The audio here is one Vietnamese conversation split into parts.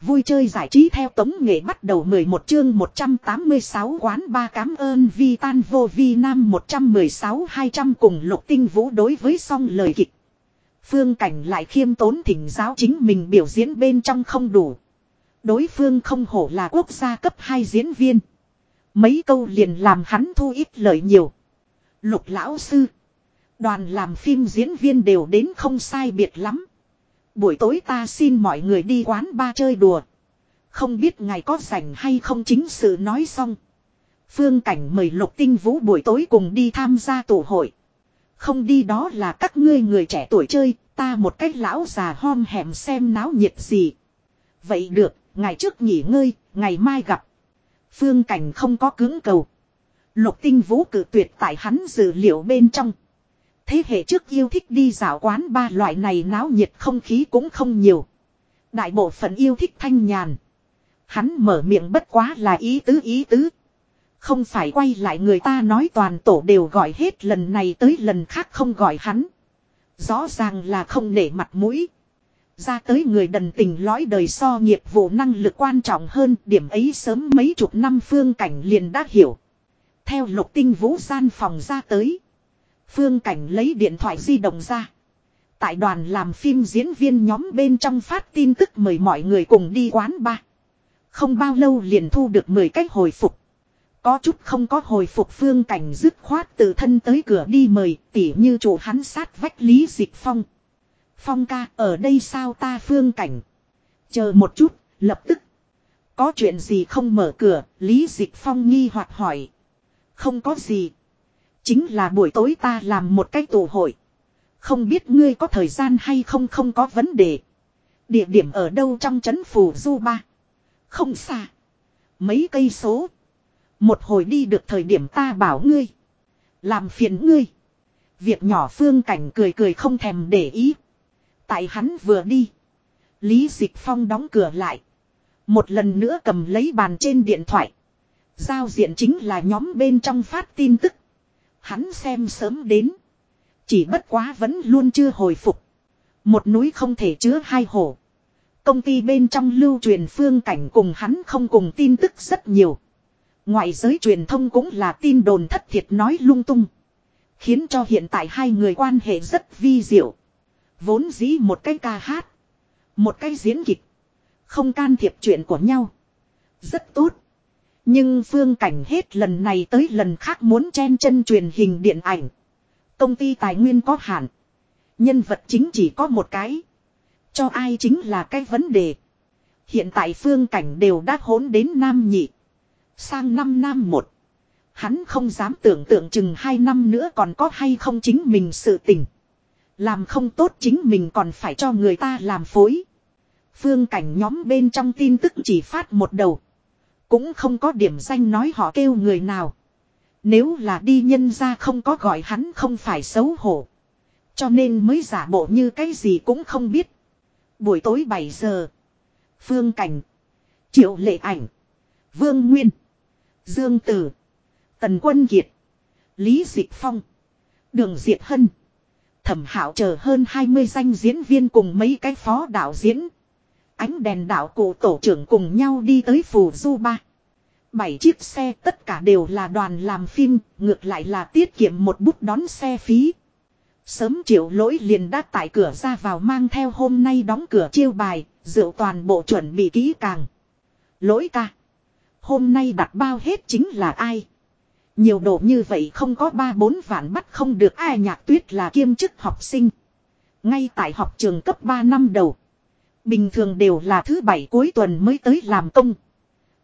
Vui chơi giải trí theo tống nghệ bắt đầu 11 chương 186 quán ba cám ơn vi tan vô vi nam 116-200 cùng lục tinh vũ đối với song lời kịch. Phương cảnh lại khiêm tốn thỉnh giáo chính mình biểu diễn bên trong không đủ. Đối phương không hổ là quốc gia cấp 2 diễn viên. Mấy câu liền làm hắn thu ít lời nhiều. Lục lão sư. Đoàn làm phim diễn viên đều đến không sai biệt lắm. Buổi tối ta xin mọi người đi quán ba chơi đùa. Không biết ngài có rảnh hay không chính sự nói xong. Phương Cảnh mời Lục Tinh Vũ buổi tối cùng đi tham gia tổ hội. Không đi đó là các ngươi người trẻ tuổi chơi, ta một cách lão già hom hẻm xem náo nhiệt gì. Vậy được, ngày trước nghỉ ngơi, ngày mai gặp. Phương Cảnh không có cứng cầu. Lục Tinh Vũ cử tuyệt tại hắn dự liệu bên trong. Thế hệ trước yêu thích đi dạo quán ba loại này náo nhiệt không khí cũng không nhiều. Đại bộ phận yêu thích thanh nhàn. Hắn mở miệng bất quá là ý tứ ý tứ. Không phải quay lại người ta nói toàn tổ đều gọi hết lần này tới lần khác không gọi hắn. Rõ ràng là không nể mặt mũi. Ra tới người đần tình lõi đời so nghiệp vụ năng lực quan trọng hơn, điểm ấy sớm mấy chục năm phương cảnh liền đã hiểu. Theo lục tinh vũ gian phòng ra tới. Phương Cảnh lấy điện thoại di động ra. Tại đoàn làm phim diễn viên nhóm bên trong phát tin tức mời mọi người cùng đi quán ba. Không bao lâu liền thu được 10 cách hồi phục. Có chút không có hồi phục phương cảnh dứt khoát từ thân tới cửa đi mời tỉ như chủ hắn sát vách Lý Dịch Phong. Phong ca ở đây sao ta phương cảnh. Chờ một chút, lập tức. Có chuyện gì không mở cửa, Lý Dịch Phong nghi hoặc hỏi. Không có gì. Chính là buổi tối ta làm một cái tụ hội. Không biết ngươi có thời gian hay không không có vấn đề. Địa điểm ở đâu trong trấn phủ du ba. Không xa. Mấy cây số. Một hồi đi được thời điểm ta bảo ngươi. Làm phiền ngươi. Việc nhỏ phương cảnh cười cười không thèm để ý. Tại hắn vừa đi. Lý Dịch Phong đóng cửa lại. Một lần nữa cầm lấy bàn trên điện thoại. Giao diện chính là nhóm bên trong phát tin tức. Hắn xem sớm đến. Chỉ bất quá vẫn luôn chưa hồi phục. Một núi không thể chứa hai hổ. Công ty bên trong lưu truyền phương cảnh cùng hắn không cùng tin tức rất nhiều. Ngoại giới truyền thông cũng là tin đồn thất thiệt nói lung tung. Khiến cho hiện tại hai người quan hệ rất vi diệu. Vốn dĩ một cái ca hát. Một cái diễn kịch. Không can thiệp chuyện của nhau. Rất tốt. Nhưng phương cảnh hết lần này tới lần khác muốn chen chân truyền hình điện ảnh. Công ty tài nguyên có hạn. Nhân vật chính chỉ có một cái. Cho ai chính là cái vấn đề. Hiện tại phương cảnh đều đã hốn đến nam nhị. Sang năm nam một. Hắn không dám tưởng tượng chừng hai năm nữa còn có hay không chính mình sự tình. Làm không tốt chính mình còn phải cho người ta làm phối. Phương cảnh nhóm bên trong tin tức chỉ phát một đầu. Cũng không có điểm danh nói họ kêu người nào. Nếu là đi nhân ra không có gọi hắn không phải xấu hổ. Cho nên mới giả bộ như cái gì cũng không biết. Buổi tối 7 giờ. Phương Cảnh. Triệu Lệ Ảnh. Vương Nguyên. Dương Tử. Tần Quân Kiệt. Lý Dịch Phong. Đường Diệt Hân. Thẩm Hạo chờ hơn 20 danh diễn viên cùng mấy cái phó đạo diễn. Ánh đèn đạo cụ tổ trưởng cùng nhau đi tới phù du ba. Bảy chiếc xe tất cả đều là đoàn làm phim, ngược lại là tiết kiệm một bút đón xe phí. Sớm triệu lỗi liền đã tại cửa ra vào mang theo hôm nay đóng cửa chiêu bài, rượu toàn bộ chuẩn bị kỹ càng. Lỗi ca. Hôm nay đặt bao hết chính là ai? Nhiều độ như vậy không có ba bốn vạn bắt không được ai nhạc tuyết là kiêm chức học sinh. Ngay tại học trường cấp 3 năm đầu. Bình thường đều là thứ bảy cuối tuần mới tới làm công.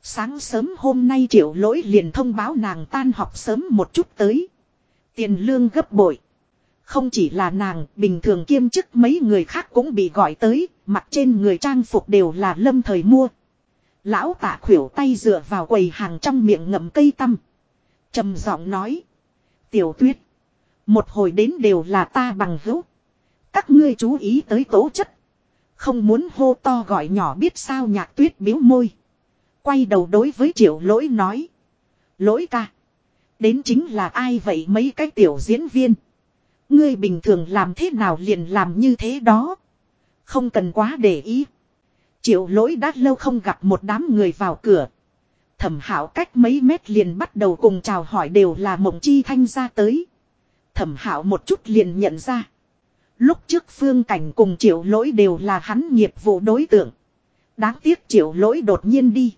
Sáng sớm hôm nay triệu lỗi liền thông báo nàng tan học sớm một chút tới. Tiền lương gấp bội. Không chỉ là nàng, bình thường kiêm chức mấy người khác cũng bị gọi tới, mặt trên người trang phục đều là lâm thời mua. Lão tạ khuỷu tay dựa vào quầy hàng trong miệng ngậm cây tăm. trầm giọng nói. Tiểu tuyết. Một hồi đến đều là ta bằng hữu. Các ngươi chú ý tới tố chất. Không muốn hô to gọi nhỏ biết sao nhạc tuyết biếu môi. Quay đầu đối với triệu lỗi nói. Lỗi ca. Đến chính là ai vậy mấy cái tiểu diễn viên. Ngươi bình thường làm thế nào liền làm như thế đó. Không cần quá để ý. Triệu lỗi đã lâu không gặp một đám người vào cửa. Thẩm hảo cách mấy mét liền bắt đầu cùng chào hỏi đều là mộng chi thanh ra tới. Thẩm hảo một chút liền nhận ra. Lúc trước phương cảnh cùng triệu lỗi đều là hắn nghiệp vụ đối tượng. Đáng tiếc triệu lỗi đột nhiên đi.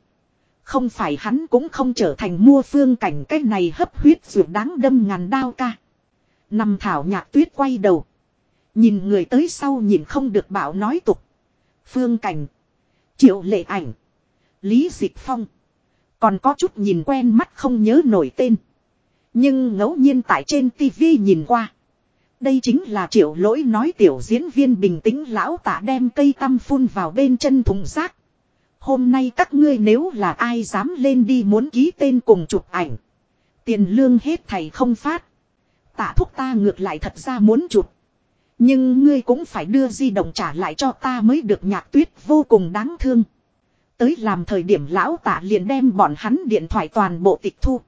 Không phải hắn cũng không trở thành mua phương cảnh cái này hấp huyết ruột đáng đâm ngàn đao ca. Nằm thảo nhạc tuyết quay đầu. Nhìn người tới sau nhìn không được bảo nói tục. Phương cảnh. Triệu lệ ảnh. Lý Dịch Phong. Còn có chút nhìn quen mắt không nhớ nổi tên. Nhưng ngẫu nhiên tại trên tivi nhìn qua. Đây chính là triệu lỗi nói tiểu diễn viên bình tĩnh lão tạ đem cây tăm phun vào bên chân thùng rác. Hôm nay các ngươi nếu là ai dám lên đi muốn ký tên cùng chụp ảnh. Tiền lương hết thầy không phát. Tạ thúc ta ngược lại thật ra muốn chụp. Nhưng ngươi cũng phải đưa di động trả lại cho ta mới được nhạc tuyết vô cùng đáng thương. Tới làm thời điểm lão tạ liền đem bọn hắn điện thoại toàn bộ tịch thu.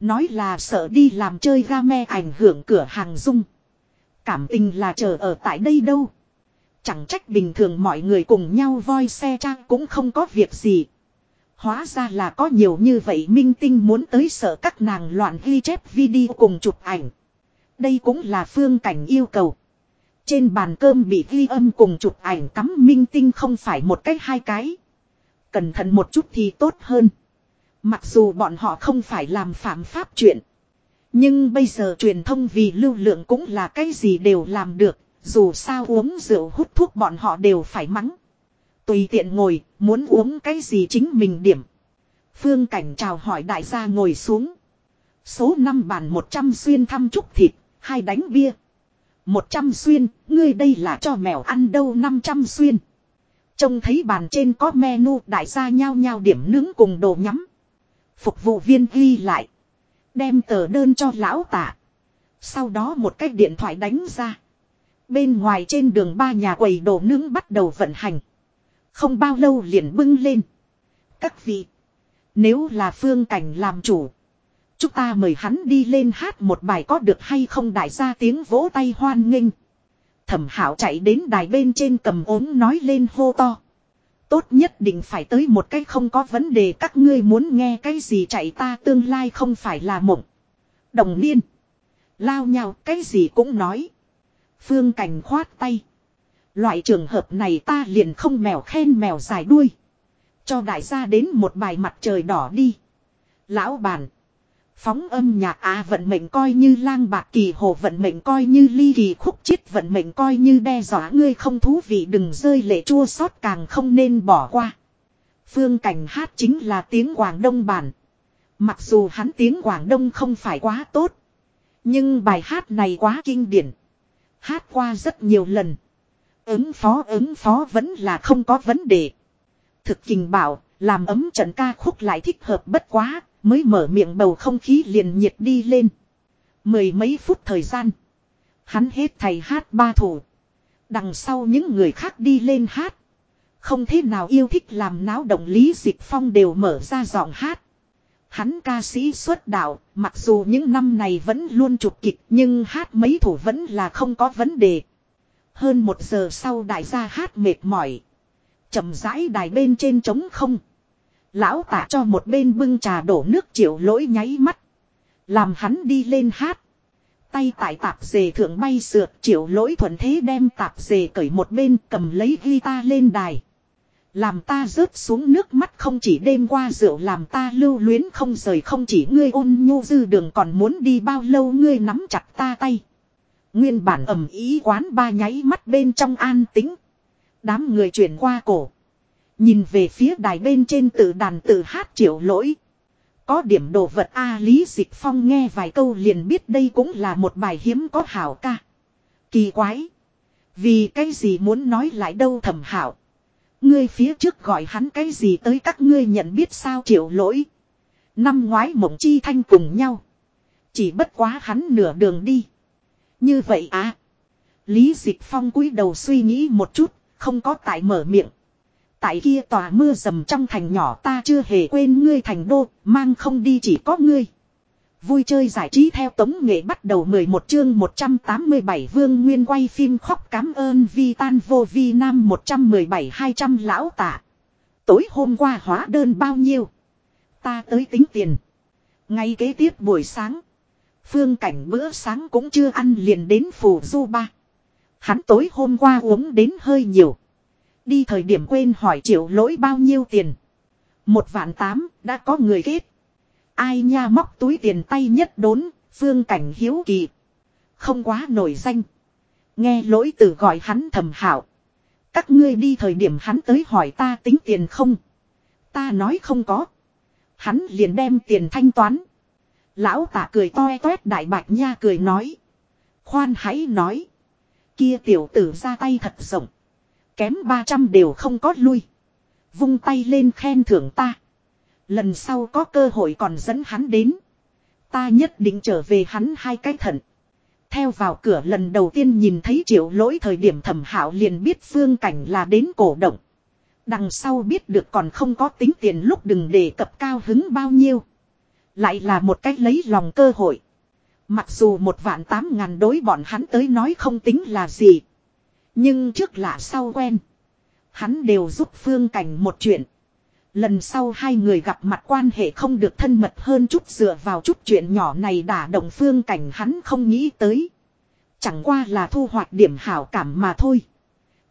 Nói là sợ đi làm chơi game ảnh hưởng cửa hàng dung. Cảm tình là chờ ở tại đây đâu. Chẳng trách bình thường mọi người cùng nhau voi xe trang cũng không có việc gì. Hóa ra là có nhiều như vậy minh tinh muốn tới sợ các nàng loạn ghi chép video cùng chụp ảnh. Đây cũng là phương cảnh yêu cầu. Trên bàn cơm bị ghi âm cùng chụp ảnh cắm minh tinh không phải một cách hai cái. Cẩn thận một chút thì tốt hơn. Mặc dù bọn họ không phải làm phạm pháp chuyện. Nhưng bây giờ truyền thông vì lưu lượng cũng là cái gì đều làm được. Dù sao uống rượu hút thuốc bọn họ đều phải mắng. Tùy tiện ngồi, muốn uống cái gì chính mình điểm. Phương Cảnh chào hỏi đại gia ngồi xuống. Số 5 bàn 100 xuyên thăm chúc thịt, hai đánh bia. 100 xuyên, ngươi đây là cho mèo ăn đâu 500 xuyên. Trông thấy bàn trên có menu đại gia nhao nhao điểm nướng cùng đồ nhắm. Phục vụ viên ghi lại. Đem tờ đơn cho lão tạ. Sau đó một cái điện thoại đánh ra. Bên ngoài trên đường ba nhà quầy đồ nướng bắt đầu vận hành. Không bao lâu liền bưng lên. Các vị. Nếu là phương cảnh làm chủ. Chúng ta mời hắn đi lên hát một bài có được hay không đại gia tiếng vỗ tay hoan nghênh. Thẩm hảo chạy đến đài bên trên cầm ốm nói lên hô to. Tốt nhất định phải tới một cái không có vấn đề, các ngươi muốn nghe cái gì chạy ta tương lai không phải là mộng. Đồng niên. Lao nhau, cái gì cũng nói. Phương Cảnh khoát tay. Loại trường hợp này ta liền không mèo khen mèo dài đuôi. Cho đại gia đến một bài mặt trời đỏ đi. Lão bản. Phóng âm nhạc á vận mệnh coi như lang bạc kỳ hồ vận mệnh coi như ly kỳ khúc chiết vận mệnh coi như đe dọa ngươi không thú vị đừng rơi lệ chua xót càng không nên bỏ qua. Phương cảnh hát chính là tiếng Quảng Đông bản. Mặc dù hắn tiếng Quảng Đông không phải quá tốt. Nhưng bài hát này quá kinh điển. Hát qua rất nhiều lần. Ứng phó ứng phó vẫn là không có vấn đề. Thực kình bảo, làm ấm trận ca khúc lại thích hợp bất quá, mới mở miệng bầu không khí liền nhiệt đi lên. Mười mấy phút thời gian. Hắn hết thầy hát ba thủ. Đằng sau những người khác đi lên hát. Không thế nào yêu thích làm náo động Lý Dịch Phong đều mở ra giọng hát. Hắn ca sĩ xuất đạo, mặc dù những năm này vẫn luôn chụp kịch nhưng hát mấy thủ vẫn là không có vấn đề. Hơn một giờ sau đại gia hát mệt mỏi. chậm rãi đài bên trên trống không. Lão tạ cho một bên bưng trà đổ nước chịu lỗi nháy mắt. Làm hắn đi lên hát. Tay tại tạp dề thượng bay sượt chịu lỗi thuận thế đem tạp dề cởi một bên cầm lấy guitar lên đài. Làm ta rớt xuống nước mắt không chỉ đêm qua rượu làm ta lưu luyến không rời không chỉ ngươi ôn nhu dư đường còn muốn đi bao lâu ngươi nắm chặt ta tay. Nguyên bản ẩm ý quán ba nháy mắt bên trong an tính. Đám người chuyển qua cổ. Nhìn về phía đài bên trên tự đàn tự hát triệu lỗi. Có điểm đồ vật A Lý Dịch Phong nghe vài câu liền biết đây cũng là một bài hiếm có hảo ca. Kỳ quái. Vì cái gì muốn nói lại đâu thầm hảo. Ngươi phía trước gọi hắn cái gì tới các ngươi nhận biết sao triệu lỗi. Năm ngoái mộng chi thanh cùng nhau. Chỉ bất quá hắn nửa đường đi. Như vậy à. Lý Dịch Phong cúi đầu suy nghĩ một chút, không có tại mở miệng. Tại kia tòa mưa rầm trong thành nhỏ ta chưa hề quên ngươi thành đô, mang không đi chỉ có ngươi. Vui chơi giải trí theo tống nghệ bắt đầu 11 chương 187 vương nguyên quay phim khóc cảm ơn vi tan vô vi nam 117 200 lão tạ. Tối hôm qua hóa đơn bao nhiêu? Ta tới tính tiền. Ngay kế tiếp buổi sáng. Phương cảnh bữa sáng cũng chưa ăn liền đến phủ du ba. Hắn tối hôm qua uống đến hơi nhiều. Đi thời điểm quên hỏi triệu lỗi bao nhiêu tiền. Một vạn tám đã có người kết. Ai nha móc túi tiền tay nhất đốn, phương cảnh hiếu kỳ. Không quá nổi danh. Nghe lỗi từ gọi hắn thầm hảo. Các ngươi đi thời điểm hắn tới hỏi ta tính tiền không. Ta nói không có. Hắn liền đem tiền thanh toán. Lão tạ cười toe toét đại bạch nha cười nói. Khoan hãy nói. Kia tiểu tử ra tay thật rộng. Kém 300 đều không có lui. Vung tay lên khen thưởng ta. Lần sau có cơ hội còn dẫn hắn đến. Ta nhất định trở về hắn hai cái thận. Theo vào cửa lần đầu tiên nhìn thấy triệu lỗi thời điểm thẩm hảo liền biết phương cảnh là đến cổ động. Đằng sau biết được còn không có tính tiền lúc đừng đề cập cao hứng bao nhiêu. Lại là một cách lấy lòng cơ hội. Mặc dù một vạn tám ngàn đối bọn hắn tới nói không tính là gì. Nhưng trước lạ sau quen. Hắn đều giúp phương cảnh một chuyện. Lần sau hai người gặp mặt quan hệ không được thân mật hơn chút dựa vào chút chuyện nhỏ này đả động phương cảnh hắn không nghĩ tới. Chẳng qua là thu hoạch điểm hảo cảm mà thôi.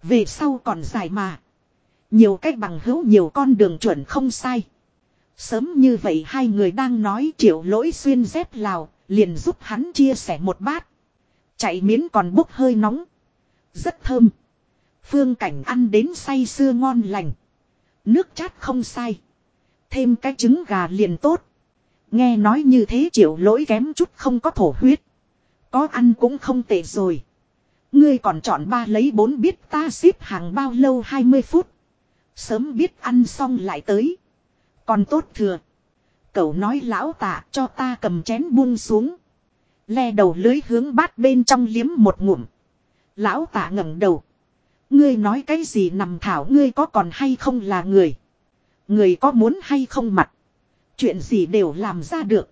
Về sau còn dài mà. Nhiều cách bằng hữu nhiều con đường chuẩn không sai. Sớm như vậy hai người đang nói triệu lỗi xuyên dép lào, liền giúp hắn chia sẻ một bát. Chạy miến còn bốc hơi nóng. Rất thơm. Phương cảnh ăn đến say sưa ngon lành. Nước chát không sai. Thêm cái trứng gà liền tốt. Nghe nói như thế triệu lỗi kém chút không có thổ huyết. Có ăn cũng không tệ rồi. Ngươi còn chọn ba lấy bốn biết ta xếp hàng bao lâu 20 phút. Sớm biết ăn xong lại tới. Còn tốt thừa. Cậu nói lão tạ cho ta cầm chén buông xuống. Le đầu lưới hướng bát bên trong liếm một ngụm. Lão tạ ngẩng đầu. Ngươi nói cái gì nằm thảo ngươi có còn hay không là người. Người có muốn hay không mặt. Chuyện gì đều làm ra được.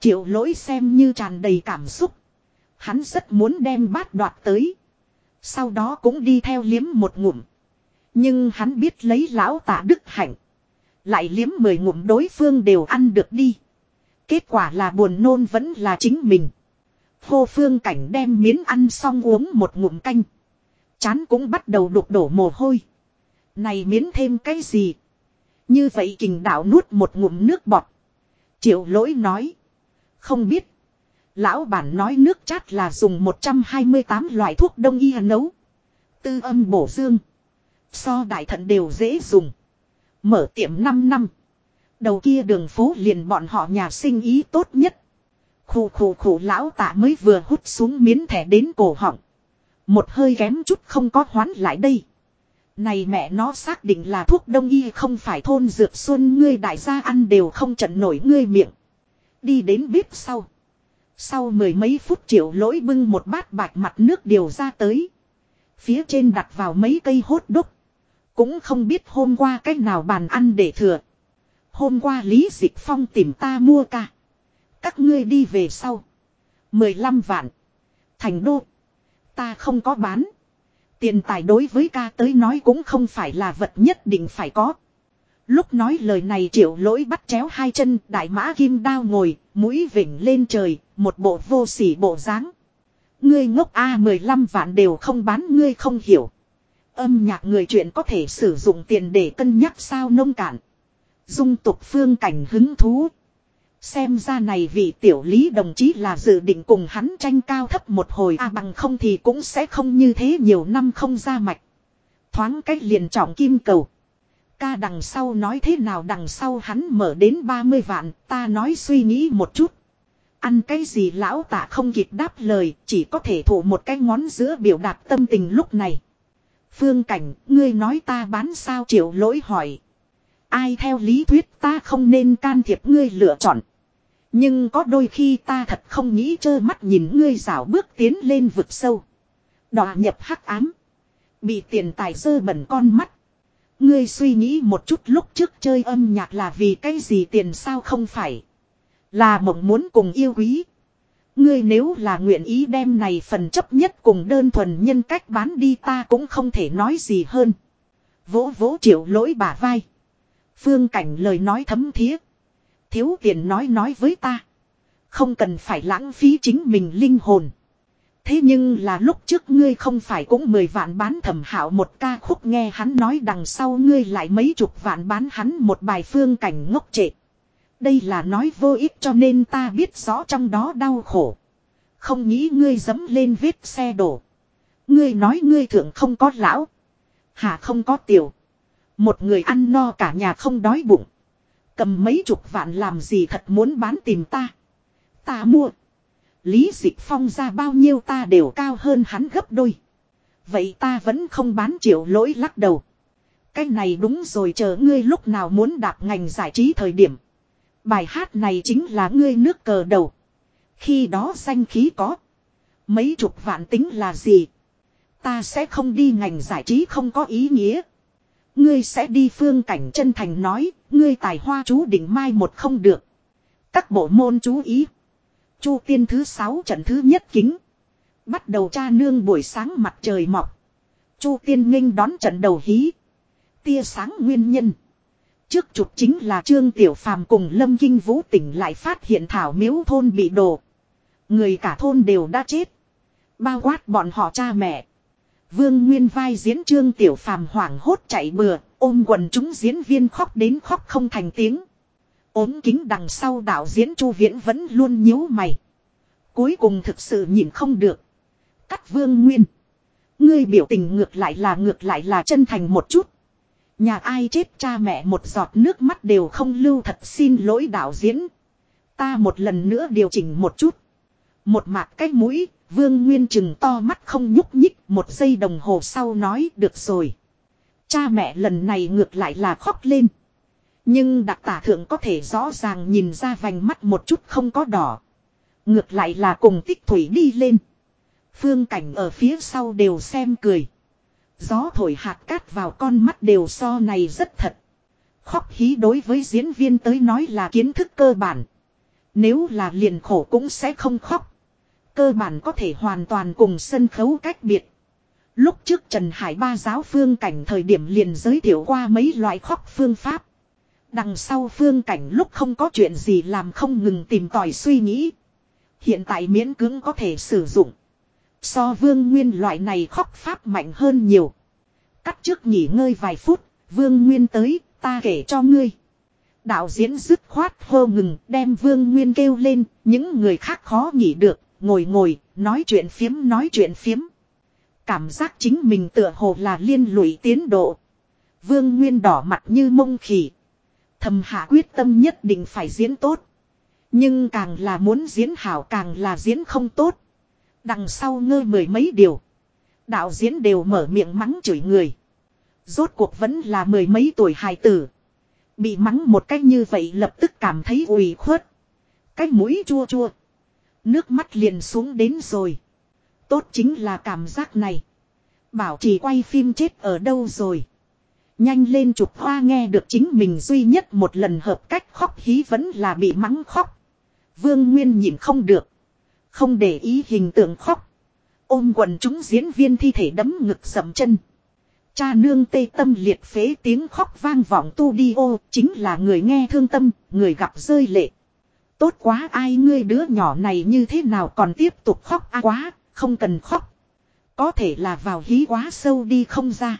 Triệu lỗi xem như tràn đầy cảm xúc. Hắn rất muốn đem bát đoạt tới. Sau đó cũng đi theo liếm một ngụm. Nhưng hắn biết lấy lão tạ đức hạnh. Lại liếm mười ngụm đối phương đều ăn được đi. Kết quả là buồn nôn vẫn là chính mình. Hô phương cảnh đem miến ăn xong uống một ngụm canh. Chán cũng bắt đầu đục đổ mồ hôi. Này miến thêm cái gì? Như vậy kình đạo nuốt một ngụm nước bọt. Triệu lỗi nói. Không biết. Lão bản nói nước chát là dùng 128 loại thuốc đông y nấu. Tư âm bổ dương. So đại thận đều dễ dùng. Mở tiệm 5 năm. Đầu kia đường phố liền bọn họ nhà sinh ý tốt nhất. Khủ khủ khủ lão tạ mới vừa hút xuống miến thẻ đến cổ họng. Một hơi kém chút không có hoán lại đây. Này mẹ nó xác định là thuốc đông y không phải thôn dược xuân ngươi đại gia ăn đều không trận nổi ngươi miệng. Đi đến bếp sau. Sau mười mấy phút triệu lỗi bưng một bát bạch mặt nước điều ra tới. Phía trên đặt vào mấy cây hốt đúc. Cũng không biết hôm qua cách nào bàn ăn để thừa. Hôm qua Lý Dịch Phong tìm ta mua ca. Các ngươi đi về sau. 15 vạn. Thành đô. Ta không có bán. Tiền tài đối với ca tới nói cũng không phải là vật nhất định phải có. Lúc nói lời này triệu lỗi bắt chéo hai chân đại mã kim đao ngồi, mũi vỉnh lên trời, một bộ vô sỉ bộ dáng. Ngươi ngốc A15 vạn đều không bán ngươi không hiểu. Âm nhạc người chuyện có thể sử dụng tiền để cân nhắc sao nông cạn. Dung tục phương cảnh hứng thú. Xem ra này vị tiểu lý đồng chí là dự định cùng hắn tranh cao thấp một hồi a bằng không thì cũng sẽ không như thế nhiều năm không ra mạch. Thoáng cách liền trọng kim cầu. Ca đằng sau nói thế nào, đằng sau hắn mở đến 30 vạn ta nói suy nghĩ một chút. Ăn cái gì lão tạ không kịp đáp lời, chỉ có thể thủ một cái ngón giữa biểu đạt tâm tình lúc này. Phương cảnh, ngươi nói ta bán sao triệu lỗi hỏi. Ai theo lý thuyết ta không nên can thiệp ngươi lựa chọn. Nhưng có đôi khi ta thật không nghĩ trơ mắt nhìn ngươi rảo bước tiến lên vực sâu. Đọa nhập hắc ám. Bị tiền tài dơ bẩn con mắt. Ngươi suy nghĩ một chút lúc trước chơi âm nhạc là vì cái gì tiền sao không phải. Là mộng muốn cùng yêu quý. Ngươi nếu là nguyện ý đem này phần chấp nhất cùng đơn thuần nhân cách bán đi ta cũng không thể nói gì hơn. Vỗ vỗ triệu lỗi bả vai. Phương cảnh lời nói thấm thiết. Thiếu tiền nói nói với ta. Không cần phải lãng phí chính mình linh hồn. Thế nhưng là lúc trước ngươi không phải cũng mười vạn bán thẩm hảo một ca khúc nghe hắn nói đằng sau ngươi lại mấy chục vạn bán hắn một bài phương cảnh ngốc trệ. Đây là nói vô ích cho nên ta biết rõ trong đó đau khổ. Không nghĩ ngươi dấm lên vết xe đổ. Ngươi nói ngươi thượng không có lão. Hạ không có tiểu. Một người ăn no cả nhà không đói bụng. Cầm mấy chục vạn làm gì thật muốn bán tìm ta. Ta mua. Lý Dịch Phong ra bao nhiêu ta đều cao hơn hắn gấp đôi. Vậy ta vẫn không bán triệu lỗi lắc đầu. Cái này đúng rồi chờ ngươi lúc nào muốn đạp ngành giải trí thời điểm. Bài hát này chính là ngươi nước cờ đầu. Khi đó danh khí có. Mấy chục vạn tính là gì? Ta sẽ không đi ngành giải trí không có ý nghĩa. Ngươi sẽ đi phương cảnh chân thành nói, ngươi tài hoa chú đỉnh mai một không được. Các bộ môn chú ý. Chu tiên thứ sáu trận thứ nhất kính. Bắt đầu cha nương buổi sáng mặt trời mọc. Chu tiên nghênh đón trận đầu hí. Tia sáng nguyên nhân. Trước chụp chính là Trương Tiểu Phàm cùng Lâm Kinh Vũ tỉnh lại phát hiện thảo miếu thôn bị đổ. Người cả thôn đều đã chết. Bao quát bọn họ cha mẹ. Vương Nguyên vai diễn Trương Tiểu Phàm hoảng hốt chạy bừa, ôm quần chúng diễn viên khóc đến khóc không thành tiếng. ốm kính đằng sau đạo diễn Chu Viễn vẫn luôn nhíu mày. Cuối cùng thực sự nhìn không được. Cắt Vương Nguyên. Ngươi biểu tình ngược lại là ngược lại là chân thành một chút. Nhà ai chết cha mẹ một giọt nước mắt đều không lưu thật xin lỗi đạo diễn. Ta một lần nữa điều chỉnh một chút. Một mạc cái mũi, Vương Nguyên chừng to mắt không nhúc nhích một giây đồng hồ sau nói được rồi. Cha mẹ lần này ngược lại là khóc lên. Nhưng đặc tả thượng có thể rõ ràng nhìn ra vành mắt một chút không có đỏ. Ngược lại là cùng tích thủy đi lên. Phương cảnh ở phía sau đều xem cười. Gió thổi hạt cát vào con mắt đều so này rất thật. Khóc hí đối với diễn viên tới nói là kiến thức cơ bản. Nếu là liền khổ cũng sẽ không khóc. Cơ bản có thể hoàn toàn cùng sân khấu cách biệt. Lúc trước Trần Hải ba giáo phương cảnh thời điểm liền giới thiệu qua mấy loại khóc phương pháp. Đằng sau phương cảnh lúc không có chuyện gì làm không ngừng tìm tòi suy nghĩ. Hiện tại miễn cưỡng có thể sử dụng. So vương nguyên loại này khóc pháp mạnh hơn nhiều. Cắt trước nghỉ ngơi vài phút, vương nguyên tới, ta kể cho ngươi. Đạo diễn dứt khoát hô ngừng, đem vương nguyên kêu lên, những người khác khó nghỉ được, ngồi ngồi, nói chuyện phiếm nói chuyện phiếm. Cảm giác chính mình tựa hồ là liên lụy tiến độ. Vương Nguyên đỏ mặt như mông khỉ. Thầm hạ quyết tâm nhất định phải diễn tốt. Nhưng càng là muốn diễn hảo càng là diễn không tốt. Đằng sau ngơ mười mấy điều. Đạo diễn đều mở miệng mắng chửi người. Rốt cuộc vẫn là mười mấy tuổi hài tử. Bị mắng một cách như vậy lập tức cảm thấy ủy khuất. Cái mũi chua chua. Nước mắt liền xuống đến rồi. Tốt chính là cảm giác này. Bảo trì quay phim chết ở đâu rồi. Nhanh lên chụp hoa nghe được chính mình duy nhất một lần hợp cách khóc hí vẫn là bị mắng khóc. Vương Nguyên nhìn không được. Không để ý hình tượng khóc. Ôm quần chúng diễn viên thi thể đấm ngực sầm chân. Cha nương tê tâm liệt phế tiếng khóc vang vọng tu đi ô chính là người nghe thương tâm, người gặp rơi lệ. Tốt quá ai ngươi đứa nhỏ này như thế nào còn tiếp tục khóc a quá, không cần khóc. Có thể là vào hí quá sâu đi không ra.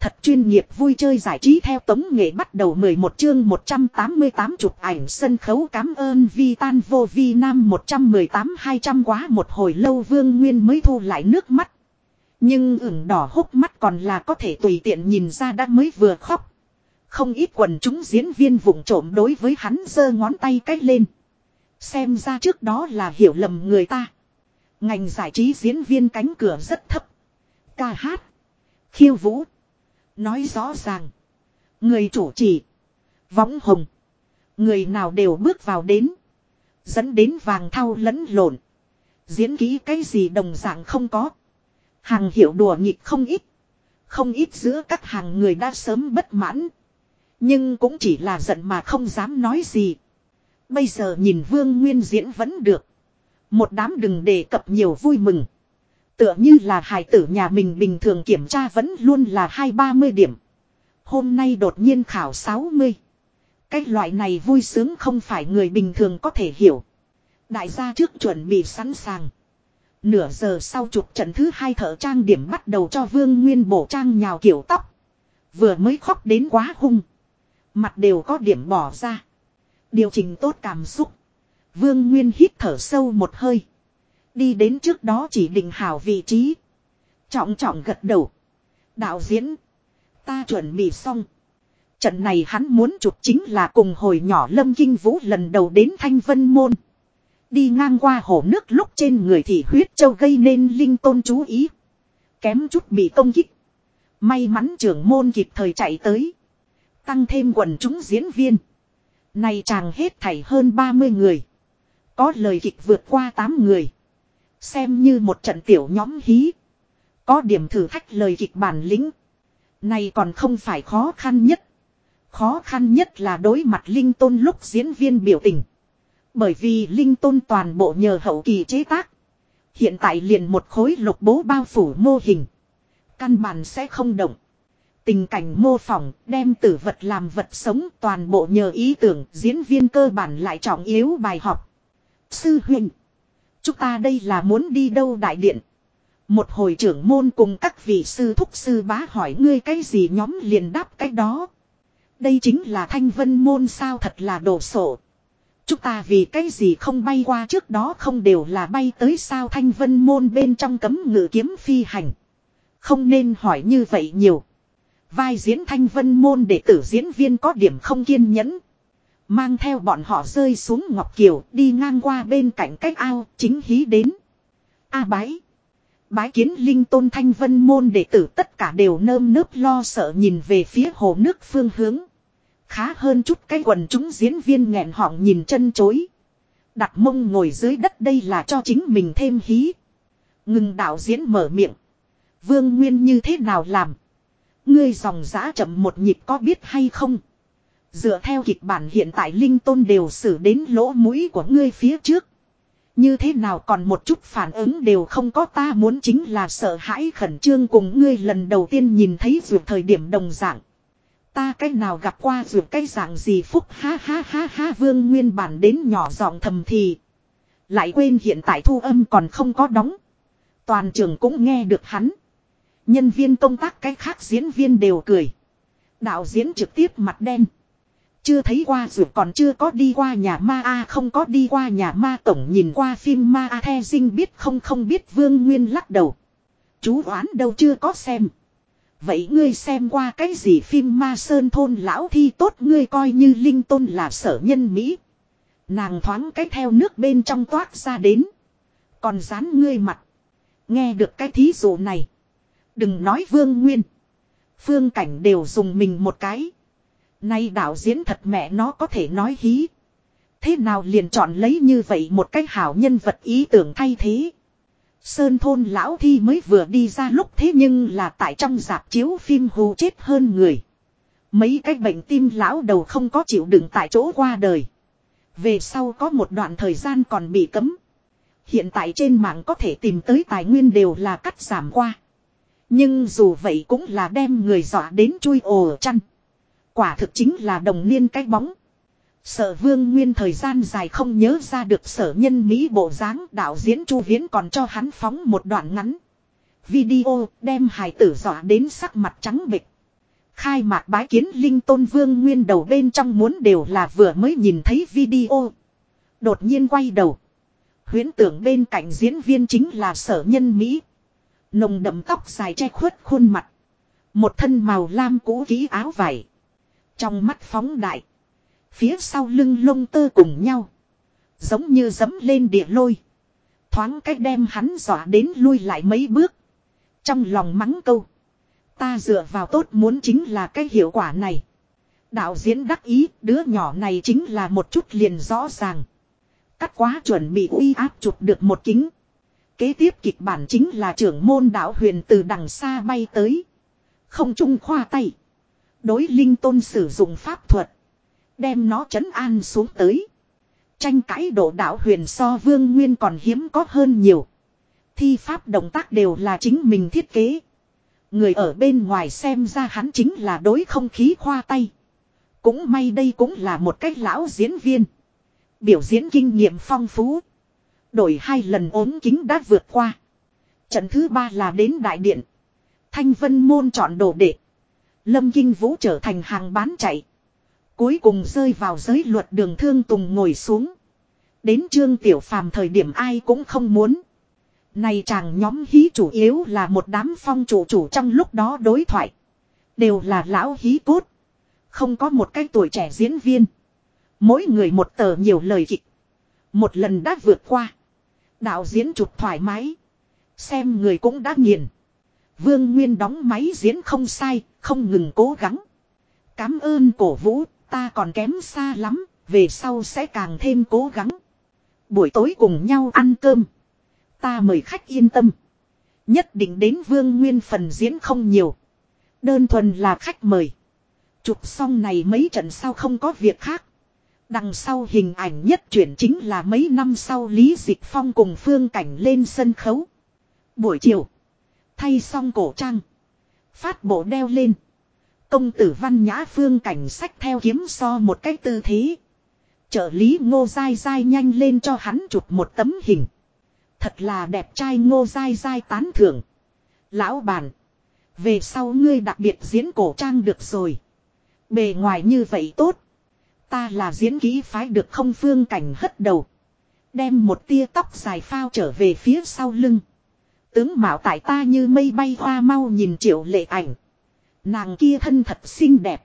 Thật chuyên nghiệp vui chơi giải trí theo tống nghệ bắt đầu 11 chương 188 chụp ảnh sân khấu cảm ơn vi tan vô vi nam 118 200 quá một hồi lâu vương nguyên mới thu lại nước mắt. Nhưng ửng đỏ hốc mắt còn là có thể tùy tiện nhìn ra đã mới vừa khóc. Không ít quần chúng diễn viên vụng trộm đối với hắn giơ ngón tay cách lên. Xem ra trước đó là hiểu lầm người ta. Ngành giải trí diễn viên cánh cửa rất thấp. Ca hát. Khiêu vũ. Nói rõ ràng. Người chủ trì. Võng hồng. Người nào đều bước vào đến. Dẫn đến vàng thau lẫn lộn. Diễn kỹ cái gì đồng dạng không có. Hàng hiệu đùa nghịch không ít. Không ít giữa các hàng người đã sớm bất mãn. Nhưng cũng chỉ là giận mà không dám nói gì. Bây giờ nhìn Vương Nguyên diễn vẫn được. Một đám đừng đề cập nhiều vui mừng. Tựa như là hài tử nhà mình bình thường kiểm tra vẫn luôn là hai ba mươi điểm. Hôm nay đột nhiên khảo 60. Cái loại này vui sướng không phải người bình thường có thể hiểu. Đại gia trước chuẩn bị sẵn sàng. Nửa giờ sau chụp trận thứ hai thợ trang điểm bắt đầu cho Vương Nguyên bổ trang nhào kiểu tóc. Vừa mới khóc đến quá hung. Mặt đều có điểm bỏ ra. Điều chỉnh tốt cảm xúc. Vương Nguyên hít thở sâu một hơi. Đi đến trước đó chỉ định hảo vị trí. Trọng trọng gật đầu. Đạo diễn. Ta chuẩn bị xong. Trận này hắn muốn chụp chính là cùng hồi nhỏ Lâm Kinh Vũ lần đầu đến Thanh Vân Môn. Đi ngang qua hồ nước lúc trên người thì huyết châu gây nên linh tôn chú ý. Kém chút bị công kích. May mắn trưởng môn kịp thời chạy tới. Tăng thêm quần chúng diễn viên. Này chàng hết thảy hơn 30 người. Có lời kịch vượt qua 8 người. Xem như một trận tiểu nhóm hí. Có điểm thử thách lời kịch bản lĩnh. Này còn không phải khó khăn nhất. Khó khăn nhất là đối mặt Linh Tôn lúc diễn viên biểu tình. Bởi vì Linh Tôn toàn bộ nhờ hậu kỳ chế tác. Hiện tại liền một khối lục bố bao phủ mô hình. Căn bản sẽ không động. Tình cảnh mô phỏng, đem tử vật làm vật sống, toàn bộ nhờ ý tưởng, diễn viên cơ bản lại trọng yếu bài học. Sư huynh. Chúng ta đây là muốn đi đâu đại điện. Một hồi trưởng môn cùng các vị sư thúc sư bá hỏi ngươi cái gì nhóm liền đáp cái đó. Đây chính là thanh vân môn sao thật là đồ sộ. Chúng ta vì cái gì không bay qua trước đó không đều là bay tới sao thanh vân môn bên trong cấm ngự kiếm phi hành. Không nên hỏi như vậy nhiều. Vai diễn thanh vân môn để tử diễn viên có điểm không kiên nhẫn. Mang theo bọn họ rơi xuống Ngọc Kiều, đi ngang qua bên cạnh cách ao, chính hí đến. A bái. Bái kiến linh tôn thanh vân môn đệ tử, tất cả đều nơm nớp lo sợ nhìn về phía hồ nước phương hướng. Khá hơn chút cái quần chúng diễn viên nghẹn họng nhìn chân chối. Đặt mông ngồi dưới đất đây là cho chính mình thêm hí. Ngừng đạo diễn mở miệng. Vương Nguyên như thế nào làm? Ngươi dòng giã chậm một nhịp có biết hay không? Dựa theo kịch bản hiện tại Linh Tôn đều xử đến lỗ mũi của ngươi phía trước. Như thế nào còn một chút phản ứng đều không có ta muốn chính là sợ hãi khẩn trương cùng ngươi lần đầu tiên nhìn thấy ruột thời điểm đồng dạng. Ta cách nào gặp qua ruột cái dạng gì phúc ha ha ha ha vương nguyên bản đến nhỏ giọng thầm thì. Lại quên hiện tại thu âm còn không có đóng. Toàn trường cũng nghe được hắn. Nhân viên công tác cái khác diễn viên đều cười. Đạo diễn trực tiếp mặt đen. Chưa thấy qua, dù còn chưa có đi qua nhà ma A, không có đi qua nhà ma tổng nhìn qua phim ma A the dinh biết không không biết vương nguyên lắc đầu. Chú oán đâu chưa có xem. Vậy ngươi xem qua cái gì phim ma sơn thôn lão thi tốt, ngươi coi như linh tôn là sở nhân Mỹ. Nàng thoáng cái theo nước bên trong toát ra đến. Còn dán ngươi mặt. Nghe được cái thí dụ này. Đừng nói vương nguyên. Phương cảnh đều dùng mình một cái. Nay đạo diễn thật mẹ nó có thể nói hí. Thế nào liền chọn lấy như vậy một cách hảo nhân vật ý tưởng thay thế. Sơn thôn lão thi mới vừa đi ra lúc thế nhưng là tại trong dạp chiếu phim hù chết hơn người. Mấy cái bệnh tim lão đầu không có chịu đựng tại chỗ qua đời. Về sau có một đoạn thời gian còn bị cấm. Hiện tại trên mạng có thể tìm tới tài nguyên đều là cắt giảm qua. Nhưng dù vậy cũng là đem người dọa đến chui ồ chăn. Quả thực chính là đồng niên cái bóng. Sở vương nguyên thời gian dài không nhớ ra được sở nhân Mỹ bộ dáng đạo diễn Chu Viễn còn cho hắn phóng một đoạn ngắn. Video đem hài tử dọa đến sắc mặt trắng bịch. Khai mạc bái kiến linh tôn vương nguyên đầu bên trong muốn đều là vừa mới nhìn thấy video. Đột nhiên quay đầu. Huyễn tưởng bên cạnh diễn viên chính là sở nhân Mỹ. Nồng đậm tóc dài che khuất khuôn mặt. Một thân màu lam cũ kỹ áo vải. Trong mắt phóng đại. Phía sau lưng lông tơ cùng nhau. Giống như dấm lên địa lôi. Thoáng cách đem hắn dọa đến lui lại mấy bước. Trong lòng mắng câu. Ta dựa vào tốt muốn chính là cái hiệu quả này. Đạo diễn đắc ý, đứa nhỏ này chính là một chút liền rõ ràng. Cắt quá chuẩn bị uy áp chụp được một kính. Kế tiếp kịch bản chính là trưởng môn đạo huyền từ đằng xa bay tới. Không trung khoa tay. Đối linh tôn sử dụng pháp thuật. Đem nó chấn an xuống tới. Tranh cãi độ đạo huyền so vương nguyên còn hiếm có hơn nhiều. Thi pháp động tác đều là chính mình thiết kế. Người ở bên ngoài xem ra hắn chính là đối không khí khoa tay. Cũng may đây cũng là một cách lão diễn viên. Biểu diễn kinh nghiệm phong phú. Đổi hai lần ốm kính đã vượt qua. Trận thứ ba là đến đại điện. Thanh vân môn chọn đồ đệ. Lâm Kinh Vũ trở thành hàng bán chạy. Cuối cùng rơi vào giới luật đường thương tùng ngồi xuống. Đến trương tiểu phàm thời điểm ai cũng không muốn. Này chàng nhóm hí chủ yếu là một đám phong chủ chủ trong lúc đó đối thoại. Đều là lão hí cốt. Không có một cái tuổi trẻ diễn viên. Mỗi người một tờ nhiều lời kịch. Một lần đã vượt qua. Đạo diễn chụp thoải mái. Xem người cũng đã nghiền. Vương Nguyên đóng máy diễn không sai, không ngừng cố gắng. Cám ơn cổ vũ, ta còn kém xa lắm, về sau sẽ càng thêm cố gắng. Buổi tối cùng nhau ăn cơm. Ta mời khách yên tâm. Nhất định đến Vương Nguyên phần diễn không nhiều. Đơn thuần là khách mời. Chụp xong này mấy trận sau không có việc khác. Đằng sau hình ảnh nhất chuyển chính là mấy năm sau Lý Dịch Phong cùng Phương Cảnh lên sân khấu. Buổi chiều. Thay xong cổ trang. Phát bộ đeo lên. Công tử văn nhã Phương Cảnh sách theo kiếm so một cái tư thế. Trợ lý ngô dai dai nhanh lên cho hắn chụp một tấm hình. Thật là đẹp trai ngô dai dai tán thưởng. Lão bản. Về sau ngươi đặc biệt diễn cổ trang được rồi. Bề ngoài như vậy tốt. Ta là diễn kỹ phái được không phương cảnh hất đầu. Đem một tia tóc dài phao trở về phía sau lưng. Tướng mạo tại ta như mây bay hoa mau nhìn triệu lệ ảnh. Nàng kia thân thật xinh đẹp.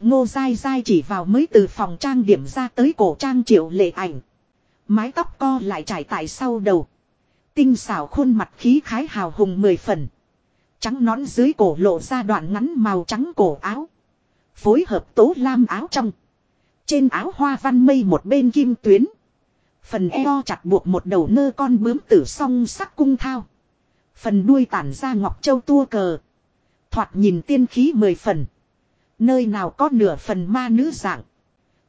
Ngô dai dai chỉ vào mới từ phòng trang điểm ra tới cổ trang triệu lệ ảnh. Mái tóc co lại trải tại sau đầu. Tinh xảo khuôn mặt khí khái hào hùng mười phần. Trắng nón dưới cổ lộ ra đoạn ngắn màu trắng cổ áo. Phối hợp tố lam áo trong. Trên áo hoa văn mây một bên kim tuyến. Phần eo chặt buộc một đầu nơ con bướm tử song sắc cung thao. Phần đuôi tản ra ngọc châu tua cờ. Thoạt nhìn tiên khí mười phần. Nơi nào có nửa phần ma nữ dạng.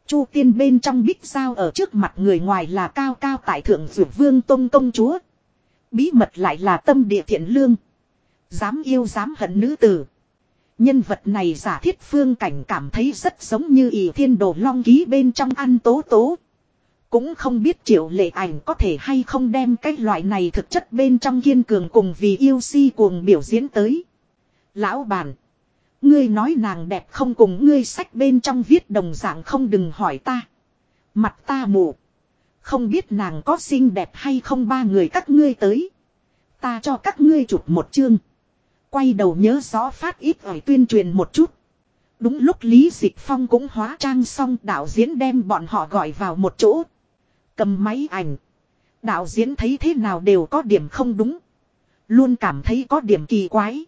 Chu tiên bên trong bích sao ở trước mặt người ngoài là cao cao tại thượng dược vương tông công chúa. Bí mật lại là tâm địa thiện lương. Dám yêu dám hận nữ tử. Nhân vật này giả thiết phương cảnh cảm thấy rất giống như ỷ thiên đồ long ký bên trong ăn tố tố. Cũng không biết triệu lệ ảnh có thể hay không đem cái loại này thực chất bên trong kiên cường cùng vì yêu si cuồng biểu diễn tới. Lão bản. Ngươi nói nàng đẹp không cùng ngươi sách bên trong viết đồng dạng không đừng hỏi ta. Mặt ta mù. Không biết nàng có xinh đẹp hay không ba người các ngươi tới. Ta cho các ngươi chụp một chương. Quay đầu nhớ rõ phát ít ỏi tuyên truyền một chút. Đúng lúc Lý Dịch Phong cũng hóa trang xong đạo diễn đem bọn họ gọi vào một chỗ. Cầm máy ảnh. Đạo diễn thấy thế nào đều có điểm không đúng. Luôn cảm thấy có điểm kỳ quái.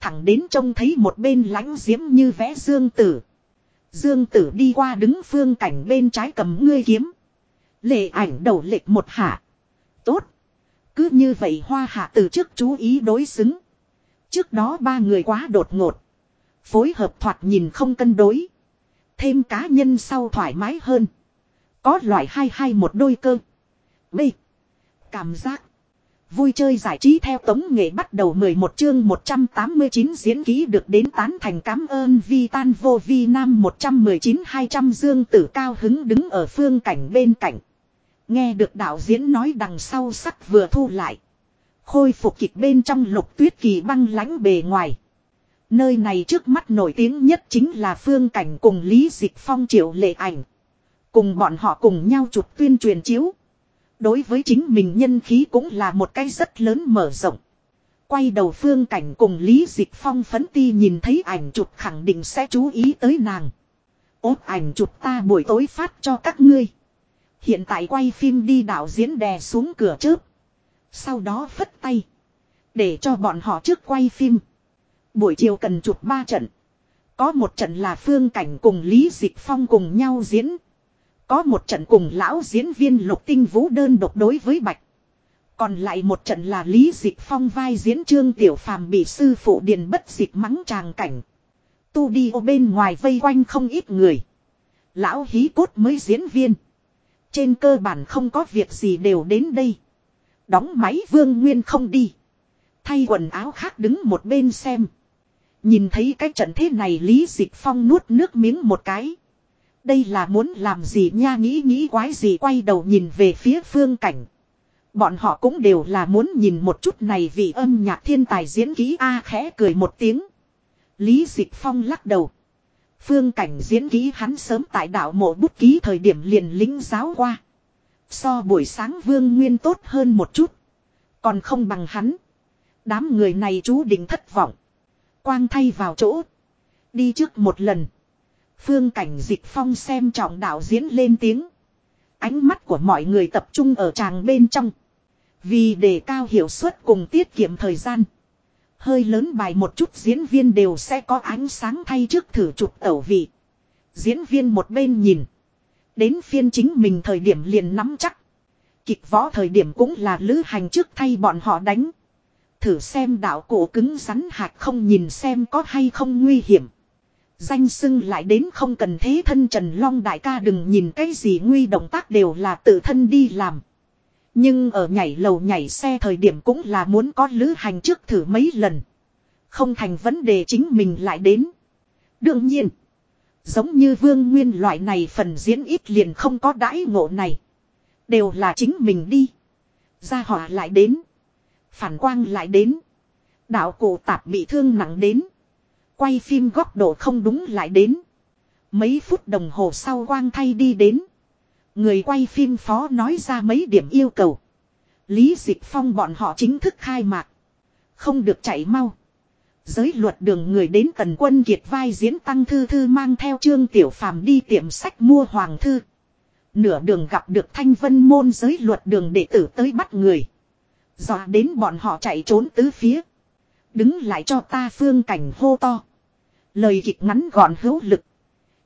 Thẳng đến trông thấy một bên lãnh diễm như vẽ Dương Tử. Dương Tử đi qua đứng phương cảnh bên trái cầm ngươi kiếm. Lệ ảnh đầu lệch một hạ. Tốt. Cứ như vậy hoa hạ từ trước chú ý đối xứng. Trước đó ba người quá đột ngột. Phối hợp thoạt nhìn không cân đối. Thêm cá nhân sau thoải mái hơn. Có loại hai hai một đôi cơ. B. Cảm giác. Vui chơi giải trí theo tống nghệ bắt đầu 11 chương 189 diễn ký được đến tán thành cảm ơn vi tan vô vi nam 119-200 dương tử cao hứng đứng ở phương cảnh bên cạnh. Nghe được đạo diễn nói đằng sau sắc vừa thu lại. Khôi phục kịch bên trong lục tuyết kỳ băng lãnh bề ngoài. Nơi này trước mắt nổi tiếng nhất chính là phương cảnh cùng Lý Dịch Phong triệu lệ ảnh. Cùng bọn họ cùng nhau chụp tuyên truyền chiếu. Đối với chính mình nhân khí cũng là một cái rất lớn mở rộng. Quay đầu phương cảnh cùng Lý Dịch Phong phấn ti nhìn thấy ảnh chụp khẳng định sẽ chú ý tới nàng. Ốt ảnh chụp ta buổi tối phát cho các ngươi. Hiện tại quay phim đi đạo diễn đè xuống cửa chớp. Sau đó phất tay. Để cho bọn họ trước quay phim. Buổi chiều cần chụp ba trận. Có một trận là phương cảnh cùng Lý Dịch Phong cùng nhau diễn. Có một trận cùng lão diễn viên lục tinh vũ đơn độc đối với Bạch. Còn lại một trận là Lý Dịch Phong vai diễn trương tiểu phàm bị sư phụ điền bất dịch mắng tràng cảnh. Tu đi ô bên ngoài vây quanh không ít người. Lão hí cốt mới diễn viên. Trên cơ bản không có việc gì đều đến đây. Đóng máy vương nguyên không đi. Thay quần áo khác đứng một bên xem. Nhìn thấy cái trận thế này Lý Dịch Phong nuốt nước miếng một cái. Đây là muốn làm gì nha, nghĩ nghĩ quái gì quay đầu nhìn về phía phương cảnh. Bọn họ cũng đều là muốn nhìn một chút này vì âm nhạc thiên tài diễn ký A khẽ cười một tiếng. Lý Dịch Phong lắc đầu. Phương cảnh diễn ký hắn sớm tại đạo mộ bút ký thời điểm liền lính giáo qua. So buổi sáng vương nguyên tốt hơn một chút. Còn không bằng hắn. Đám người này chú định thất vọng. Quang thay vào chỗ. Đi trước một lần. Phương cảnh dịch phong xem trọng đạo diễn lên tiếng. Ánh mắt của mọi người tập trung ở tràng bên trong. Vì đề cao hiệu suất cùng tiết kiệm thời gian. Hơi lớn bài một chút diễn viên đều sẽ có ánh sáng thay trước thử chụp tẩu vị. Diễn viên một bên nhìn. Đến phiên chính mình thời điểm liền nắm chắc. Kịch võ thời điểm cũng là lữ hành trước thay bọn họ đánh. Thử xem đạo cổ cứng rắn hạt không nhìn xem có hay không nguy hiểm. Danh sưng lại đến không cần thế thân Trần Long đại ca đừng nhìn cái gì nguy động tác đều là tự thân đi làm. Nhưng ở nhảy lầu nhảy xe thời điểm cũng là muốn có lữ hành trước thử mấy lần. Không thành vấn đề chính mình lại đến. Đương nhiên. Giống như vương nguyên loại này phần diễn ít liền không có đãi ngộ này. Đều là chính mình đi. Gia hỏa lại đến. Phản quang lại đến. Đạo cổ tạp bị thương nặng đến. Quay phim góc độ không đúng lại đến. Mấy phút đồng hồ sau quang thay đi đến. Người quay phim phó nói ra mấy điểm yêu cầu. Lý Dịch Phong bọn họ chính thức khai mạc. Không được chạy mau. Giới luật đường người đến tần quân kiệt vai diễn tăng thư thư mang theo trương tiểu phàm đi tiệm sách mua hoàng thư. Nửa đường gặp được thanh vân môn giới luật đường đệ tử tới bắt người. Dọa đến bọn họ chạy trốn tứ phía. Đứng lại cho ta phương cảnh hô to. Lời kịch ngắn gọn hữu lực.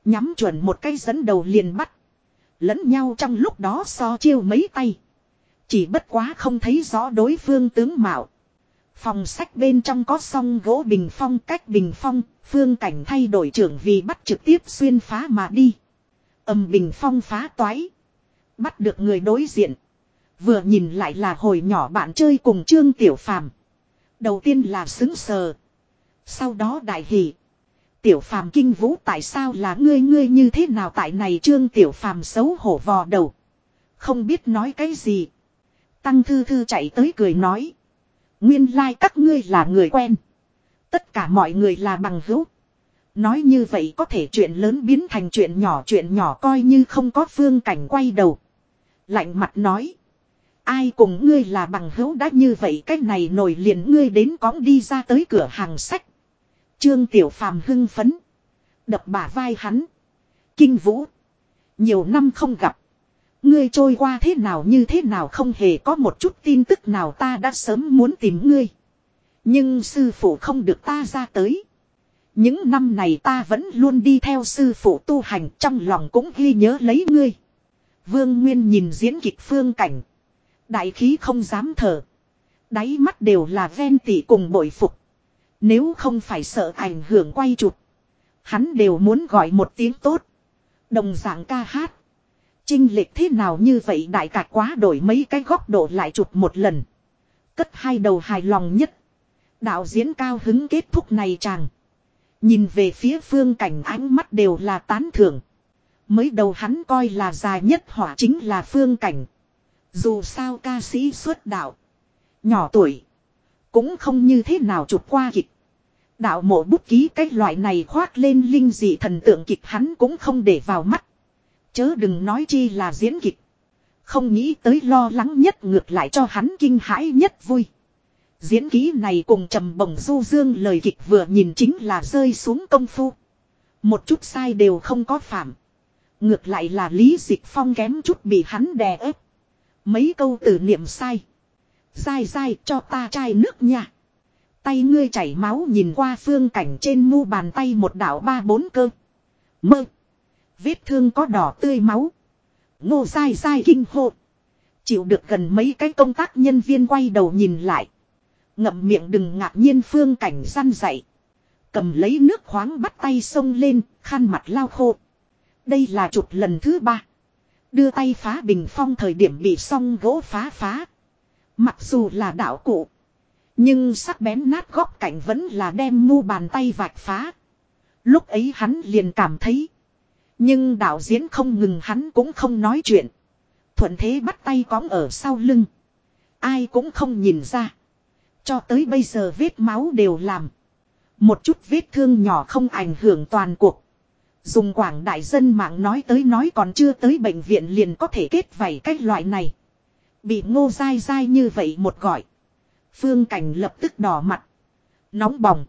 Nhắm chuẩn một cây dẫn đầu liền bắt. Lẫn nhau trong lúc đó so chiêu mấy tay. Chỉ bất quá không thấy rõ đối phương tướng mạo. Phòng sách bên trong có song gỗ bình phong cách bình phong, phương cảnh thay đổi trưởng vì bắt trực tiếp xuyên phá mà đi. Âm bình phong phá toái. Bắt được người đối diện. Vừa nhìn lại là hồi nhỏ bạn chơi cùng Trương Tiểu Phàm. Đầu tiên là xứng sờ. Sau đó đại hỷ. Tiểu Phàm kinh vũ tại sao là ngươi ngươi như thế nào tại này Trương Tiểu Phàm xấu hổ vò đầu. Không biết nói cái gì. Tăng Thư Thư chạy tới cười nói. Nguyên lai like các ngươi là người quen. Tất cả mọi người là bằng hữu. Nói như vậy có thể chuyện lớn biến thành chuyện nhỏ chuyện nhỏ coi như không có phương cảnh quay đầu. Lạnh mặt nói. Ai cùng ngươi là bằng hữu đã như vậy cách này nổi liền ngươi đến cõng đi ra tới cửa hàng sách. Trương Tiểu Phàm hưng phấn. Đập bả vai hắn. Kinh vũ. Nhiều năm không gặp. Ngươi trôi qua thế nào như thế nào không hề có một chút tin tức nào ta đã sớm muốn tìm ngươi. Nhưng sư phụ không được ta ra tới. Những năm này ta vẫn luôn đi theo sư phụ tu hành, trong lòng cũng ghi nhớ lấy ngươi. Vương Nguyên nhìn diễn kịch phương cảnh. Đại khí không dám thở. Đáy mắt đều là ven tỉ cùng bội phục. Nếu không phải sợ ảnh hưởng quay chụp. Hắn đều muốn gọi một tiếng tốt. Đồng dạng ca hát. Trinh lịch thế nào như vậy đại cạc quá đổi mấy cái góc độ lại chụp một lần. Cất hai đầu hài lòng nhất. Đạo diễn cao hứng kết thúc này chàng. Nhìn về phía phương cảnh ánh mắt đều là tán thưởng. Mới đầu hắn coi là dài nhất hỏa chính là phương cảnh. Dù sao ca sĩ xuất đạo. Nhỏ tuổi. Cũng không như thế nào chụp qua kịch. Đạo mộ bút ký cái loại này khoác lên linh dị thần tượng kịch hắn cũng không để vào mắt. Chớ đừng nói chi là diễn kịch. Không nghĩ tới lo lắng nhất ngược lại cho hắn kinh hãi nhất vui. Diễn ký này cùng trầm bổng du dương lời kịch vừa nhìn chính là rơi xuống công phu. Một chút sai đều không có phạm. Ngược lại là Lý Dịch Phong kém chút bị hắn đè ép. Mấy câu từ niệm sai. Sai sai cho ta chai nước nha. Tay ngươi chảy máu nhìn qua phương cảnh trên mu bàn tay một đảo ba bốn cơ. Mơ. Vết thương có đỏ tươi máu. Ngô sai sai kinh hộ. Chịu được gần mấy cái công tác nhân viên quay đầu nhìn lại. Ngậm miệng đừng ngạc nhiên phương cảnh săn dậy. Cầm lấy nước khoáng bắt tay sông lên, khăn mặt lao khô. Đây là chụp lần thứ ba. Đưa tay phá bình phong thời điểm bị song gỗ phá phá. Mặc dù là đạo cụ. Nhưng sắc bén nát góc cạnh vẫn là đem mu bàn tay vạch phá. Lúc ấy hắn liền cảm thấy. Nhưng đạo diễn không ngừng hắn cũng không nói chuyện. Thuận thế bắt tay cóng ở sau lưng. Ai cũng không nhìn ra. Cho tới bây giờ vết máu đều làm. Một chút vết thương nhỏ không ảnh hưởng toàn cuộc. Dùng quảng đại dân mạng nói tới nói còn chưa tới bệnh viện liền có thể kết vảy cái loại này. Bị ngô dai dai như vậy một gọi. Phương cảnh lập tức đỏ mặt. Nóng bỏng.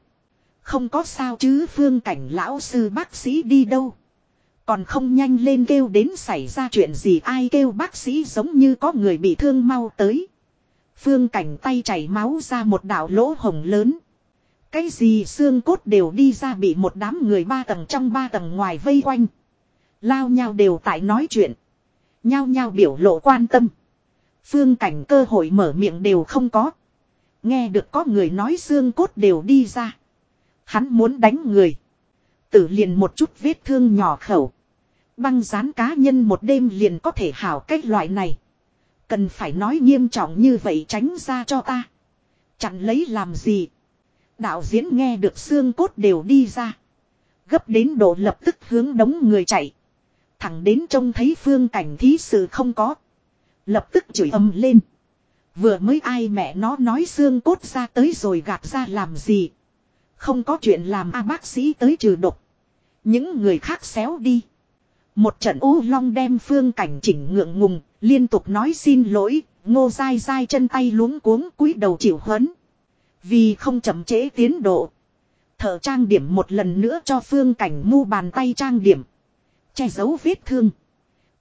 Không có sao chứ phương cảnh lão sư bác sĩ đi đâu. Còn không nhanh lên kêu đến xảy ra chuyện gì ai kêu bác sĩ giống như có người bị thương mau tới. Phương cảnh tay chảy máu ra một đạo lỗ hồng lớn. Cái gì xương cốt đều đi ra bị một đám người ba tầng trong ba tầng ngoài vây quanh. Lao nhau đều tại nói chuyện. Nhao nhao biểu lộ quan tâm. Phương cảnh cơ hội mở miệng đều không có. Nghe được có người nói xương cốt đều đi ra. Hắn muốn đánh người. Tử liền một chút vết thương nhỏ khẩu. Băng dán cá nhân một đêm liền có thể hảo cách loại này. Cần phải nói nghiêm trọng như vậy tránh ra cho ta. Chặn lấy làm gì. Đạo diễn nghe được xương cốt đều đi ra. Gấp đến độ lập tức hướng đống người chạy. Thẳng đến trông thấy phương cảnh thí sự không có. Lập tức chửi âm lên. Vừa mới ai mẹ nó nói xương cốt ra tới rồi gạt ra làm gì. Không có chuyện làm a bác sĩ tới trừ độc. Những người khác xéo đi. Một trận u long đem phương cảnh chỉnh ngượng ngùng, liên tục nói xin lỗi, ngô dai dai chân tay luống cuống cúi đầu chịu huấn. Vì không chậm trễ tiến độ. Thợ trang điểm một lần nữa cho phương cảnh mu bàn tay trang điểm. Che giấu vết thương.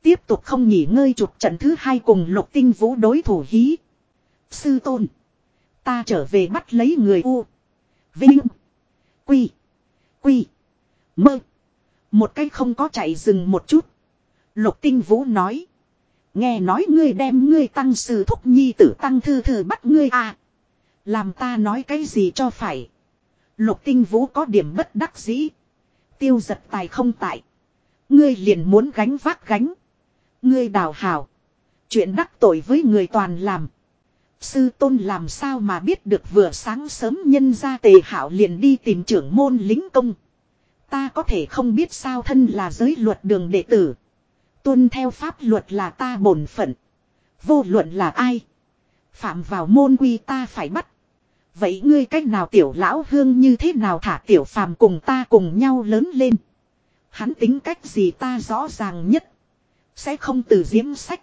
Tiếp tục không nghỉ ngơi chụp trận thứ hai cùng lục tinh vũ đối thủ hí. Sư tôn. Ta trở về bắt lấy người U. Vinh. Quy. Quy. Mơ. Một cái không có chạy dừng một chút. Lục tinh vũ nói. Nghe nói ngươi đem ngươi tăng sư thúc nhi tử tăng thư thư bắt ngươi à. Làm ta nói cái gì cho phải. Lục tinh vũ có điểm bất đắc dĩ. Tiêu giật tài không tại. Ngươi liền muốn gánh vác gánh. Ngươi đào hào. Chuyện đắc tội với người toàn làm. Sư tôn làm sao mà biết được vừa sáng sớm nhân ra tề hảo liền đi tìm trưởng môn lính công. Ta có thể không biết sao thân là giới luật đường đệ tử. Tuân theo pháp luật là ta bổn phận. Vô luận là ai. Phạm vào môn quy ta phải bắt. Vậy ngươi cách nào tiểu lão hương như thế nào thả tiểu phàm cùng ta cùng nhau lớn lên. Hắn tính cách gì ta rõ ràng nhất. Sẽ không từ diễm sách.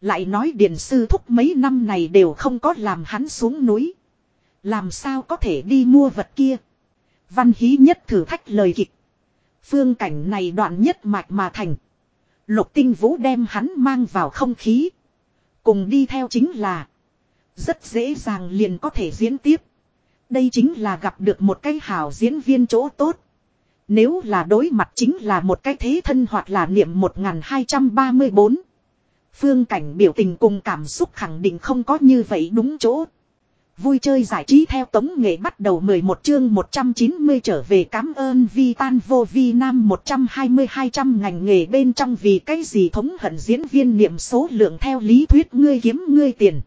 Lại nói điền sư thúc mấy năm này đều không có làm hắn xuống núi. Làm sao có thể đi mua vật kia. Văn hí nhất thử thách lời kịch. Phương cảnh này đoạn nhất mạch mà thành. Lục tinh vũ đem hắn mang vào không khí. Cùng đi theo chính là. Rất dễ dàng liền có thể diễn tiếp. Đây chính là gặp được một cái hảo diễn viên chỗ tốt. Nếu là đối mặt chính là một cái thế thân hoặc là niệm 1234. Phương cảnh biểu tình cùng cảm xúc khẳng định không có như vậy đúng chỗ. Vui chơi giải trí theo tống nghệ bắt đầu 11 chương 190 trở về cảm ơn vi tan vô vi nam 120-200 ngành nghề bên trong vì cái gì thống hận diễn viên niệm số lượng theo lý thuyết ngươi kiếm ngươi tiền.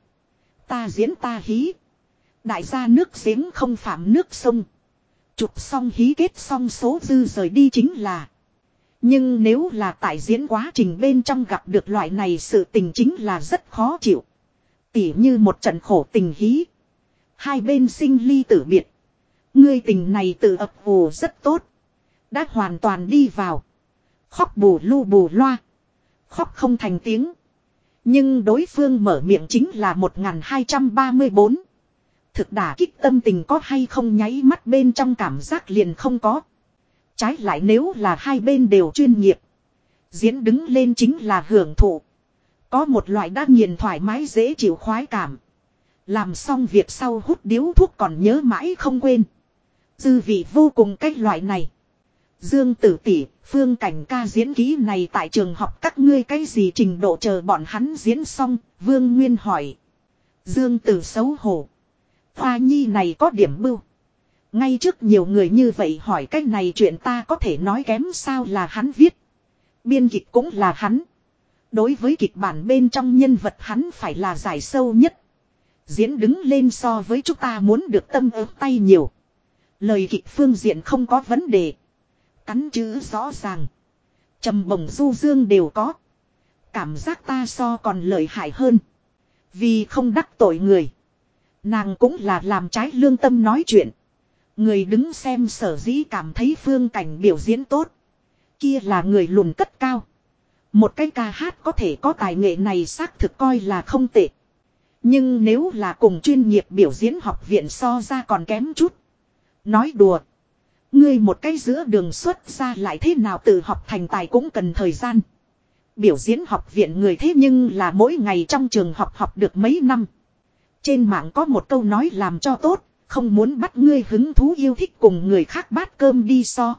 Ta diễn ta hí. Đại gia nước giếng không phạm nước sông. Chụp xong hí kết xong số dư rời đi chính là. Nhưng nếu là tại diễn quá trình bên trong gặp được loại này sự tình chính là rất khó chịu. Tỉ như một trận khổ tình hí. Hai bên sinh ly tử biệt. Ngươi tình này tự ập hồ rất tốt. Đã hoàn toàn đi vào. Khóc bù lu bù loa. Khóc không thành tiếng. Nhưng đối phương mở miệng chính là 1234. Thực đả kích tâm tình có hay không nháy mắt bên trong cảm giác liền không có. Trái lại nếu là hai bên đều chuyên nghiệp. Diễn đứng lên chính là hưởng thụ. Có một loại đã nghiền thoải mái dễ chịu khoái cảm. Làm xong việc sau hút điếu thuốc còn nhớ mãi không quên. Dư vị vô cùng cách loại này. Dương tử tỷ, phương cảnh ca diễn ký này tại trường học các ngươi cái gì trình độ chờ bọn hắn diễn xong, Vương Nguyên hỏi. Dương tử xấu hổ. Hoa nhi này có điểm bưu. Ngay trước nhiều người như vậy hỏi cái này chuyện ta có thể nói kém sao là hắn viết. Biên kịch cũng là hắn. Đối với kịch bản bên trong nhân vật hắn phải là giải sâu nhất. Diễn đứng lên so với chúng ta muốn được tâm ớt tay nhiều. Lời kịch phương diện không có vấn đề. Cắn chữ rõ ràng. trầm bổng du dương đều có. Cảm giác ta so còn lợi hại hơn. Vì không đắc tội người. Nàng cũng là làm trái lương tâm nói chuyện. Người đứng xem sở dĩ cảm thấy phương cảnh biểu diễn tốt. Kia là người lùn cất cao. Một cái ca hát có thể có tài nghệ này xác thực coi là không tệ. Nhưng nếu là cùng chuyên nghiệp biểu diễn học viện so ra còn kém chút. Nói đùa. Ngươi một cái giữa đường xuất ra lại thế nào tự học thành tài cũng cần thời gian. Biểu diễn học viện người thế nhưng là mỗi ngày trong trường học học được mấy năm. Trên mạng có một câu nói làm cho tốt, không muốn bắt ngươi hứng thú yêu thích cùng người khác bát cơm đi so.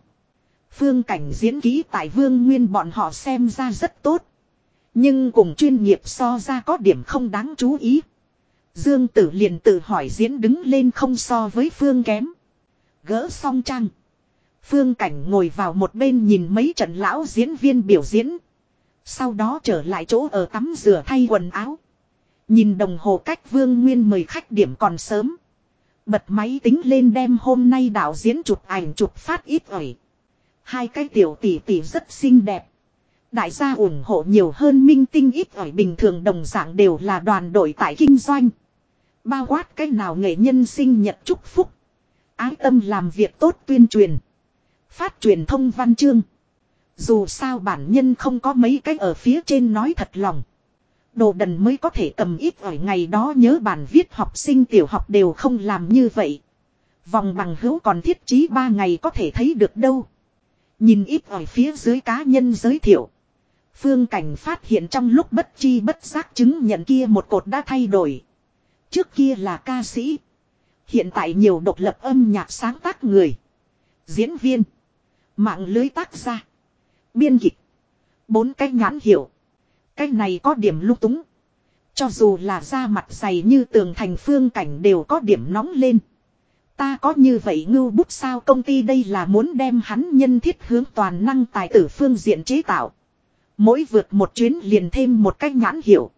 Phương cảnh diễn ký tại vương nguyên bọn họ xem ra rất tốt. Nhưng cùng chuyên nghiệp so ra có điểm không đáng chú ý. Dương tử liền tự hỏi diễn đứng lên không so với phương kém. Gỡ xong trang. Phương cảnh ngồi vào một bên nhìn mấy trận lão diễn viên biểu diễn. Sau đó trở lại chỗ ở tắm rửa thay quần áo. Nhìn đồng hồ cách vương nguyên mời khách điểm còn sớm. Bật máy tính lên đem hôm nay đạo diễn chụp ảnh chụp phát ít ỏi. Hai cái tiểu tỷ tỷ rất xinh đẹp. Đại gia ủng hộ nhiều hơn minh tinh ít ỏi bình thường đồng dạng đều là đoàn đội tại kinh doanh. Bao quát cái nào nghệ nhân sinh nhật chúc phúc. Ái tâm làm việc tốt tuyên truyền. Phát truyền thông văn chương. Dù sao bản nhân không có mấy cái ở phía trên nói thật lòng. Đồ đần mới có thể cầm ít ở ngày đó nhớ bản viết học sinh tiểu học đều không làm như vậy. Vòng bằng hữu còn thiết trí ba ngày có thể thấy được đâu. Nhìn ít ở phía dưới cá nhân giới thiệu. Phương Cảnh phát hiện trong lúc bất chi bất giác chứng nhận kia một cột đã thay đổi. Trước kia là ca sĩ. Hiện tại nhiều độc lập âm nhạc sáng tác người. Diễn viên. Mạng lưới tác gia. Biên kịch. Bốn cái nhãn hiệu. Cái này có điểm lúc túng. Cho dù là da mặt dày như tường thành phương cảnh đều có điểm nóng lên. Ta có như vậy ngưu bút sao công ty đây là muốn đem hắn nhân thiết hướng toàn năng tài tử phương diện chế tạo. Mỗi vượt một chuyến liền thêm một cách nhãn hiệu.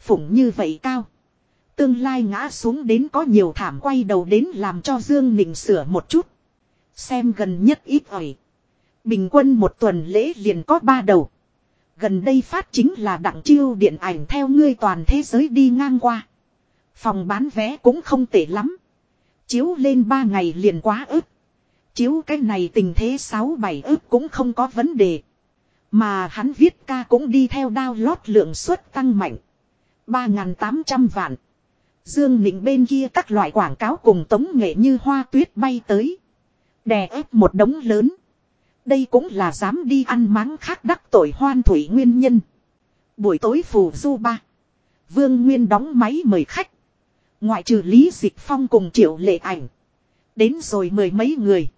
Phủng như vậy cao. Tương lai ngã xuống đến có nhiều thảm quay đầu đến làm cho Dương Nịnh sửa một chút. Xem gần nhất ít ỏi. Bình quân một tuần lễ liền có ba đầu. Gần đây phát chính là đặng chiêu điện ảnh theo ngươi toàn thế giới đi ngang qua. Phòng bán vé cũng không tệ lắm. Chiếu lên ba ngày liền quá ức. Chiếu cái này tình thế sáu bảy ức cũng không có vấn đề. Mà hắn viết ca cũng đi theo download lượng suất tăng mạnh. 3.800 vạn. Dương Nịnh bên kia các loại quảng cáo cùng tống nghệ như hoa tuyết bay tới. Đè ép một đống lớn. Đây cũng là dám đi ăn máng khác đắc tội hoan thủy nguyên nhân. Buổi tối phù du ba. Vương Nguyên đóng máy mời khách. Ngoại trừ Lý Dịch Phong cùng triệu lệ ảnh. Đến rồi mười mấy người.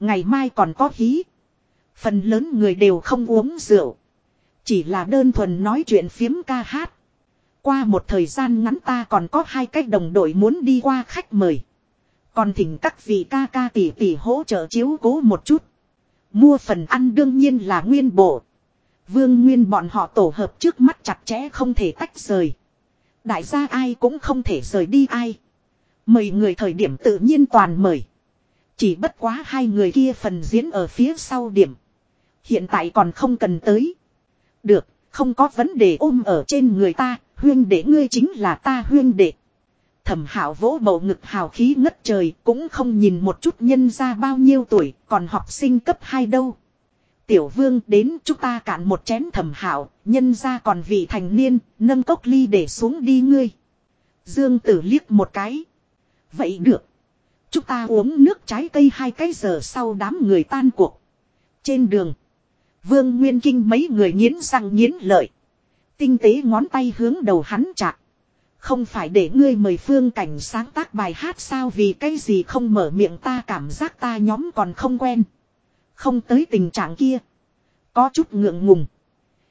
Ngày mai còn có hí. Phần lớn người đều không uống rượu. Chỉ là đơn thuần nói chuyện phiếm ca hát. Qua một thời gian ngắn ta còn có hai cách đồng đội muốn đi qua khách mời. Còn thỉnh các vị ca ca tỷ tỷ hỗ trợ chiếu cố một chút. Mua phần ăn đương nhiên là nguyên bộ. Vương Nguyên bọn họ tổ hợp trước mắt chặt chẽ không thể tách rời. Đại gia ai cũng không thể rời đi ai. Mời người thời điểm tự nhiên toàn mời. Chỉ bất quá hai người kia phần diễn ở phía sau điểm. Hiện tại còn không cần tới. Được, không có vấn đề ôm ở trên người ta, huyên đệ ngươi chính là ta huyên đệ. Thẩm hảo vỗ bầu ngực hào khí ngất trời cũng không nhìn một chút nhân ra bao nhiêu tuổi còn học sinh cấp 2 đâu. Tiểu vương đến chúng ta cạn một chén thẩm hảo, nhân ra còn vị thành niên, nâng cốc ly để xuống đi ngươi. Dương tử liếc một cái. Vậy được. Chúng ta uống nước trái cây hai cái giờ sau đám người tan cuộc. Trên đường. Vương Nguyên Kinh mấy người nghiến răng nghiến lợi. Tinh tế ngón tay hướng đầu hắn chặt. Không phải để ngươi mời phương cảnh sáng tác bài hát sao vì cái gì không mở miệng ta cảm giác ta nhóm còn không quen. Không tới tình trạng kia. Có chút ngượng ngùng.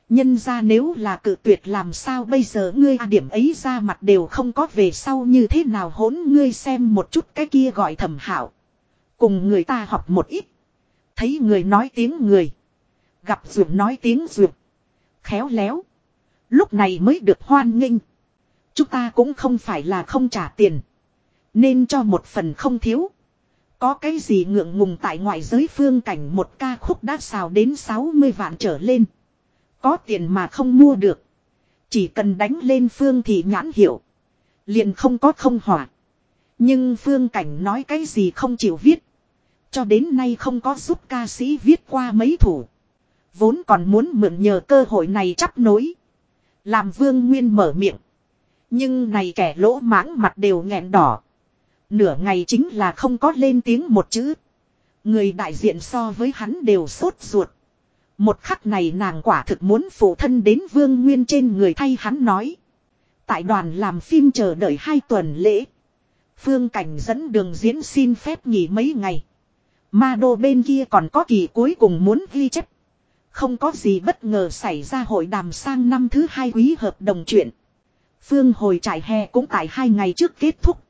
Nhân ra nếu là cự tuyệt làm sao bây giờ ngươi à điểm ấy ra mặt đều không có về sau như thế nào hỗn ngươi xem một chút cái kia gọi thẩm hảo. Cùng người ta học một ít. Thấy người nói tiếng người. Gặp ruột nói tiếng ruột. Khéo léo. Lúc này mới được hoan nghênh. Chúng ta cũng không phải là không trả tiền. Nên cho một phần không thiếu. Có cái gì ngượng ngùng tại ngoại giới phương cảnh một ca khúc đã xào đến 60 vạn trở lên. Có tiền mà không mua được. Chỉ cần đánh lên phương thì nhãn hiệu. Liền không có không hỏa. Nhưng phương cảnh nói cái gì không chịu viết. Cho đến nay không có giúp ca sĩ viết qua mấy thủ. Vốn còn muốn mượn nhờ cơ hội này chắp nối. Làm vương nguyên mở miệng. Nhưng này kẻ lỗ mãng mặt đều nghẹn đỏ. Nửa ngày chính là không có lên tiếng một chữ. Người đại diện so với hắn đều sốt ruột. Một khắc này nàng quả thực muốn phụ thân đến vương nguyên trên người thay hắn nói. Tại đoàn làm phim chờ đợi hai tuần lễ. Phương Cảnh dẫn đường diễn xin phép nghỉ mấy ngày. Ma đô bên kia còn có kỳ cuối cùng muốn ghi chép. Không có gì bất ngờ xảy ra hội đàm sang năm thứ hai quý hợp đồng chuyện. Phương hồi trải hè cũng tại hai ngày trước kết thúc.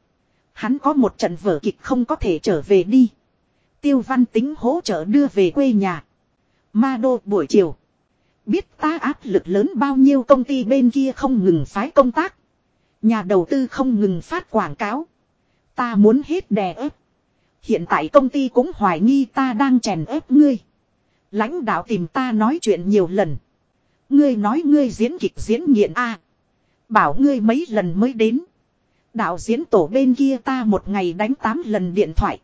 Hắn có một trận vở kịch không có thể trở về đi. Tiêu văn tính hỗ trợ đưa về quê nhà. Ma đô buổi chiều. Biết ta áp lực lớn bao nhiêu công ty bên kia không ngừng phái công tác. Nhà đầu tư không ngừng phát quảng cáo. Ta muốn hết đè ép. Hiện tại công ty cũng hoài nghi ta đang chèn ép ngươi. Lãnh đạo tìm ta nói chuyện nhiều lần. Ngươi nói ngươi diễn kịch diễn nghiện a Bảo ngươi mấy lần mới đến. Đạo diễn tổ bên kia ta một ngày đánh 8 lần điện thoại.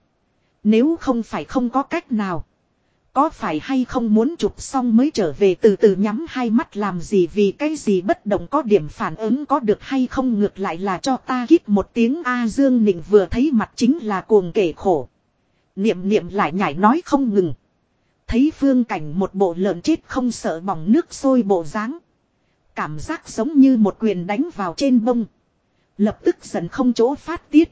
Nếu không phải không có cách nào. Có phải hay không muốn chụp xong mới trở về từ từ nhắm hai mắt làm gì vì cái gì bất động có điểm phản ứng có được hay không ngược lại là cho ta hít một tiếng A Dương Nịnh vừa thấy mặt chính là cuồng kể khổ. Niệm niệm lại nhảy nói không ngừng. Thấy phương cảnh một bộ lợn chết không sợ bỏng nước sôi bộ dáng Cảm giác giống như một quyền đánh vào trên bông. Lập tức giận không chỗ phát tiết.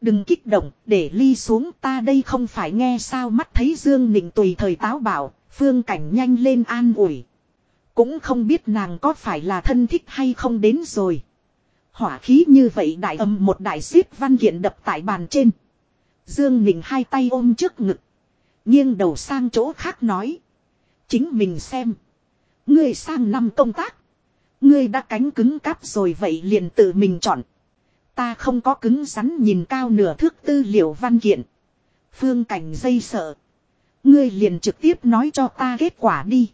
Đừng kích động, để ly xuống ta đây không phải nghe sao mắt thấy Dương Nịnh tùy thời táo bảo, phương cảnh nhanh lên an ủi. Cũng không biết nàng có phải là thân thích hay không đến rồi. Hỏa khí như vậy đại âm một đại xếp văn kiện đập tại bàn trên. Dương Nịnh hai tay ôm trước ngực. Nghiêng đầu sang chỗ khác nói. Chính mình xem. Ngươi sang năm công tác. Ngươi đã cánh cứng cáp rồi vậy liền tự mình chọn. Ta không có cứng rắn nhìn cao nửa thước tư liệu văn kiện. Phương cảnh dây sợ. Ngươi liền trực tiếp nói cho ta kết quả đi.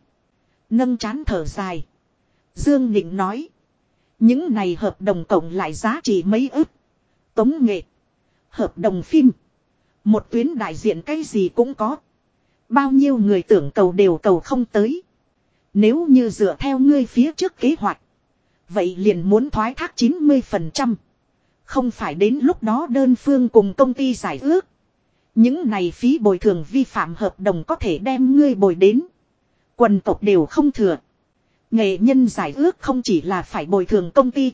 Nâng chán thở dài. Dương Nịnh nói. Những này hợp đồng cộng lại giá trị mấy ức. Tống nghệ. Hợp đồng phim. Một tuyến đại diện cái gì cũng có. Bao nhiêu người tưởng cầu đều cầu không tới. Nếu như dựa theo ngươi phía trước kế hoạch. Vậy liền muốn thoái thác 90%. Không phải đến lúc đó đơn phương cùng công ty giải ước. Những này phí bồi thường vi phạm hợp đồng có thể đem ngươi bồi đến. Quần tộc đều không thừa. Nghệ nhân giải ước không chỉ là phải bồi thường công ty.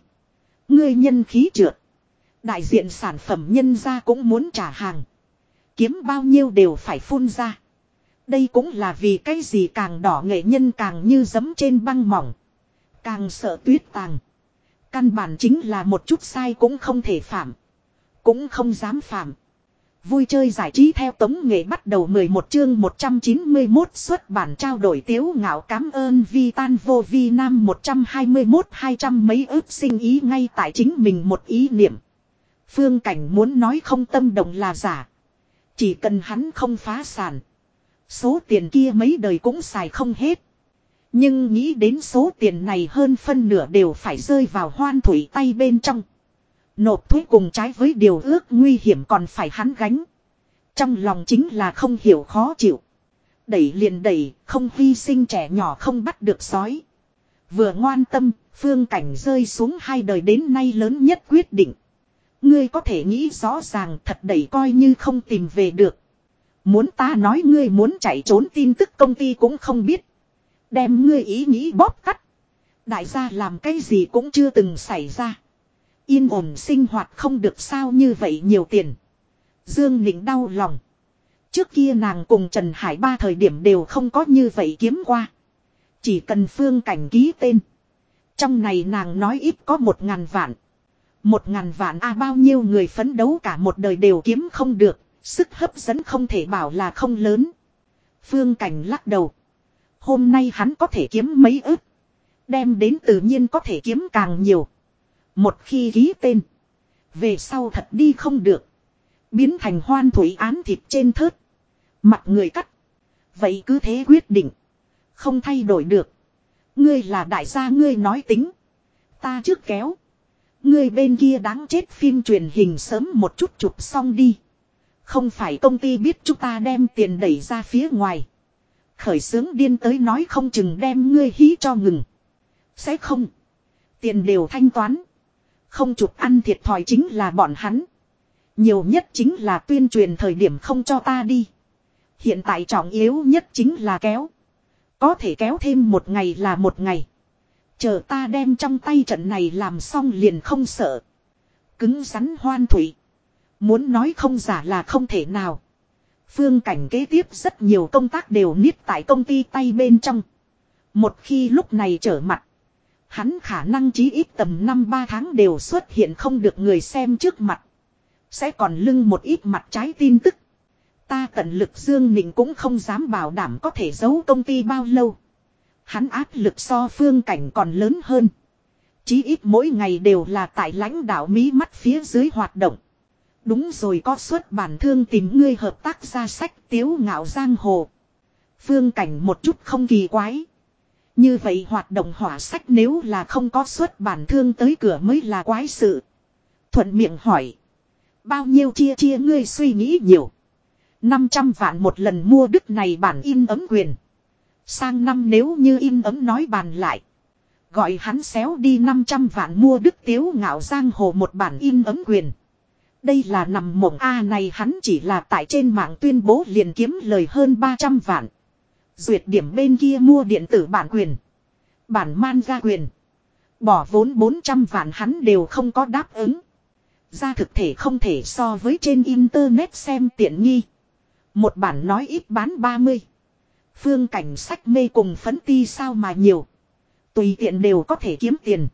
Ngươi nhân khí trượt. Đại diện sản phẩm nhân ra cũng muốn trả hàng. Kiếm bao nhiêu đều phải phun ra. Đây cũng là vì cái gì càng đỏ nghệ nhân càng như giấm trên băng mỏng. Càng sợ tuyết tàng. Căn bản chính là một chút sai cũng không thể phạm. Cũng không dám phạm. Vui chơi giải trí theo tống nghệ bắt đầu 11 chương 191 xuất bản trao đổi tiếu ngạo cảm ơn vi tan vô vi nam 121 200 mấy ước sinh ý ngay tại chính mình một ý niệm. Phương cảnh muốn nói không tâm động là giả. Chỉ cần hắn không phá sản. Số tiền kia mấy đời cũng xài không hết. Nhưng nghĩ đến số tiền này hơn phân nửa đều phải rơi vào hoan thủy tay bên trong. Nộp thuế cùng trái với điều ước nguy hiểm còn phải hắn gánh. Trong lòng chính là không hiểu khó chịu. Đẩy liền đẩy, không hy sinh trẻ nhỏ không bắt được sói. Vừa ngoan tâm, phương cảnh rơi xuống hai đời đến nay lớn nhất quyết định. Ngươi có thể nghĩ rõ ràng thật đẩy coi như không tìm về được. Muốn ta nói ngươi muốn chạy trốn tin tức công ty cũng không biết. Đem ngươi ý nghĩ bóp cắt. Đại gia làm cái gì cũng chưa từng xảy ra. Yên ổn sinh hoạt không được sao như vậy nhiều tiền. Dương Nịnh đau lòng. Trước kia nàng cùng Trần Hải ba thời điểm đều không có như vậy kiếm qua. Chỉ cần phương cảnh ký tên. Trong này nàng nói ít có một ngàn vạn. Một ngàn vạn a bao nhiêu người phấn đấu cả một đời đều kiếm không được. Sức hấp dẫn không thể bảo là không lớn. Phương cảnh lắc đầu. Hôm nay hắn có thể kiếm mấy ức. Đem đến tự nhiên có thể kiếm càng nhiều. Một khi ký tên. Về sau thật đi không được. Biến thành hoan thủy án thịt trên thớt. Mặt người cắt. Vậy cứ thế quyết định. Không thay đổi được. Ngươi là đại gia ngươi nói tính. Ta trước kéo. Ngươi bên kia đáng chết phim truyền hình sớm một chút chụp xong đi. Không phải công ty biết chúng ta đem tiền đẩy ra phía ngoài. Khởi sướng điên tới nói không chừng đem ngươi hí cho ngừng. Sẽ không. Tiền đều thanh toán. Không chụp ăn thiệt thòi chính là bọn hắn. Nhiều nhất chính là tuyên truyền thời điểm không cho ta đi. Hiện tại trọng yếu nhất chính là kéo. Có thể kéo thêm một ngày là một ngày. Chờ ta đem trong tay trận này làm xong liền không sợ. Cứng rắn hoan thủy. Muốn nói không giả là không thể nào. Phương cảnh kế tiếp rất nhiều công tác đều niết tại công ty tay bên trong. Một khi lúc này trở mặt. Hắn khả năng chí ít tầm năm ba tháng đều xuất hiện không được người xem trước mặt. Sẽ còn lưng một ít mặt trái tin tức. Ta tận lực Dương Nịnh cũng không dám bảo đảm có thể giấu công ty bao lâu. Hắn áp lực so phương cảnh còn lớn hơn. Chí ít mỗi ngày đều là tại lãnh đạo Mỹ mắt phía dưới hoạt động. Đúng rồi có suất bản thương tìm ngươi hợp tác ra sách tiếu ngạo giang hồ. Phương cảnh một chút không kỳ quái. Như vậy hoạt động hỏa sách nếu là không có suất bản thương tới cửa mới là quái sự. Thuận miệng hỏi. Bao nhiêu chia chia ngươi suy nghĩ nhiều. 500 vạn một lần mua đức này bản in ấm quyền. Sang năm nếu như in ấm nói bàn lại. Gọi hắn xéo đi 500 vạn mua đức tiếu ngạo giang hồ một bản in ấm quyền. Đây là nằm mộng A này hắn chỉ là tại trên mạng tuyên bố liền kiếm lời hơn 300 vạn. Duyệt điểm bên kia mua điện tử bản quyền. Bản man ra quyền. Bỏ vốn 400 vạn hắn đều không có đáp ứng. Ra thực thể không thể so với trên internet xem tiện nghi. Một bản nói ít bán 30. Phương cảnh sách mê cùng phấn ti sao mà nhiều. Tùy tiện đều có thể kiếm tiền.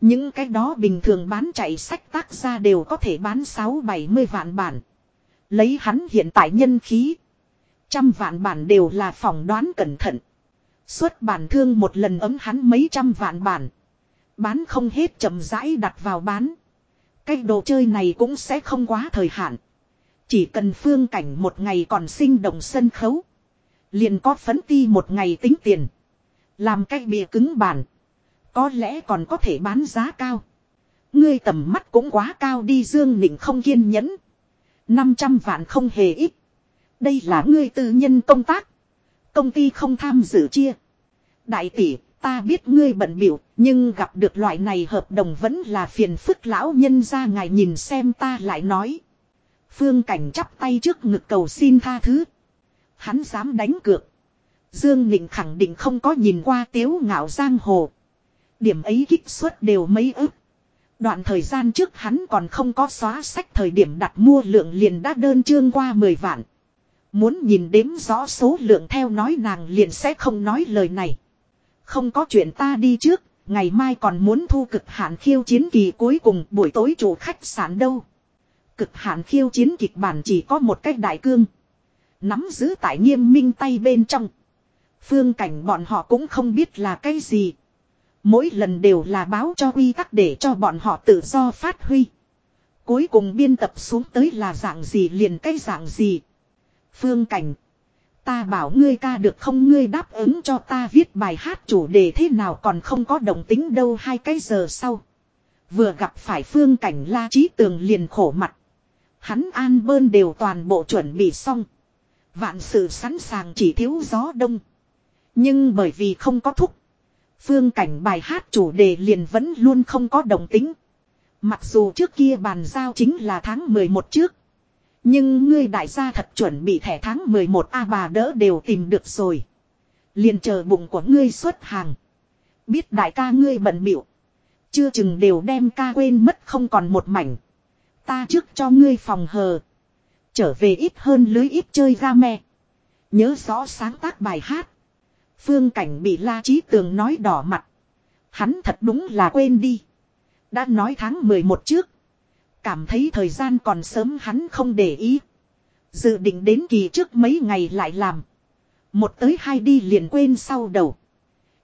Những cái đó bình thường bán chạy sách tác ra đều có thể bán 6-70 vạn bản. Lấy hắn hiện tại nhân khí. Trăm vạn bản đều là phỏng đoán cẩn thận. Xuất bản thương một lần ấm hắn mấy trăm vạn bản. Bán không hết chậm rãi đặt vào bán. Cái đồ chơi này cũng sẽ không quá thời hạn. Chỉ cần phương cảnh một ngày còn sinh động sân khấu. Liền có phấn ti một ngày tính tiền. Làm cách bìa cứng bản. Có lẽ còn có thể bán giá cao. Ngươi tầm mắt cũng quá cao đi Dương Nịnh không kiên nhẫn. 500 vạn không hề ít. Đây là ngươi tư nhân công tác. Công ty không tham dự chia. Đại tỷ, ta biết ngươi bận biểu, nhưng gặp được loại này hợp đồng vẫn là phiền phức lão nhân ra ngài nhìn xem ta lại nói. Phương Cảnh chắp tay trước ngực cầu xin tha thứ. Hắn dám đánh cược. Dương Nịnh khẳng định không có nhìn qua tiếu ngạo giang hồ. Điểm ấy kích suất đều mấy ức. Đoạn thời gian trước hắn còn không có xóa sách thời điểm đặt mua lượng liền đã đơn trương qua 10 vạn. Muốn nhìn đếm rõ số lượng theo nói nàng liền sẽ không nói lời này. Không có chuyện ta đi trước, ngày mai còn muốn thu cực hạn khiêu chiến kỳ cuối cùng buổi tối chủ khách sạn đâu. Cực hạn khiêu chiến kịch bản chỉ có một cách đại cương. Nắm giữ tại nghiêm minh tay bên trong. Phương cảnh bọn họ cũng không biết là cái gì. Mỗi lần đều là báo cho quy tắc để cho bọn họ tự do phát huy. Cuối cùng biên tập xuống tới là dạng gì liền cái dạng gì. Phương cảnh. Ta bảo ngươi ca được không ngươi đáp ứng cho ta viết bài hát chủ đề thế nào còn không có đồng tính đâu hai cái giờ sau. Vừa gặp phải phương cảnh la trí tường liền khổ mặt. Hắn an bơn đều toàn bộ chuẩn bị xong. Vạn sự sẵn sàng chỉ thiếu gió đông. Nhưng bởi vì không có thúc. Phương cảnh bài hát chủ đề liền vẫn luôn không có đồng tính. Mặc dù trước kia bàn giao chính là tháng 11 trước. Nhưng ngươi đại gia thật chuẩn bị thẻ tháng 11 A bà đỡ đều tìm được rồi. Liền chờ bụng của ngươi xuất hàng. Biết đại ca ngươi bận biểu. Chưa chừng đều đem ca quên mất không còn một mảnh. Ta trước cho ngươi phòng hờ. Trở về ít hơn lưới ít chơi ra me. Nhớ rõ sáng tác bài hát. Phương cảnh bị la trí tường nói đỏ mặt. Hắn thật đúng là quên đi. Đã nói tháng 11 trước. Cảm thấy thời gian còn sớm hắn không để ý. Dự định đến kỳ trước mấy ngày lại làm. Một tới hai đi liền quên sau đầu.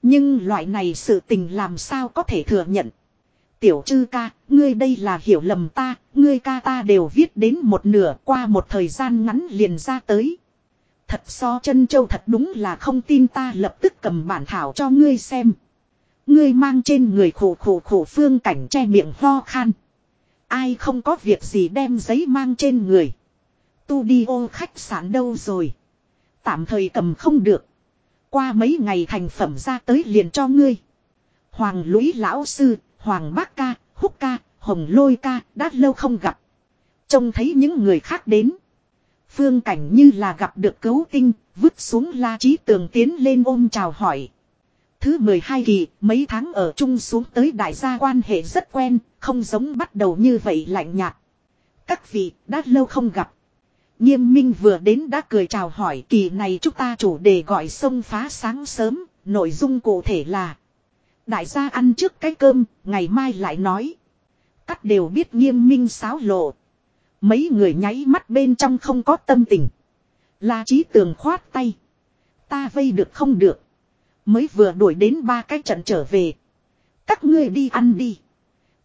Nhưng loại này sự tình làm sao có thể thừa nhận. Tiểu chư ca, ngươi đây là hiểu lầm ta, ngươi ca ta đều viết đến một nửa qua một thời gian ngắn liền ra tới. Thật so chân châu thật đúng là không tin ta lập tức cầm bản thảo cho ngươi xem. Ngươi mang trên người khổ khổ khổ phương cảnh che miệng ho khan. Ai không có việc gì đem giấy mang trên người. Tu đi ô khách sạn đâu rồi. Tạm thời cầm không được. Qua mấy ngày thành phẩm ra tới liền cho ngươi. Hoàng lũy lão sư, Hoàng bác ca, húc ca, hồng lôi ca, đã lâu không gặp. Trông thấy những người khác đến. Phương cảnh như là gặp được cấu tinh, vứt xuống la trí tường tiến lên ôm chào hỏi. Thứ 12 kỳ, mấy tháng ở chung xuống tới đại gia quan hệ rất quen, không giống bắt đầu như vậy lạnh nhạt. Các vị, đã lâu không gặp. Nghiêm minh vừa đến đã cười chào hỏi kỳ này chúng ta chủ đề gọi sông phá sáng sớm, nội dung cụ thể là Đại gia ăn trước cái cơm, ngày mai lại nói. Cắt đều biết nghiêm minh xáo lộ. Mấy người nháy mắt bên trong không có tâm tình. La trí tường khoát tay. Ta vây được không được. Mới vừa đuổi đến ba cái trận trở về. Các ngươi đi ăn đi.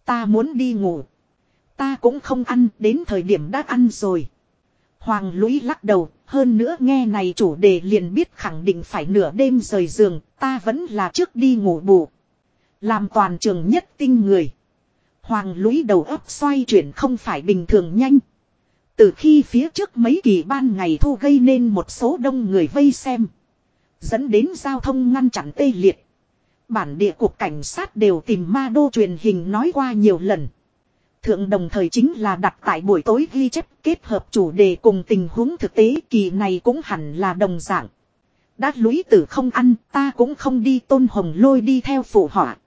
Ta muốn đi ngủ. Ta cũng không ăn đến thời điểm đã ăn rồi. Hoàng lũy lắc đầu, hơn nữa nghe này chủ đề liền biết khẳng định phải nửa đêm rời giường, ta vẫn là trước đi ngủ bù. Làm toàn trường nhất tinh người. Hoàng lũy đầu óc xoay chuyển không phải bình thường nhanh. Từ khi phía trước mấy kỳ ban ngày thu gây nên một số đông người vây xem. Dẫn đến giao thông ngăn chặn tê liệt. Bản địa cục cảnh sát đều tìm ma đô truyền hình nói qua nhiều lần. Thượng đồng thời chính là đặt tại buổi tối ghi chép kết hợp chủ đề cùng tình huống thực tế kỳ này cũng hẳn là đồng dạng. Đã lũy tử không ăn, ta cũng không đi tôn hồng lôi đi theo phụ họa.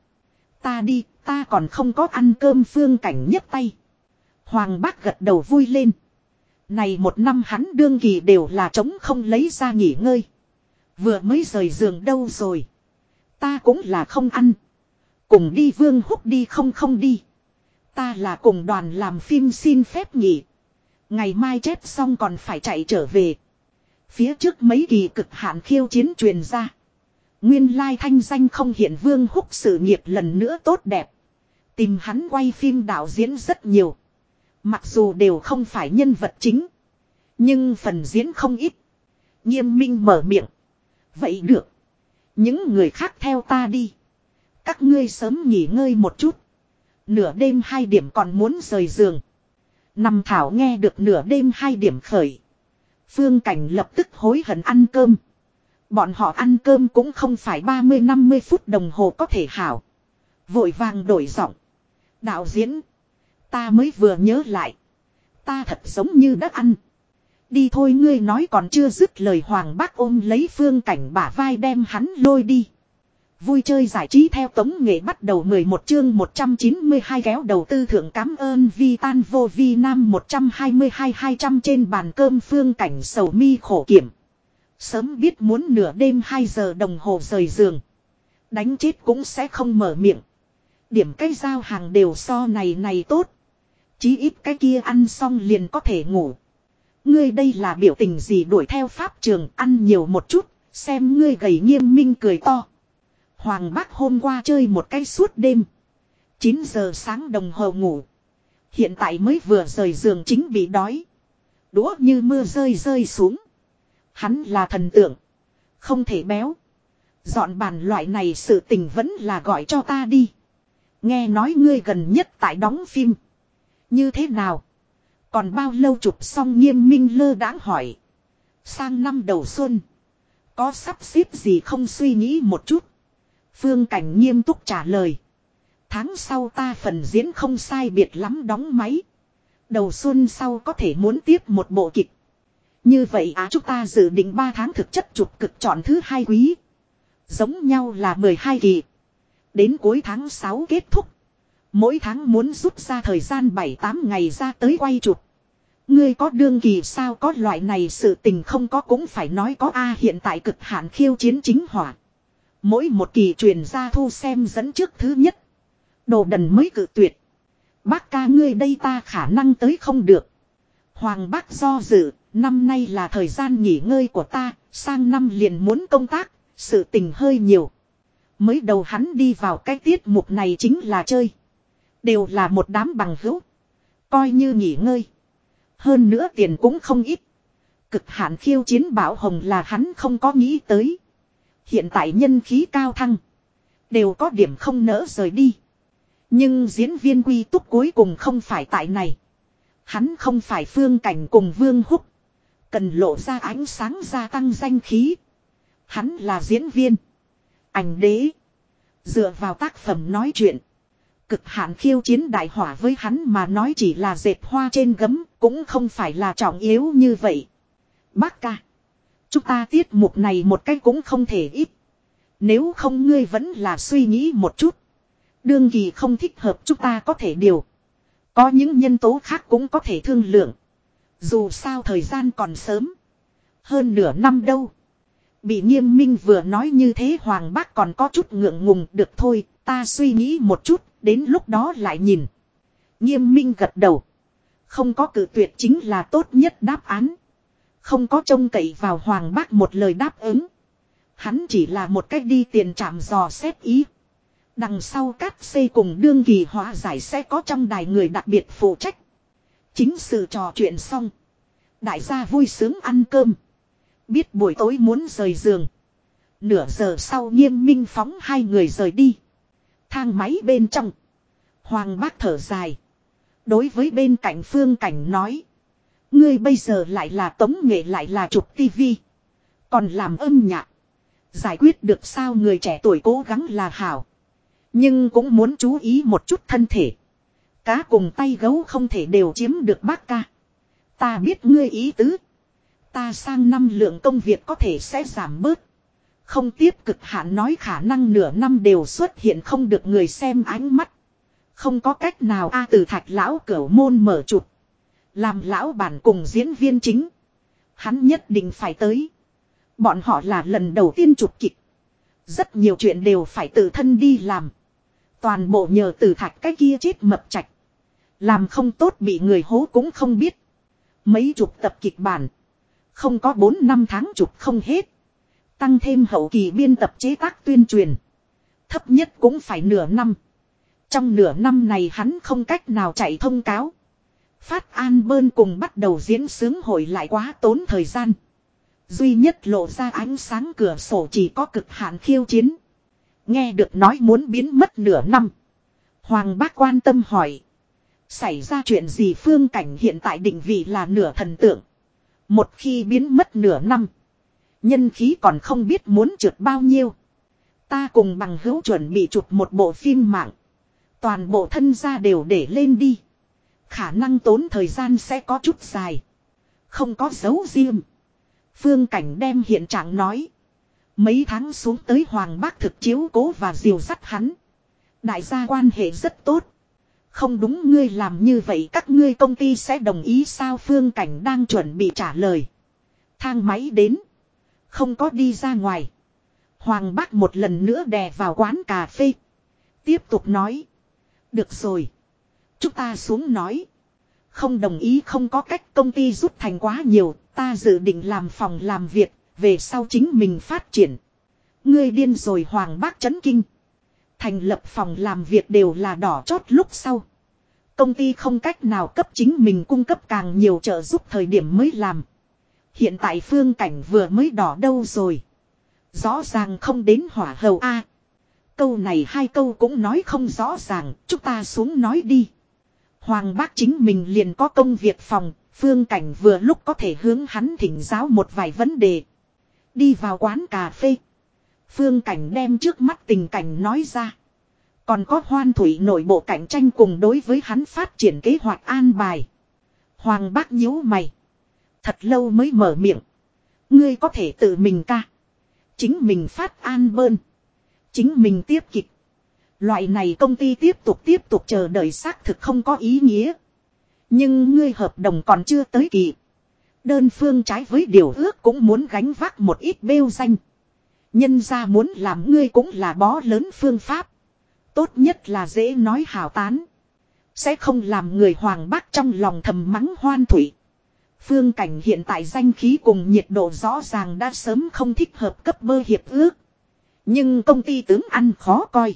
Ta đi, ta còn không có ăn cơm phương cảnh nhấp tay. Hoàng bác gật đầu vui lên. Này một năm hắn đương kỳ đều là trống không lấy ra nghỉ ngơi. Vừa mới rời giường đâu rồi. Ta cũng là không ăn. Cùng đi vương húc đi không không đi. Ta là cùng đoàn làm phim xin phép nghỉ. Ngày mai chép xong còn phải chạy trở về. Phía trước mấy kỳ cực hạn khiêu chiến truyền ra. Nguyên lai thanh danh không hiện vương húc sự nghiệp lần nữa tốt đẹp. Tìm hắn quay phim đạo diễn rất nhiều. Mặc dù đều không phải nhân vật chính. Nhưng phần diễn không ít. Nghiêm minh mở miệng. Vậy được. Những người khác theo ta đi. Các ngươi sớm nghỉ ngơi một chút. Nửa đêm hai điểm còn muốn rời giường. Nằm thảo nghe được nửa đêm hai điểm khởi. Phương cảnh lập tức hối hận ăn cơm. Bọn họ ăn cơm cũng không phải 30-50 phút đồng hồ có thể hảo. Vội vàng đổi giọng. Đạo diễn. Ta mới vừa nhớ lại. Ta thật giống như đã ăn. Đi thôi ngươi nói còn chưa dứt lời hoàng bác ôm lấy phương cảnh bả vai đem hắn lôi đi. Vui chơi giải trí theo tống nghệ bắt đầu 11 chương 192 kéo đầu tư thượng cảm ơn vi tan vô vi nam 122-200 trên bàn cơm phương cảnh sầu mi khổ kiểm. Sớm biết muốn nửa đêm 2 giờ đồng hồ rời giường. Đánh chết cũng sẽ không mở miệng. Điểm cái giao hàng đều so này này tốt. Chí ít cái kia ăn xong liền có thể ngủ. Ngươi đây là biểu tình gì đuổi theo pháp trường, ăn nhiều một chút. Xem ngươi gầy nghiêm minh cười to. Hoàng bác hôm qua chơi một cái suốt đêm. 9 giờ sáng đồng hồ ngủ. Hiện tại mới vừa rời giường chính bị đói. Đũa như mưa rơi rơi xuống. Hắn là thần tượng. Không thể béo. Dọn bàn loại này sự tình vẫn là gọi cho ta đi. Nghe nói ngươi gần nhất tại đóng phim. Như thế nào? Còn bao lâu chụp xong nghiêm minh lơ đãng hỏi. Sang năm đầu xuân. Có sắp xếp gì không suy nghĩ một chút. Phương Cảnh nghiêm túc trả lời. Tháng sau ta phần diễn không sai biệt lắm đóng máy. Đầu xuân sau có thể muốn tiếp một bộ kịch. Như vậy á, chúng ta dự định 3 tháng thực chất chụp cực chọn thứ hai quý. Giống nhau là 12 kỳ. Đến cuối tháng 6 kết thúc. Mỗi tháng muốn rút ra thời gian 7-8 ngày ra tới quay chụp. Ngươi có đương kỳ sao có loại này sự tình không có cũng phải nói có A hiện tại cực hạn khiêu chiến chính hỏa. Mỗi một kỳ truyền ra thu xem dẫn trước thứ nhất. Đồ đần mới cự tuyệt. Bác ca ngươi đây ta khả năng tới không được. Hoàng bác do dự, năm nay là thời gian nghỉ ngơi của ta, sang năm liền muốn công tác, sự tình hơi nhiều. Mới đầu hắn đi vào cái tiết mục này chính là chơi. Đều là một đám bằng hữu. Coi như nghỉ ngơi. Hơn nữa tiền cũng không ít. Cực hạn khiêu chiến bảo hồng là hắn không có nghĩ tới. Hiện tại nhân khí cao thăng. Đều có điểm không nỡ rời đi. Nhưng diễn viên quy túc cuối cùng không phải tại này. Hắn không phải phương cảnh cùng vương húc. Cần lộ ra ánh sáng gia tăng danh khí. Hắn là diễn viên. Ảnh đế. Dựa vào tác phẩm nói chuyện. Cực hạn khiêu chiến đại hỏa với hắn mà nói chỉ là dệt hoa trên gấm. Cũng không phải là trọng yếu như vậy. Bác ca. Chúng ta tiết mục này một cách cũng không thể ít. Nếu không ngươi vẫn là suy nghĩ một chút. Đương kỳ không thích hợp chúng ta có thể điều. Có những nhân tố khác cũng có thể thương lượng. Dù sao thời gian còn sớm. Hơn nửa năm đâu. Bị nghiêm minh vừa nói như thế Hoàng bác còn có chút ngượng ngùng, được thôi. Ta suy nghĩ một chút. Đến lúc đó lại nhìn. Nghiêm minh gật đầu. Không có cử tuyệt chính là tốt nhất đáp án. Không có trông cậy vào Hoàng bác một lời đáp ứng. Hắn chỉ là một cách đi tiền trạm dò xét ý. Đằng sau cát xây cùng đương kỳ hóa giải sẽ có trong đài người đặc biệt phụ trách. Chính sự trò chuyện xong. Đại gia vui sướng ăn cơm. Biết buổi tối muốn rời giường. Nửa giờ sau nghiêm minh phóng hai người rời đi. Thang máy bên trong. Hoàng bác thở dài. Đối với bên cạnh phương cảnh nói. Ngươi bây giờ lại là tống nghệ lại là chụp tivi. Còn làm âm nhạc. Giải quyết được sao người trẻ tuổi cố gắng là hảo. Nhưng cũng muốn chú ý một chút thân thể. Cá cùng tay gấu không thể đều chiếm được bác ca. Ta biết ngươi ý tứ. Ta sang năm lượng công việc có thể sẽ giảm bớt. Không tiếp cực hạn nói khả năng nửa năm đều xuất hiện không được người xem ánh mắt. Không có cách nào a từ thạch lão cửu môn mở chụp. Làm lão bản cùng diễn viên chính. Hắn nhất định phải tới. Bọn họ là lần đầu tiên chụp kịch. Rất nhiều chuyện đều phải tự thân đi làm. Toàn bộ nhờ từ thạch cái kia chết mập chạch. Làm không tốt bị người hố cũng không biết. Mấy chục tập kịch bản. Không có 4 năm tháng chụp không hết. Tăng thêm hậu kỳ biên tập chế tác tuyên truyền. Thấp nhất cũng phải nửa năm. Trong nửa năm này hắn không cách nào chạy thông cáo. Phát an bơn cùng bắt đầu diễn sướng hội lại quá tốn thời gian. Duy nhất lộ ra ánh sáng cửa sổ chỉ có cực hạn khiêu chiến. Nghe được nói muốn biến mất nửa năm. Hoàng bác quan tâm hỏi. Xảy ra chuyện gì phương cảnh hiện tại định vị là nửa thần tượng. Một khi biến mất nửa năm. Nhân khí còn không biết muốn trượt bao nhiêu. Ta cùng bằng hữu chuẩn bị chụp một bộ phim mạng. Toàn bộ thân gia đều để lên đi. Khả năng tốn thời gian sẽ có chút dài. Không có dấu riêng. Phương Cảnh đem hiện trạng nói. Mấy tháng xuống tới Hoàng Bác thực chiếu cố và diều dắt hắn. Đại gia quan hệ rất tốt. Không đúng ngươi làm như vậy, các ngươi công ty sẽ đồng ý sao Phương Cảnh đang chuẩn bị trả lời. Thang máy đến. Không có đi ra ngoài. Hoàng Bác một lần nữa đè vào quán cà phê. Tiếp tục nói. Được rồi. Chúng ta xuống nói. Không đồng ý, không có cách, công ty rút thành quá nhiều. Ta dự định làm phòng làm việc. Về sau chính mình phát triển. Ngươi điên rồi, Hoàng Bác chấn kinh. Thành lập phòng làm việc đều là đỏ chót lúc sau. Công ty không cách nào cấp chính mình cung cấp càng nhiều trợ giúp thời điểm mới làm. Hiện tại phương cảnh vừa mới đỏ đâu rồi. Rõ ràng không đến hỏa hầu A. câu này hai câu cũng nói không rõ ràng, chúng ta xuống nói đi. Hoàng bác chính mình liền có công việc phòng, phương cảnh vừa lúc có thể hướng hắn thỉnh giáo một vài vấn đề. Đi vào quán cà phê. Phương cảnh đem trước mắt tình cảnh nói ra. Còn có hoan thủy nội bộ cạnh tranh cùng đối với hắn phát triển kế hoạch an bài. Hoàng bác nhíu mày. Thật lâu mới mở miệng. Ngươi có thể tự mình ca. Chính mình phát an bơn. Chính mình tiếp kịch. Loại này công ty tiếp tục tiếp tục chờ đợi xác thực không có ý nghĩa. Nhưng ngươi hợp đồng còn chưa tới kỳ. Đơn phương trái với điều ước cũng muốn gánh vác một ít bêu danh. Nhân ra muốn làm ngươi cũng là bó lớn phương pháp. Tốt nhất là dễ nói hào tán. Sẽ không làm người hoàng bác trong lòng thầm mắng hoan thủy. Phương cảnh hiện tại danh khí cùng nhiệt độ rõ ràng đã sớm không thích hợp cấp bơ hiệp ước. Nhưng công ty tướng ăn khó coi.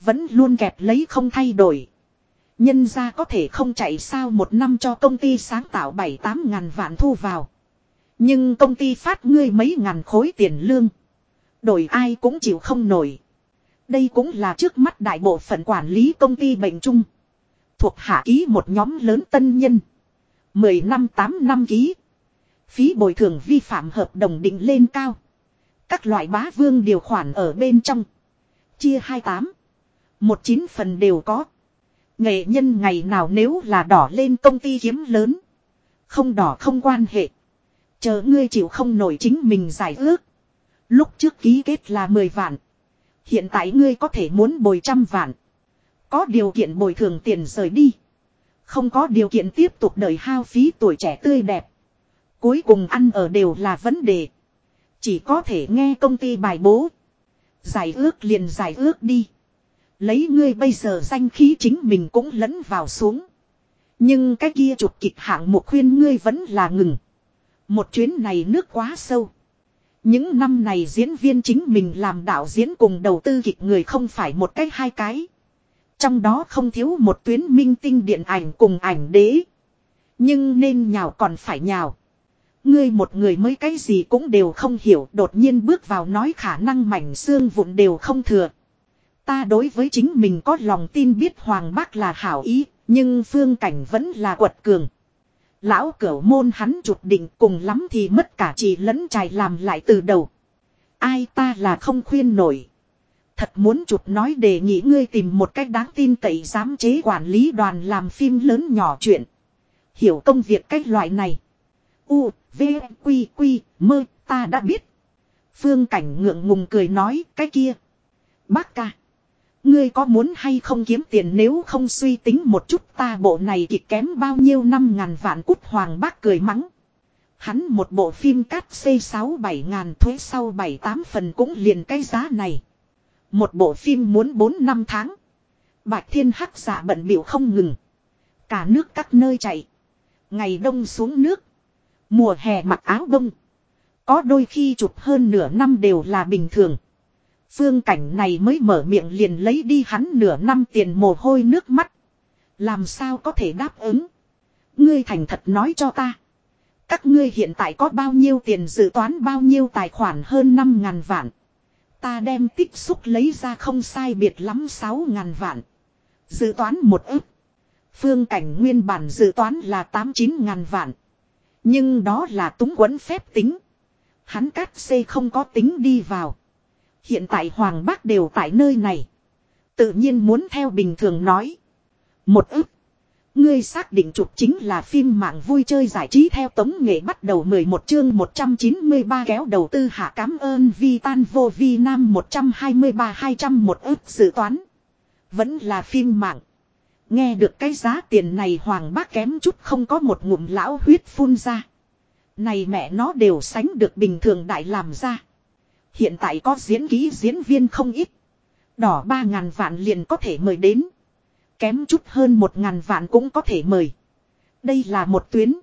Vẫn luôn kẹp lấy không thay đổi. Nhân ra có thể không chạy sao một năm cho công ty sáng tạo 7-8 ngàn vạn thu vào. Nhưng công ty phát ngươi mấy ngàn khối tiền lương. Đổi ai cũng chịu không nổi. Đây cũng là trước mắt đại bộ phận quản lý công ty bệnh chung. Thuộc hạ ký một nhóm lớn tân nhân. 10 năm 8 năm ký. Phí bồi thường vi phạm hợp đồng định lên cao. Các loại bá vương điều khoản ở bên trong. Chia 28. Một chín phần đều có. Nghệ nhân ngày nào nếu là đỏ lên công ty kiếm lớn. Không đỏ không quan hệ. Chờ ngươi chịu không nổi chính mình giải ước. Lúc trước ký kết là 10 vạn. Hiện tại ngươi có thể muốn bồi trăm vạn. Có điều kiện bồi thường tiền rời đi. Không có điều kiện tiếp tục đời hao phí tuổi trẻ tươi đẹp. Cuối cùng ăn ở đều là vấn đề. Chỉ có thể nghe công ty bài bố. Giải ước liền giải ước đi. Lấy ngươi bây giờ danh khí chính mình cũng lẫn vào xuống. Nhưng cái kia chụp kịch hạng mục khuyên ngươi vẫn là ngừng. Một chuyến này nước quá sâu. Những năm này diễn viên chính mình làm đạo diễn cùng đầu tư kịch người không phải một cái hai cái. Trong đó không thiếu một tuyến minh tinh điện ảnh cùng ảnh đế. Nhưng nên nhào còn phải nhào. Ngươi một người mới cái gì cũng đều không hiểu đột nhiên bước vào nói khả năng mảnh xương vụn đều không thừa. Ta đối với chính mình có lòng tin biết Hoàng Bác là hảo ý, nhưng phương cảnh vẫn là quật cường. Lão cửu môn hắn chụp định cùng lắm thì mất cả chỉ lẫn trài làm lại từ đầu. Ai ta là không khuyên nổi. Thật muốn chụp nói đề nghị ngươi tìm một cách đáng tin cậy giám chế quản lý đoàn làm phim lớn nhỏ chuyện. Hiểu công việc cách loại này. U, V, Quy, Quy, mơ, ta đã biết. Phương cảnh ngượng ngùng cười nói cái kia. Bác ca. Ngươi có muốn hay không kiếm tiền nếu không suy tính một chút ta bộ này kịch kém bao nhiêu năm ngàn vạn cút hoàng bác cười mắng. Hắn một bộ phim cắt C6-7 ngàn thuế sau 7-8 phần cũng liền cái giá này. Một bộ phim muốn 4 năm tháng. Bạch thiên hắc giả bận biểu không ngừng. Cả nước các nơi chạy. Ngày đông xuống nước. Mùa hè mặc áo bông. Có đôi khi chụp hơn nửa năm đều là bình thường. Phương cảnh này mới mở miệng liền lấy đi hắn nửa năm tiền mồ hôi nước mắt. Làm sao có thể đáp ứng. Ngươi thành thật nói cho ta. Các ngươi hiện tại có bao nhiêu tiền dự toán bao nhiêu tài khoản hơn 5 ngàn vạn. Ta đem tích xúc lấy ra không sai biệt lắm 6 ngàn vạn. Dự toán một ức. Phương cảnh nguyên bản dự toán là 8-9 ngàn vạn. Nhưng đó là túng quấn phép tính. Hắn cắt C không có tính đi vào. Hiện tại Hoàng Bác đều tại nơi này. Tự nhiên muốn theo bình thường nói. Một ức. Ngươi xác định chụp chính là phim mạng vui chơi giải trí theo tống nghệ bắt đầu 11 chương 193 kéo đầu tư hạ cám ơn vi tan vô vi nam 123 200 một ức dự toán. Vẫn là phim mạng. Nghe được cái giá tiền này hoàng bác kém chút không có một ngụm lão huyết phun ra. Này mẹ nó đều sánh được bình thường đại làm ra. Hiện tại có diễn ký diễn viên không ít. Đỏ ba ngàn vạn liền có thể mời đến. Kém chút hơn một ngàn vạn cũng có thể mời. Đây là một tuyến.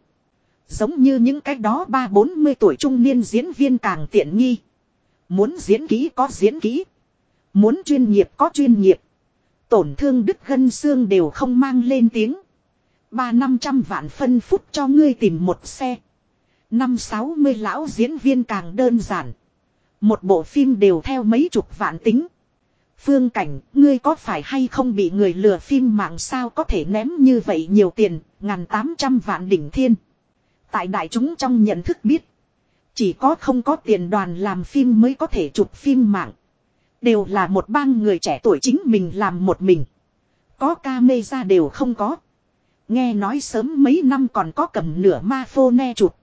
Giống như những cái đó ba bốn mươi tuổi trung niên diễn viên càng tiện nghi. Muốn diễn ký có diễn ký, Muốn chuyên nghiệp có chuyên nghiệp. Tổn thương đứt gân xương đều không mang lên tiếng. Ba năm trăm vạn phân phút cho ngươi tìm một xe. Năm sáu mươi lão diễn viên càng đơn giản. Một bộ phim đều theo mấy chục vạn tính. Phương cảnh, ngươi có phải hay không bị người lừa phim mạng sao có thể ném như vậy nhiều tiền, ngàn tám trăm vạn đỉnh thiên. Tại đại chúng trong nhận thức biết. Chỉ có không có tiền đoàn làm phim mới có thể chụp phim mạng. Đều là một bang người trẻ tuổi chính mình làm một mình. Có ca mê ra đều không có. Nghe nói sớm mấy năm còn có cầm nửa ma phô ne chụp.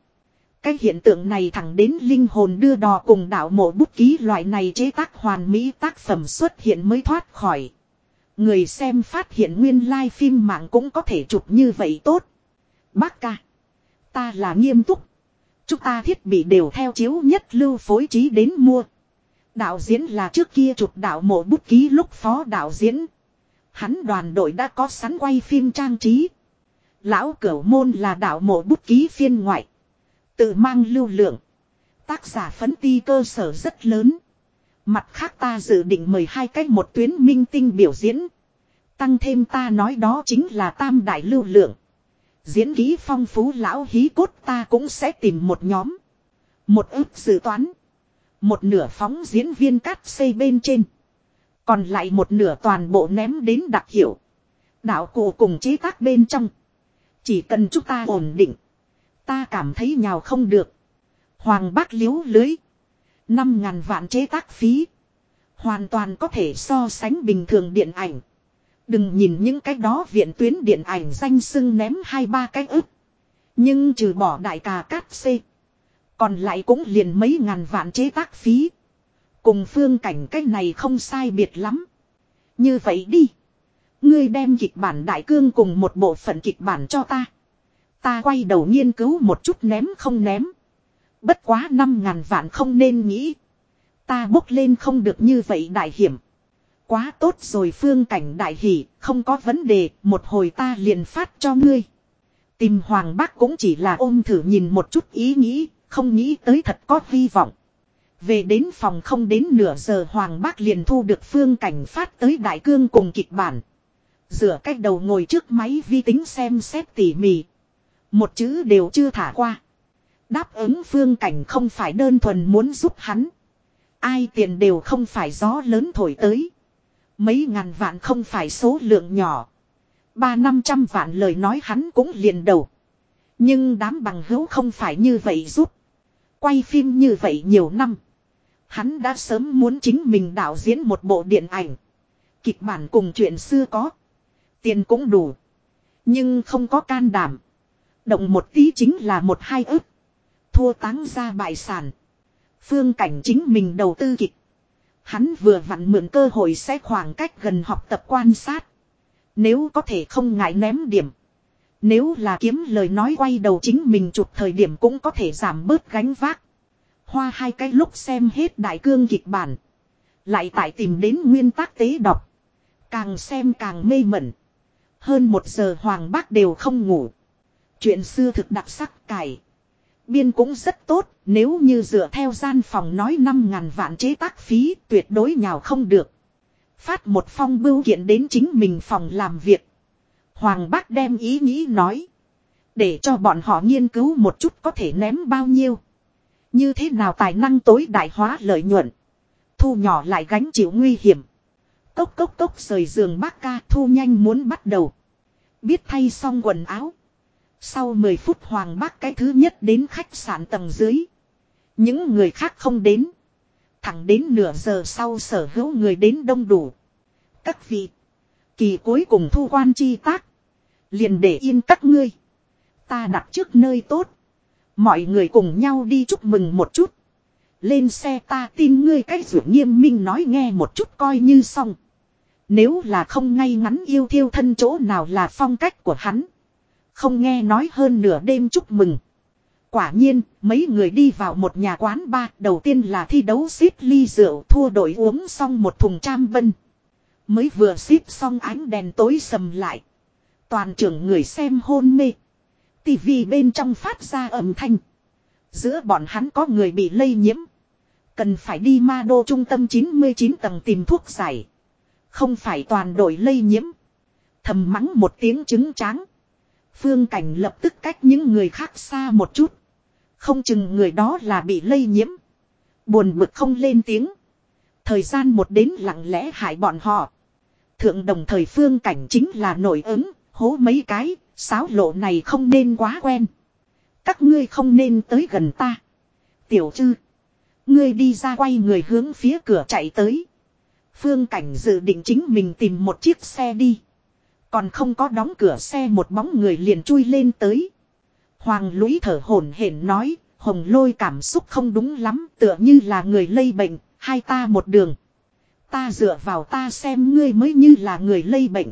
Cái hiện tượng này thẳng đến linh hồn đưa đò cùng đạo mộ bút ký loại này chế tác hoàn mỹ tác phẩm xuất hiện mới thoát khỏi. Người xem phát hiện nguyên lai like phim mạng cũng có thể chụp như vậy tốt. Bác ca. Ta là nghiêm túc. Chúng ta thiết bị đều theo chiếu nhất lưu phối trí đến mua. Đạo diễn là trước kia chụp đạo mộ bút ký lúc phó đạo diễn. Hắn đoàn đội đã có sẵn quay phim trang trí. Lão Cửu Môn là đạo mộ bút ký phiên ngoại. Tự mang lưu lượng. Tác giả phấn ti cơ sở rất lớn. Mặt khác ta dự định mời hai cách một tuyến minh tinh biểu diễn. Tăng thêm ta nói đó chính là tam đại lưu lượng. Diễn ký phong phú lão hí cốt ta cũng sẽ tìm một nhóm. Một ước dự toán. Một nửa phóng diễn viên cắt xây bên trên. Còn lại một nửa toàn bộ ném đến đặc hiệu. Đạo cụ cùng chế tác bên trong. Chỉ cần chúng ta ổn định. Ta cảm thấy nhào không được. Hoàng bác liếu lưới. Năm ngàn vạn chế tác phí. Hoàn toàn có thể so sánh bình thường điện ảnh. Đừng nhìn những cái đó viện tuyến điện ảnh danh sưng ném hai ba cái ức. Nhưng trừ bỏ đại cà cát xê. Còn lại cũng liền mấy ngàn vạn chế tác phí. Cùng phương cảnh cái này không sai biệt lắm. Như vậy đi. Ngươi đem kịch bản đại cương cùng một bộ phận kịch bản cho ta. Ta quay đầu nghiên cứu một chút ném không ném. Bất quá năm ngàn vạn không nên nghĩ. Ta bốc lên không được như vậy đại hiểm. Quá tốt rồi phương cảnh đại hỷ, không có vấn đề, một hồi ta liền phát cho ngươi. Tìm Hoàng Bác cũng chỉ là ôm thử nhìn một chút ý nghĩ, không nghĩ tới thật có hy vọng. Về đến phòng không đến nửa giờ Hoàng Bác liền thu được phương cảnh phát tới Đại Cương cùng kịch bản. Rửa cách đầu ngồi trước máy vi tính xem xét tỉ mỉ. Một chữ đều chưa thả qua. Đáp ứng phương cảnh không phải đơn thuần muốn giúp hắn. Ai tiền đều không phải gió lớn thổi tới. Mấy ngàn vạn không phải số lượng nhỏ. Ba năm trăm vạn lời nói hắn cũng liền đầu. Nhưng đám bằng hữu không phải như vậy giúp. Quay phim như vậy nhiều năm. Hắn đã sớm muốn chính mình đạo diễn một bộ điện ảnh. Kịch bản cùng chuyện xưa có. Tiền cũng đủ. Nhưng không có can đảm. Động một tí chính là một hai ức. Thua táng ra bại sản. Phương cảnh chính mình đầu tư kịch. Hắn vừa vặn mượn cơ hội sẽ khoảng cách gần học tập quan sát. Nếu có thể không ngại ném điểm. Nếu là kiếm lời nói quay đầu chính mình chụp thời điểm cũng có thể giảm bớt gánh vác. Hoa hai cái lúc xem hết đại cương kịch bản. Lại tại tìm đến nguyên tắc tế đọc. Càng xem càng mê mẩn. Hơn một giờ hoàng bác đều không ngủ. Chuyện xưa thực đặc sắc cải. Biên cũng rất tốt, nếu như dựa theo gian phòng nói 5 ngàn vạn chế tác phí tuyệt đối nhào không được. Phát một phong bưu kiện đến chính mình phòng làm việc. Hoàng bác đem ý nghĩ nói. Để cho bọn họ nghiên cứu một chút có thể ném bao nhiêu. Như thế nào tài năng tối đại hóa lợi nhuận. Thu nhỏ lại gánh chịu nguy hiểm. Cốc cốc cốc rời giường bác ca thu nhanh muốn bắt đầu. Biết thay xong quần áo. Sau 10 phút Hoàng Bác cái thứ nhất đến khách sạn tầng dưới. Những người khác không đến. Thẳng đến nửa giờ sau sở hữu người đến đông đủ. Các vị. Kỳ cuối cùng thu quan chi tác. Liền để yên các ngươi. Ta đặt trước nơi tốt. Mọi người cùng nhau đi chúc mừng một chút. Lên xe ta tin ngươi cách rượu nghiêm minh nói nghe một chút coi như xong. Nếu là không ngay ngắn yêu thiêu thân chỗ nào là phong cách của hắn. Không nghe nói hơn nửa đêm chúc mừng. Quả nhiên, mấy người đi vào một nhà quán ba, đầu tiên là thi đấu xếp ly rượu thua đội uống xong một thùng trăm bân. Mới vừa xếp xong ánh đèn tối sầm lại. Toàn trưởng người xem hôn mê. Tivi bên trong phát ra âm thanh. Giữa bọn hắn có người bị lây nhiễm. Cần phải đi ma đô trung tâm 99 tầng tìm thuốc giải. Không phải toàn đội lây nhiễm. Thầm mắng một tiếng chứng tráng. Phương Cảnh lập tức cách những người khác xa một chút. Không chừng người đó là bị lây nhiễm. Buồn bực không lên tiếng. Thời gian một đến lặng lẽ hại bọn họ. Thượng đồng thời phương cảnh chính là nổi ứng, hố mấy cái, sáo lộ này không nên quá quen. Các ngươi không nên tới gần ta. Tiểu chư. Ngươi đi ra quay người hướng phía cửa chạy tới. Phương cảnh dự định chính mình tìm một chiếc xe đi. Còn không có đóng cửa xe một bóng người liền chui lên tới. Hoàng lũy thở hổn hển nói, hồng lôi cảm xúc không đúng lắm, tựa như là người lây bệnh, hai ta một đường. Ta dựa vào ta xem ngươi mới như là người lây bệnh.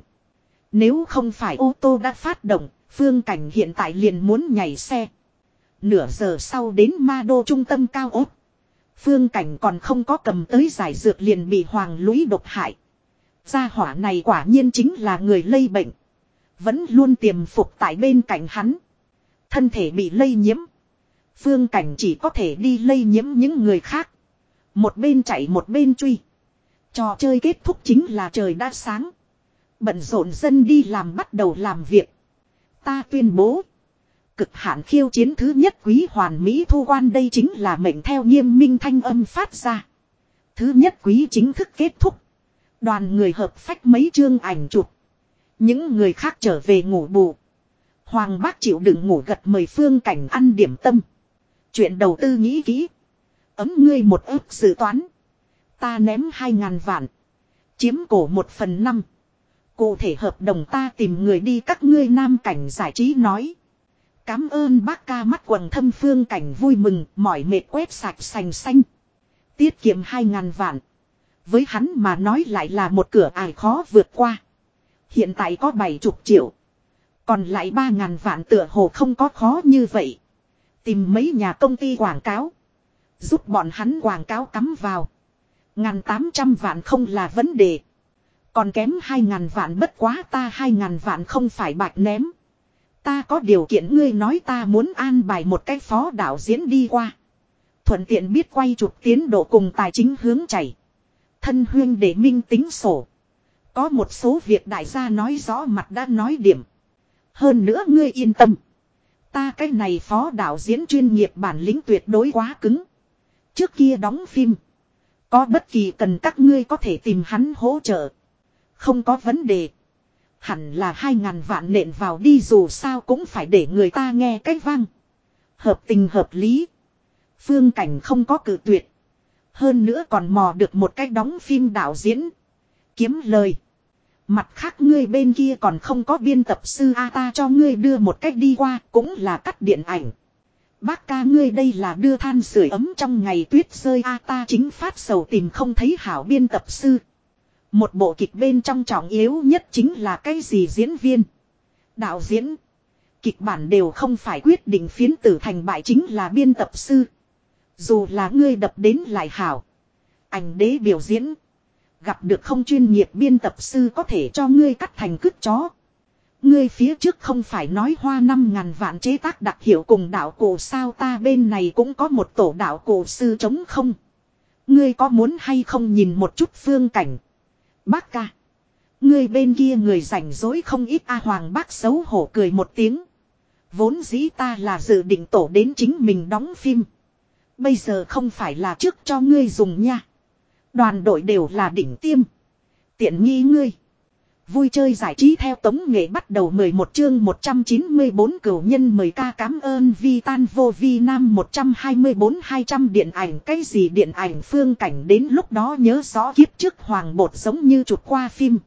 Nếu không phải ô tô đã phát động, phương cảnh hiện tại liền muốn nhảy xe. Nửa giờ sau đến ma đô trung tâm cao ốt. Phương cảnh còn không có cầm tới giải dược liền bị hoàng lũy độc hại. Gia hỏa này quả nhiên chính là người lây bệnh. Vẫn luôn tiềm phục tại bên cạnh hắn. Thân thể bị lây nhiễm. Phương cảnh chỉ có thể đi lây nhiễm những người khác. Một bên chạy một bên truy. Trò chơi kết thúc chính là trời đã sáng. Bận rộn dân đi làm bắt đầu làm việc. Ta tuyên bố. Cực hạn khiêu chiến thứ nhất quý hoàn mỹ thu quan đây chính là mệnh theo nghiêm minh thanh âm phát ra. Thứ nhất quý chính thức kết thúc. Đoàn người hợp phách mấy chương ảnh chụp. Những người khác trở về ngủ bù. Hoàng bác chịu đựng ngủ gật mời phương cảnh ăn điểm tâm. Chuyện đầu tư nghĩ kỹ. Ấm ngươi một ức dự toán. Ta ném hai ngàn vạn. Chiếm cổ một phần năm. Cụ thể hợp đồng ta tìm người đi các ngươi nam cảnh giải trí nói. Cám ơn bác ca mắt quần thâm phương cảnh vui mừng, mỏi mệt quét sạch sành xanh. Tiết kiệm hai ngàn vạn. Với hắn mà nói lại là một cửa ải khó vượt qua. Hiện tại có bảy chục triệu. Còn lại ba ngàn vạn tựa hồ không có khó như vậy. Tìm mấy nhà công ty quảng cáo. Giúp bọn hắn quảng cáo cắm vào. Ngàn tám trăm vạn không là vấn đề. Còn kém hai ngàn vạn bất quá ta hai ngàn vạn không phải bạch ném. Ta có điều kiện ngươi nói ta muốn an bài một cái phó đạo diễn đi qua. Thuận tiện biết quay chụp tiến độ cùng tài chính hướng chảy. Thân huyên để minh tính sổ. Có một số việc đại gia nói rõ mặt đã nói điểm. Hơn nữa ngươi yên tâm. Ta cái này phó đạo diễn chuyên nghiệp bản lĩnh tuyệt đối quá cứng. Trước kia đóng phim. Có bất kỳ cần các ngươi có thể tìm hắn hỗ trợ. Không có vấn đề. Hẳn là hai ngàn vạn nện vào đi dù sao cũng phải để người ta nghe cái vang. Hợp tình hợp lý. Phương cảnh không có cử tuyệt. Hơn nữa còn mò được một cách đóng phim đạo diễn. Kiếm lời. Mặt khác ngươi bên kia còn không có biên tập sư A ta cho ngươi đưa một cách đi qua, cũng là cắt điện ảnh. Bác ca ngươi đây là đưa than sưởi ấm trong ngày tuyết rơi A ta chính phát sầu tìm không thấy hảo biên tập sư. Một bộ kịch bên trong trọng yếu nhất chính là cái gì diễn viên. Đạo diễn. Kịch bản đều không phải quyết định phiến tử thành bại chính là biên tập sư. Dù là ngươi đập đến lại hảo. Ảnh đế biểu diễn. Gặp được không chuyên nghiệp biên tập sư có thể cho ngươi cắt thành cứt chó. Ngươi phía trước không phải nói hoa năm ngàn vạn chế tác đặc hiệu cùng đạo cổ sao ta bên này cũng có một tổ đạo cổ sư chống không. Ngươi có muốn hay không nhìn một chút phương cảnh. Bác ca. Ngươi bên kia người rảnh rỗi không ít A Hoàng bác xấu hổ cười một tiếng. Vốn dĩ ta là dự định tổ đến chính mình đóng phim. Bây giờ không phải là trước cho ngươi dùng nha. Đoàn đội đều là đỉnh tiêm. Tiện nghi ngươi. Vui chơi giải trí theo tống nghệ bắt đầu 11 chương 194 cửu nhân mời ca cảm ơn vi tan vô vi nam 124-200 điện ảnh cái gì điện ảnh phương cảnh đến lúc đó nhớ rõ kiếp trước hoàng bột giống như chụp qua phim.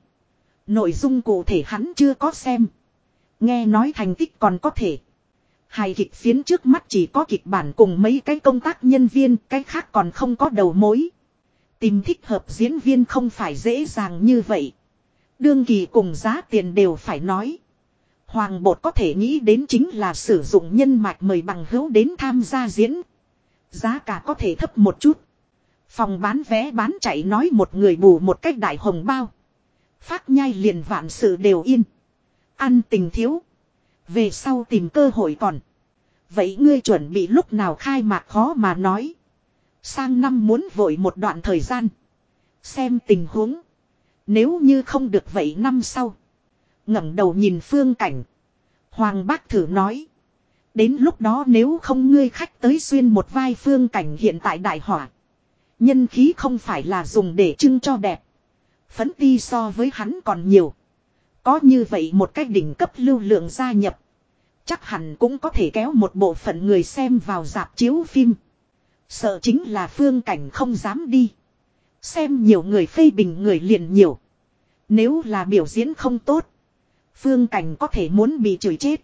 Nội dung cụ thể hắn chưa có xem. Nghe nói thành tích còn có thể. Hài kịch phiến trước mắt chỉ có kịch bản cùng mấy cái công tác nhân viên, cái khác còn không có đầu mối. Tìm thích hợp diễn viên không phải dễ dàng như vậy. Đương kỳ cùng giá tiền đều phải nói. Hoàng bột có thể nghĩ đến chính là sử dụng nhân mạch mời bằng hữu đến tham gia diễn. Giá cả có thể thấp một chút. Phòng bán vé bán chạy nói một người bù một cách đại hồng bao. Phát nhai liền vạn sự đều yên. Ăn tình thiếu. Về sau tìm cơ hội còn. Vậy ngươi chuẩn bị lúc nào khai mạc khó mà nói. Sang năm muốn vội một đoạn thời gian. Xem tình huống. Nếu như không được vậy năm sau. ngẩng đầu nhìn phương cảnh. Hoàng bác thử nói. Đến lúc đó nếu không ngươi khách tới xuyên một vai phương cảnh hiện tại đại hỏa. Nhân khí không phải là dùng để trưng cho đẹp. Phấn ti so với hắn còn nhiều. Có như vậy một cách đỉnh cấp lưu lượng gia nhập. Chắc hẳn cũng có thể kéo một bộ phận người xem vào dạp chiếu phim. Sợ chính là phương cảnh không dám đi. Xem nhiều người phê bình người liền nhiều. Nếu là biểu diễn không tốt. Phương cảnh có thể muốn bị chửi chết.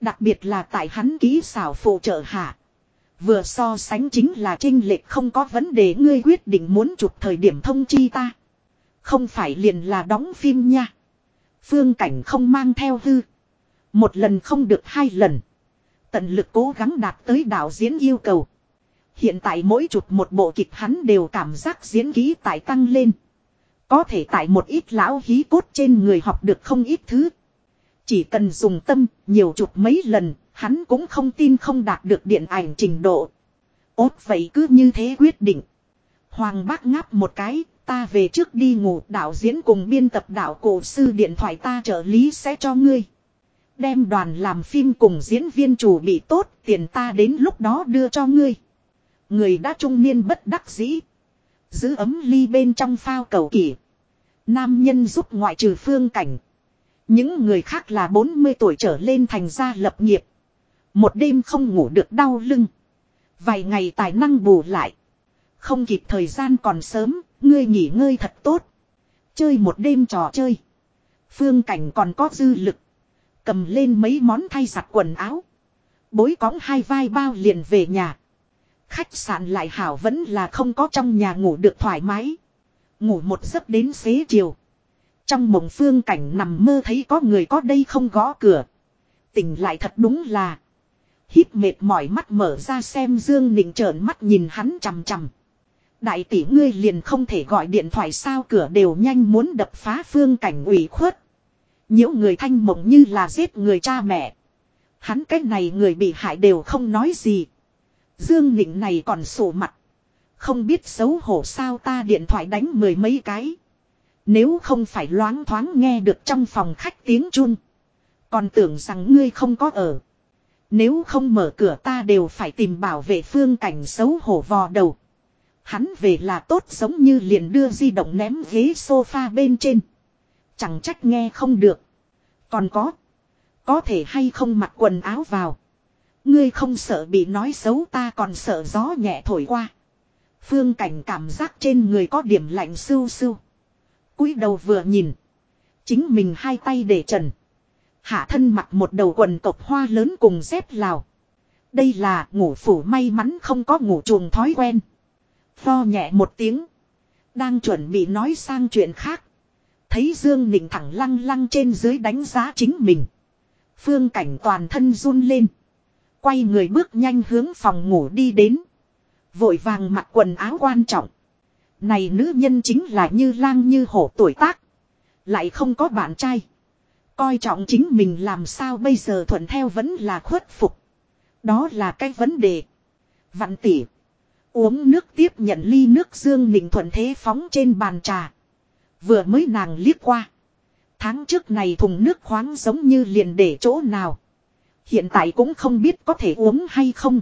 Đặc biệt là tại hắn ký xảo phụ trợ hạ. Vừa so sánh chính là trinh lệch không có vấn đề ngươi quyết định muốn chụp thời điểm thông chi ta. Không phải liền là đóng phim nha. Phương cảnh không mang theo hư. Một lần không được hai lần. Tận lực cố gắng đạt tới đạo diễn yêu cầu. Hiện tại mỗi chụp một bộ kịch hắn đều cảm giác diễn ký tại tăng lên. Có thể tại một ít lão hí cốt trên người học được không ít thứ. Chỉ cần dùng tâm, nhiều chụp mấy lần, hắn cũng không tin không đạt được điện ảnh trình độ. Ốt vậy cứ như thế quyết định. Hoàng bác ngáp một cái, ta về trước đi ngủ đạo diễn cùng biên tập đạo cổ sư điện thoại ta trợ lý sẽ cho ngươi. Đem đoàn làm phim cùng diễn viên chủ bị tốt tiền ta đến lúc đó đưa cho ngươi. Người đã trung niên bất đắc dĩ. Giữ ấm ly bên trong phao cầu kỷ. Nam nhân giúp ngoại trừ phương cảnh. Những người khác là 40 tuổi trở lên thành gia lập nghiệp. Một đêm không ngủ được đau lưng. Vài ngày tài năng bù lại. Không kịp thời gian còn sớm, ngươi nghỉ ngơi thật tốt. Chơi một đêm trò chơi. Phương cảnh còn có dư lực. Cầm lên mấy món thay giặt quần áo. Bối cõng hai vai bao liền về nhà. Khách sạn lại hảo vẫn là không có trong nhà ngủ được thoải mái. Ngủ một giấc đến xế chiều. Trong mộng phương cảnh nằm mơ thấy có người có đây không gõ cửa. Tỉnh lại thật đúng là. Hít mệt mỏi mắt mở ra xem Dương Nịnh trợn mắt nhìn hắn chằm chằm. Đại tỷ ngươi liền không thể gọi điện thoại sao cửa đều nhanh muốn đập phá phương cảnh ủy khuất. Nhiễu người thanh mộng như là giết người cha mẹ. Hắn cái này người bị hại đều không nói gì. Dương Nịnh này còn sổ mặt. Không biết xấu hổ sao ta điện thoại đánh mười mấy cái. Nếu không phải loáng thoáng nghe được trong phòng khách tiếng chun. Còn tưởng rằng ngươi không có ở. Nếu không mở cửa ta đều phải tìm bảo vệ phương cảnh xấu hổ vò đầu. Hắn về là tốt giống như liền đưa di động ném ghế sofa bên trên. Chẳng trách nghe không được. Còn có. Có thể hay không mặc quần áo vào. Ngươi không sợ bị nói xấu ta còn sợ gió nhẹ thổi qua. Phương cảnh cảm giác trên người có điểm lạnh sưu sưu. cúi đầu vừa nhìn. Chính mình hai tay để trần. Hạ thân mặc một đầu quần cộc hoa lớn cùng dép lào. Đây là ngủ phủ may mắn không có ngủ chuồng thói quen. Pho nhẹ một tiếng. Đang chuẩn bị nói sang chuyện khác. Thấy Dương Nịnh thẳng lăng lăng trên dưới đánh giá chính mình. Phương cảnh toàn thân run lên. Quay người bước nhanh hướng phòng ngủ đi đến. Vội vàng mặc quần áo quan trọng. Này nữ nhân chính là như lang như hổ tuổi tác. Lại không có bạn trai. Coi trọng chính mình làm sao bây giờ thuận theo vẫn là khuất phục. Đó là cái vấn đề. Vạn tỷ. Uống nước tiếp nhận ly nước dương nịnh thuận thế phóng trên bàn trà. Vừa mới nàng liếc qua. Tháng trước này thùng nước khoáng giống như liền để chỗ nào. Hiện tại cũng không biết có thể uống hay không.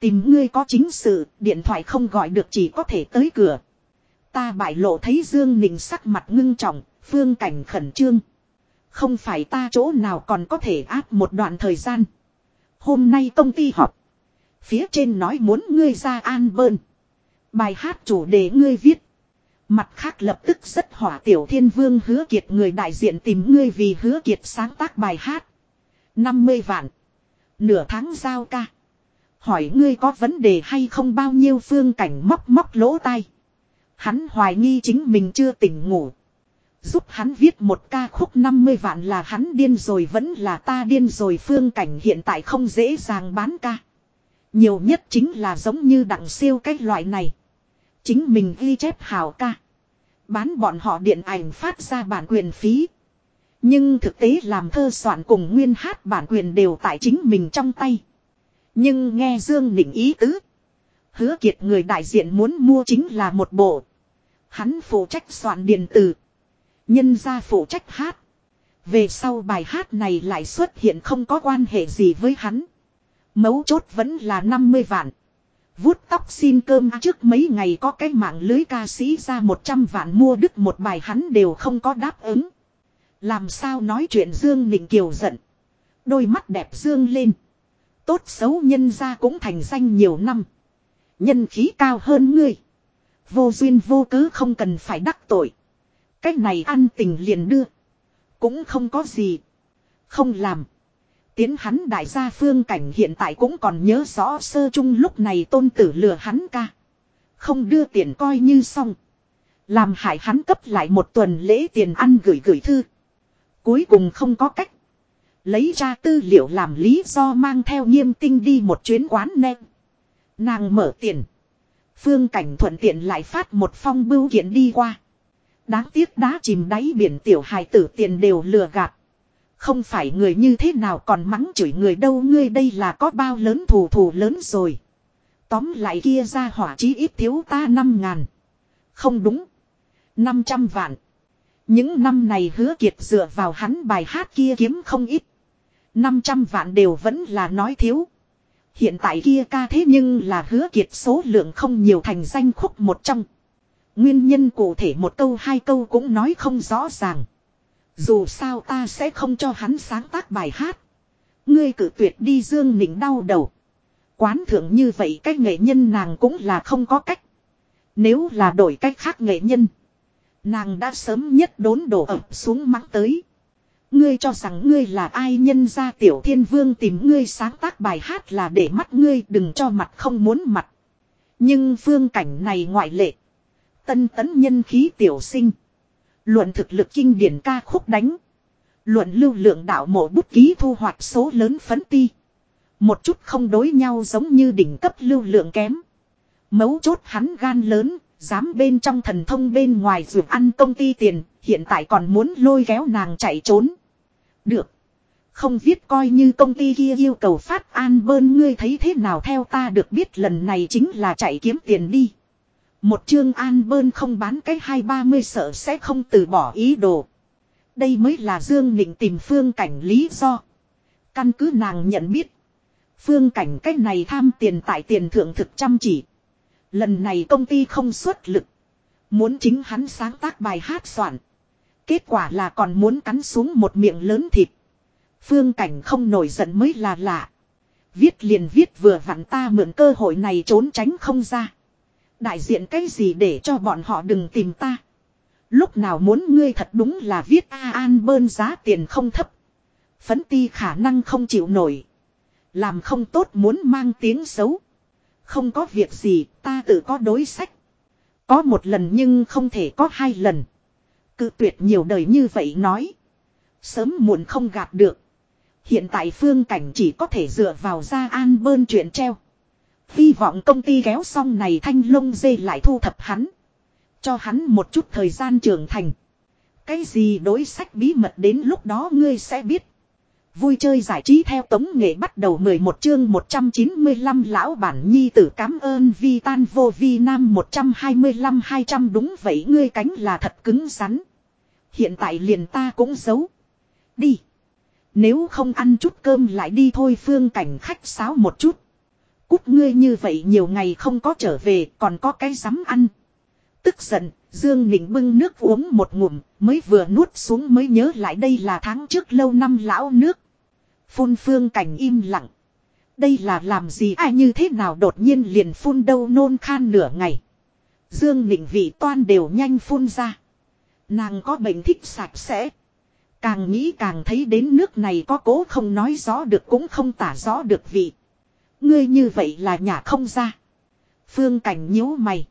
Tìm ngươi có chính sự, điện thoại không gọi được chỉ có thể tới cửa. Ta bại lộ thấy Dương Ninh sắc mặt ngưng trọng, phương cảnh khẩn trương. Không phải ta chỗ nào còn có thể áp một đoạn thời gian. Hôm nay công ty họp. Phía trên nói muốn ngươi ra an bơn. Bài hát chủ đề ngươi viết. Mặt khác lập tức rất hỏa tiểu thiên vương hứa kiệt người đại diện tìm ngươi vì hứa kiệt sáng tác bài hát. 50 vạn. Nửa tháng giao ca. Hỏi ngươi có vấn đề hay không bao nhiêu phương cảnh móc móc lỗ tai. Hắn hoài nghi chính mình chưa tỉnh ngủ. Giúp hắn viết một ca khúc 50 vạn là hắn điên rồi vẫn là ta điên rồi phương cảnh hiện tại không dễ dàng bán ca. Nhiều nhất chính là giống như đặng siêu cái loại này. Chính mình ghi chép hào ca. Bán bọn họ điện ảnh phát ra bản quyền phí. Nhưng thực tế làm thơ soạn cùng nguyên hát bản quyền đều tại chính mình trong tay. Nhưng nghe Dương Nịnh ý tứ. Hứa kiệt người đại diện muốn mua chính là một bộ. Hắn phụ trách soạn điện tử. Nhân ra phụ trách hát. Về sau bài hát này lại xuất hiện không có quan hệ gì với hắn. Mấu chốt vẫn là 50 vạn. Vút tóc xin cơm trước mấy ngày có cái mạng lưới ca sĩ ra 100 vạn mua đứt một bài hắn đều không có đáp ứng. Làm sao nói chuyện Dương Nịnh Kiều giận. Đôi mắt đẹp Dương lên. Tốt xấu nhân ra cũng thành danh nhiều năm. Nhân khí cao hơn ngươi. Vô duyên vô cớ không cần phải đắc tội. Cách này ăn tình liền đưa. Cũng không có gì. Không làm. Tiến hắn đại gia phương cảnh hiện tại cũng còn nhớ rõ sơ chung lúc này tôn tử lừa hắn ca. Không đưa tiền coi như xong. Làm hại hắn cấp lại một tuần lễ tiền ăn gửi gửi thư. Cuối cùng không có cách. Lấy ra tư liệu làm lý do mang theo nghiêm tinh đi một chuyến quán nem. Nàng mở tiền. Phương cảnh thuận tiện lại phát một phong bưu kiện đi qua. Đáng tiếc đá chìm đáy biển tiểu hài tử tiền đều lừa gạt. Không phải người như thế nào còn mắng chửi người đâu, ngươi đây là có bao lớn thù thù lớn rồi. Tóm lại kia ra hỏa chí ít thiếu ta năm ngàn. Không đúng. 500 vạn. Những năm này hứa kiệt dựa vào hắn bài hát kia kiếm không ít. 500 vạn đều vẫn là nói thiếu. Hiện tại kia ca thế nhưng là hứa kiệt số lượng không nhiều thành danh khúc một trong. Nguyên nhân cụ thể một câu hai câu cũng nói không rõ ràng. Dù sao ta sẽ không cho hắn sáng tác bài hát. Ngươi cử tuyệt đi dương nịnh đau đầu. Quán thượng như vậy cách nghệ nhân nàng cũng là không có cách. Nếu là đổi cách khác nghệ nhân. Nàng đã sớm nhất đốn đổ ập xuống mắng tới. Ngươi cho rằng ngươi là ai nhân ra tiểu thiên vương tìm ngươi sáng tác bài hát là để mắt ngươi, đừng cho mặt không muốn mặt. Nhưng phương cảnh này ngoại lệ. Tân tấn nhân khí tiểu sinh. Luận thực lực kinh điển ca khúc đánh. Luận lưu lượng đạo mộ bút ký thu hoạch số lớn phấn ti. Một chút không đối nhau giống như đỉnh cấp lưu lượng kém. Mấu chốt hắn gan lớn, dám bên trong thần thông bên ngoài dù ăn công ty tiền, hiện tại còn muốn lôi kéo nàng chạy trốn. Được. Không viết coi như công ty kia yêu cầu phát an bơn ngươi thấy thế nào theo ta được biết lần này chính là chạy kiếm tiền đi. Một chương an bơn không bán cái hai ba mươi sợ sẽ không từ bỏ ý đồ. Đây mới là Dương Nịnh tìm phương cảnh lý do. Căn cứ nàng nhận biết. Phương cảnh cách này tham tiền tại tiền thượng thực chăm chỉ. Lần này công ty không xuất lực. Muốn chính hắn sáng tác bài hát soạn. Kết quả là còn muốn cắn xuống một miệng lớn thịt. Phương cảnh không nổi giận mới là lạ. Viết liền viết vừa vặn ta mượn cơ hội này trốn tránh không ra. Đại diện cái gì để cho bọn họ đừng tìm ta. Lúc nào muốn ngươi thật đúng là viết A An bơn giá tiền không thấp. Phấn ti khả năng không chịu nổi. Làm không tốt muốn mang tiếng xấu. Không có việc gì, ta tự có đối sách. Có một lần nhưng không thể có hai lần. Cự tuyệt nhiều đời như vậy nói. Sớm muộn không gạt được. Hiện tại phương cảnh chỉ có thể dựa vào ra an bơn chuyện treo. Hy vọng công ty kéo xong này thanh lông dê lại thu thập hắn. Cho hắn một chút thời gian trưởng thành. Cái gì đối sách bí mật đến lúc đó ngươi sẽ biết. Vui chơi giải trí theo tống nghệ bắt đầu 11 chương 195 lão bản nhi tử cảm ơn vi tan vô vi nam 125 200 đúng vậy ngươi cánh là thật cứng rắn. Hiện tại liền ta cũng giấu. Đi. Nếu không ăn chút cơm lại đi thôi phương cảnh khách sáo một chút. Cút ngươi như vậy nhiều ngày không có trở về còn có cái rắm ăn. Tức giận, Dương Nịnh bưng nước uống một ngụm, mới vừa nuốt xuống mới nhớ lại đây là tháng trước lâu năm lão nước. Phun phương cảnh im lặng. Đây là làm gì ai như thế nào đột nhiên liền phun đâu nôn khan nửa ngày. Dương Nịnh vị toan đều nhanh phun ra. Nàng có bệnh thích sạch sẽ. Càng nghĩ càng thấy đến nước này có cố không nói rõ được cũng không tả rõ được vị. Ngươi như vậy là nhà không ra. Phương cảnh nhíu mày.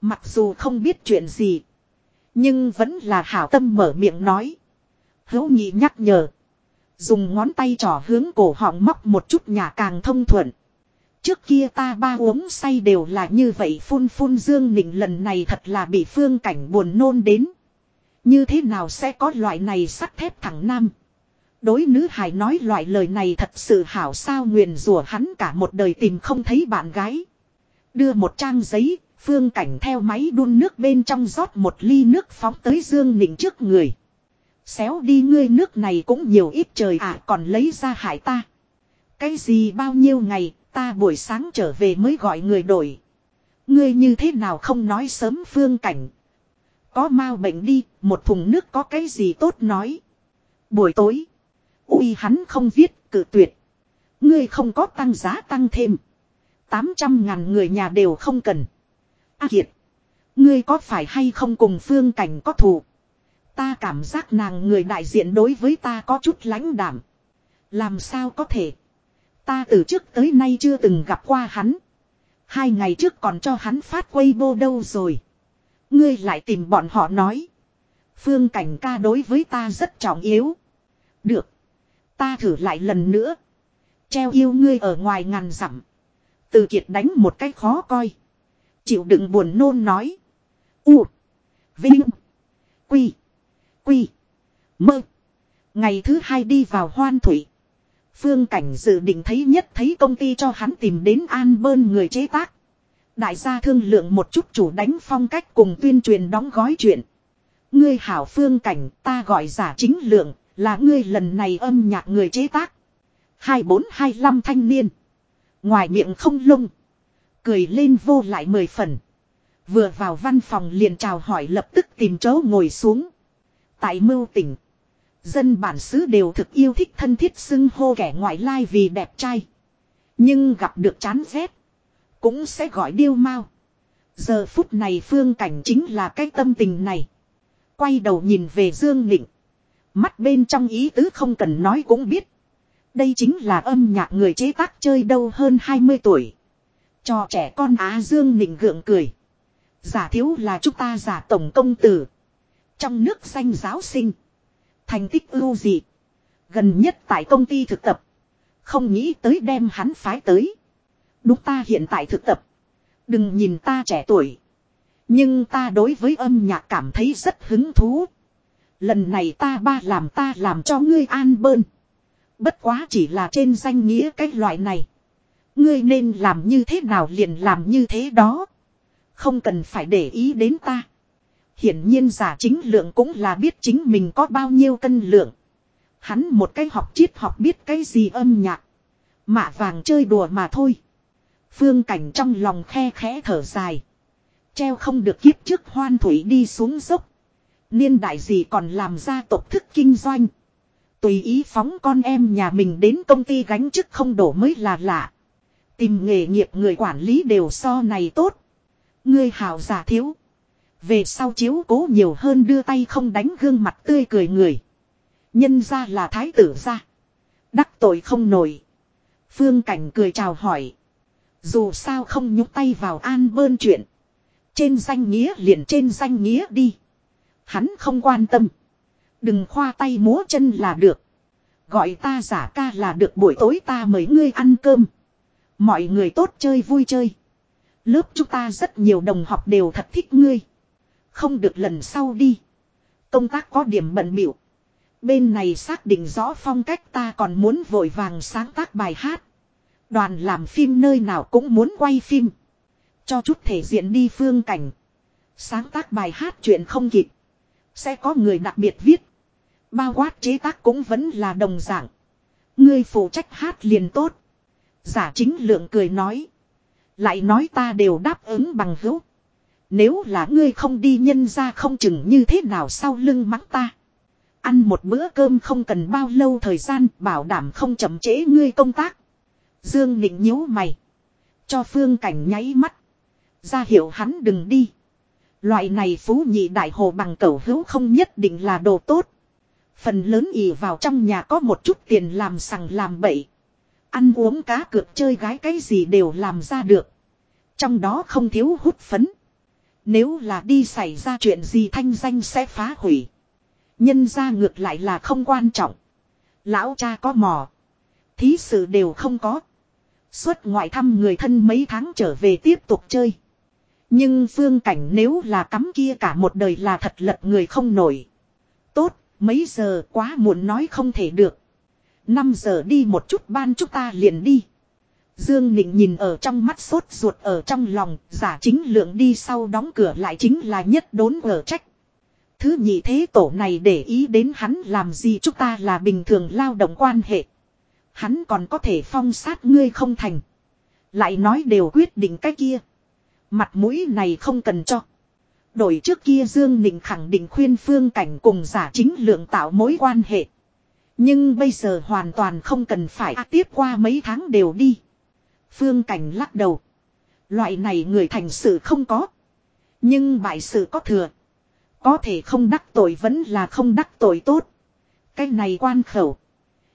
Mặc dù không biết chuyện gì. Nhưng vẫn là hảo tâm mở miệng nói. Hữu nhị nhắc nhở. Dùng ngón tay trỏ hướng cổ họng móc một chút nhà càng thông thuận. Trước kia ta ba uống say đều là như vậy, phun phun dương nịnh lần này thật là bị phương cảnh buồn nôn đến. Như thế nào sẽ có loại này sắt thép thẳng nam. Đối nữ hài nói loại lời này thật sự hảo sao nguyền rủa hắn cả một đời tìm không thấy bạn gái. Đưa một trang giấy, phương cảnh theo máy đun nước bên trong rót một ly nước phóng tới Dương Nịnh trước người. Xéo đi ngươi nước này cũng nhiều ít trời à còn lấy ra hại ta. Cái gì bao nhiêu ngày, ta buổi sáng trở về mới gọi người đổi. Ngươi như thế nào không nói sớm phương cảnh. Có mau bệnh đi, một thùng nước có cái gì tốt nói. Buổi tối. Ui hắn không viết, cự tuyệt. Ngươi không có tăng giá tăng thêm. 800 ngàn người nhà đều không cần. A Kiệt. Ngươi có phải hay không cùng phương cảnh có thù. Ta cảm giác nàng người đại diện đối với ta có chút lãnh đảm. Làm sao có thể. Ta từ trước tới nay chưa từng gặp qua hắn. Hai ngày trước còn cho hắn phát quay vô đâu rồi. Ngươi lại tìm bọn họ nói. Phương cảnh ca đối với ta rất trọng yếu. Được. Ta thử lại lần nữa. Treo yêu ngươi ở ngoài ngàn dặm. Từ kiệt đánh một cái khó coi. Chịu đựng buồn nôn nói. U. Vinh. Quy. Quy. Mơ. Ngày thứ hai đi vào hoan thủy. Phương Cảnh dự định thấy nhất thấy công ty cho hắn tìm đến an bơn người chế tác. Đại gia thương lượng một chút chủ đánh phong cách cùng tuyên truyền đóng gói chuyện. Ngươi hảo phương cảnh ta gọi giả chính lượng, là ngươi lần này âm nhạc người chế tác. 2425 thanh niên. Ngoài miệng không lung. Cười lên vô lại mười phần. Vừa vào văn phòng liền chào hỏi lập tức tìm chỗ ngồi xuống. Tại mưu tỉnh. Dân bản xứ đều thực yêu thích thân thiết xưng hô kẻ ngoại lai vì đẹp trai. Nhưng gặp được chán rét. Cũng sẽ gọi điêu mau. Giờ phút này phương cảnh chính là cái tâm tình này. Quay đầu nhìn về Dương Nịnh. Mắt bên trong ý tứ không cần nói cũng biết. Đây chính là âm nhạc người chế tác chơi đâu hơn 20 tuổi. Cho trẻ con Á Dương Nịnh gượng cười. Giả thiếu là chúng ta giả tổng công tử. Trong nước xanh giáo sinh. Thành tích ưu dị. Gần nhất tại công ty thực tập. Không nghĩ tới đem hắn phái tới. Đúng ta hiện tại thực tập. Đừng nhìn ta trẻ tuổi. Nhưng ta đối với âm nhạc cảm thấy rất hứng thú. Lần này ta ba làm ta làm cho ngươi an bơn. Bất quá chỉ là trên danh nghĩa cái loại này. Ngươi nên làm như thế nào liền làm như thế đó. Không cần phải để ý đến ta. Hiển nhiên giả chính lượng cũng là biết chính mình có bao nhiêu cân lượng. Hắn một cái học triết học biết cái gì âm nhạc. Mạ vàng chơi đùa mà thôi. Phương cảnh trong lòng khe khẽ thở dài. Treo không được kiếp trước hoan thủy đi xuống dốc. Niên đại gì còn làm ra tộc thức kinh doanh. Tùy ý phóng con em nhà mình đến công ty gánh chức không đổ mới là lạ. Tìm nghề nghiệp người quản lý đều so này tốt. Ngươi hào giả thiếu. Về sau chiếu cố nhiều hơn đưa tay không đánh gương mặt tươi cười người. Nhân ra là thái tử ra. Đắc tội không nổi. Phương Cảnh cười chào hỏi. Dù sao không nhúc tay vào an bơn chuyện. Trên danh nghĩa liền trên danh nghĩa đi. Hắn không quan tâm. Đừng khoa tay múa chân là được. Gọi ta giả ca là được buổi tối ta mời ngươi ăn cơm. Mọi người tốt chơi vui chơi. Lớp chúng ta rất nhiều đồng học đều thật thích ngươi. Không được lần sau đi. Công tác có điểm bận biểu. Bên này xác định rõ phong cách ta còn muốn vội vàng sáng tác bài hát. Đoàn làm phim nơi nào cũng muốn quay phim. Cho chút thể diện đi phương cảnh. Sáng tác bài hát chuyện không kịp. Sẽ có người đặc biệt viết. Bao quát chế tác cũng vẫn là đồng dạng. Ngươi phụ trách hát liền tốt. Giả chính lượng cười nói. Lại nói ta đều đáp ứng bằng hữu. Nếu là ngươi không đi nhân ra không chừng như thế nào sau lưng mắng ta. Ăn một bữa cơm không cần bao lâu thời gian bảo đảm không chậm trễ ngươi công tác. Dương Nịnh nhíu mày. Cho phương cảnh nháy mắt. Ra hiệu hắn đừng đi. Loại này phú nhị đại hồ bằng cẩu hữu không nhất định là đồ tốt. Phần lớn ỉ vào trong nhà có một chút tiền làm sằng làm bậy. Ăn uống cá cược chơi gái cái gì đều làm ra được. Trong đó không thiếu hút phấn. Nếu là đi xảy ra chuyện gì thanh danh sẽ phá hủy. Nhân ra ngược lại là không quan trọng. Lão cha có mò. Thí sự đều không có. Xuất ngoại thăm người thân mấy tháng trở về tiếp tục chơi. Nhưng phương cảnh nếu là cắm kia cả một đời là thật lật người không nổi. Tốt, mấy giờ quá muộn nói không thể được. 5 giờ đi một chút ban chúng ta liền đi. Dương Nịnh nhìn ở trong mắt sốt ruột ở trong lòng, giả chính lượng đi sau đóng cửa lại chính là nhất đốn ở trách. Thứ nhị thế tổ này để ý đến hắn làm gì chúng ta là bình thường lao động quan hệ. Hắn còn có thể phong sát ngươi không thành. Lại nói đều quyết định cái kia. Mặt mũi này không cần cho. Đổi trước kia Dương Nịnh khẳng định khuyên phương cảnh cùng giả chính lượng tạo mối quan hệ. Nhưng bây giờ hoàn toàn không cần phải tiếp qua mấy tháng đều đi. Phương cảnh lắc đầu. Loại này người thành sự không có. Nhưng bại sự có thừa. Có thể không đắc tội vẫn là không đắc tội tốt. Cái này quan khẩu.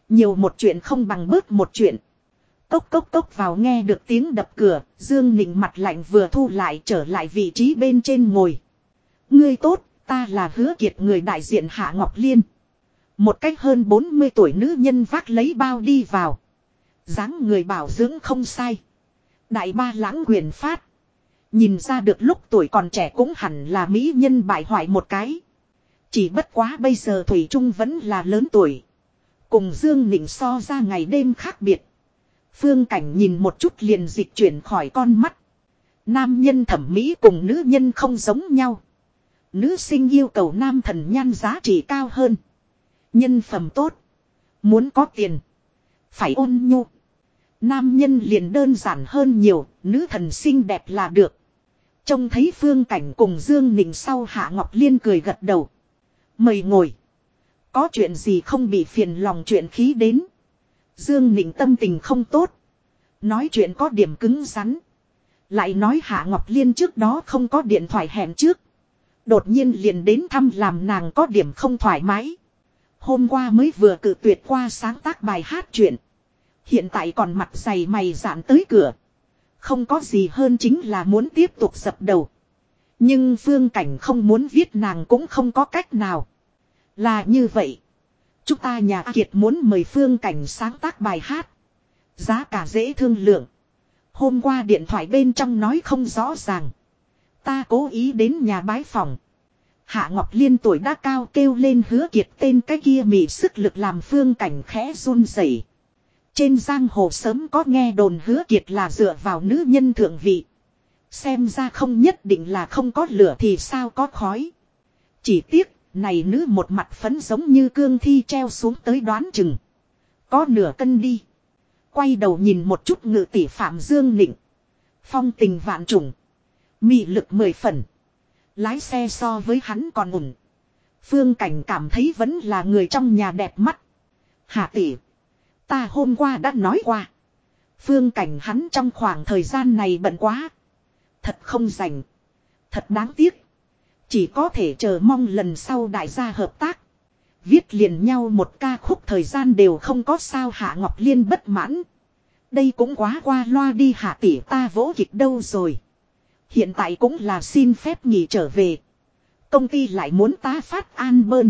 Nhiều một chuyện không bằng bớt một chuyện. Cốc cốc cốc vào nghe được tiếng đập cửa, Dương Nịnh mặt lạnh vừa thu lại trở lại vị trí bên trên ngồi. Ngươi tốt, ta là hứa kiệt người đại diện Hạ Ngọc Liên. Một cách hơn 40 tuổi nữ nhân vác lấy bao đi vào. dáng người bảo dưỡng không sai. Đại ba lãng quyền phát. Nhìn ra được lúc tuổi còn trẻ cũng hẳn là mỹ nhân bại hoại một cái. Chỉ bất quá bây giờ Thủy Trung vẫn là lớn tuổi. Cùng Dương Nịnh so ra ngày đêm khác biệt. Phương Cảnh nhìn một chút liền dịch chuyển khỏi con mắt. Nam nhân thẩm mỹ cùng nữ nhân không giống nhau. Nữ sinh yêu cầu nam thần nhan giá trị cao hơn. Nhân phẩm tốt. Muốn có tiền. Phải ôn nhu. Nam nhân liền đơn giản hơn nhiều, nữ thần xinh đẹp là được. Trông thấy phương cảnh cùng Dương Ninh sau Hạ Ngọc Liên cười gật đầu. Mời ngồi. Có chuyện gì không bị phiền lòng chuyện khí đến. Dương Nịnh tâm tình không tốt. Nói chuyện có điểm cứng rắn. Lại nói Hạ Ngọc Liên trước đó không có điện thoại hẹn trước. Đột nhiên liền đến thăm làm nàng có điểm không thoải mái. Hôm qua mới vừa cử tuyệt qua sáng tác bài hát chuyện. Hiện tại còn mặt dày mày dạn tới cửa. Không có gì hơn chính là muốn tiếp tục dập đầu. Nhưng phương cảnh không muốn viết nàng cũng không có cách nào. Là như vậy. Chúng ta nhà Kiệt muốn mời phương cảnh sáng tác bài hát. Giá cả dễ thương lượng. Hôm qua điện thoại bên trong nói không rõ ràng. Ta cố ý đến nhà bái phòng. Hạ Ngọc Liên tuổi đã cao kêu lên hứa kiệt tên cái kia mị sức lực làm phương cảnh khẽ run rẩy. Trên giang hồ sớm có nghe đồn hứa kiệt là dựa vào nữ nhân thượng vị. Xem ra không nhất định là không có lửa thì sao có khói. Chỉ tiếc, này nữ một mặt phấn giống như cương thi treo xuống tới đoán chừng. Có nửa cân đi. Quay đầu nhìn một chút ngự tỷ Phạm Dương Nịnh. Phong tình vạn trùng. Mị lực mười phần. Lái xe so với hắn còn ổn. Phương Cảnh cảm thấy vẫn là người trong nhà đẹp mắt. Hạ tỷ. Ta hôm qua đã nói qua. Phương Cảnh hắn trong khoảng thời gian này bận quá. Thật không rảnh. Thật đáng tiếc. Chỉ có thể chờ mong lần sau đại gia hợp tác. Viết liền nhau một ca khúc thời gian đều không có sao Hạ Ngọc Liên bất mãn. Đây cũng quá qua loa đi hạ tỷ ta vỗ kịch đâu rồi. Hiện tại cũng là xin phép nghỉ trở về. Công ty lại muốn ta phát an bơn.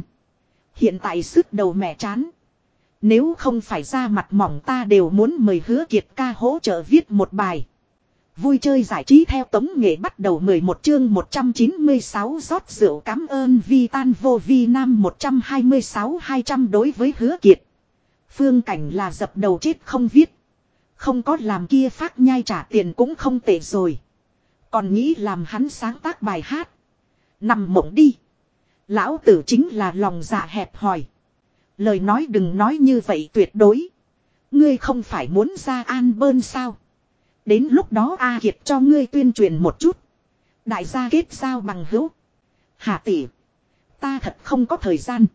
Hiện tại sức đầu mẹ chán. Nếu không phải ra mặt mỏng ta đều muốn mời hứa kiệt ca hỗ trợ viết một bài. Vui chơi giải trí theo tống nghệ bắt đầu 11 chương 196 rót rượu cảm ơn vi tan vô vi nam 126 200 đối với hứa kiệt. Phương cảnh là dập đầu chết không viết. Không có làm kia phát nhai trả tiền cũng không tệ rồi. Còn nghĩ làm hắn sáng tác bài hát. Nằm mộng đi. Lão tử chính là lòng dạ hẹp hòi. Lời nói đừng nói như vậy tuyệt đối. Ngươi không phải muốn ra an bơn sao. Đến lúc đó A Kiệt cho ngươi tuyên truyền một chút. Đại gia kết giao bằng hữu. Hạ tỷ. Ta thật không có thời gian.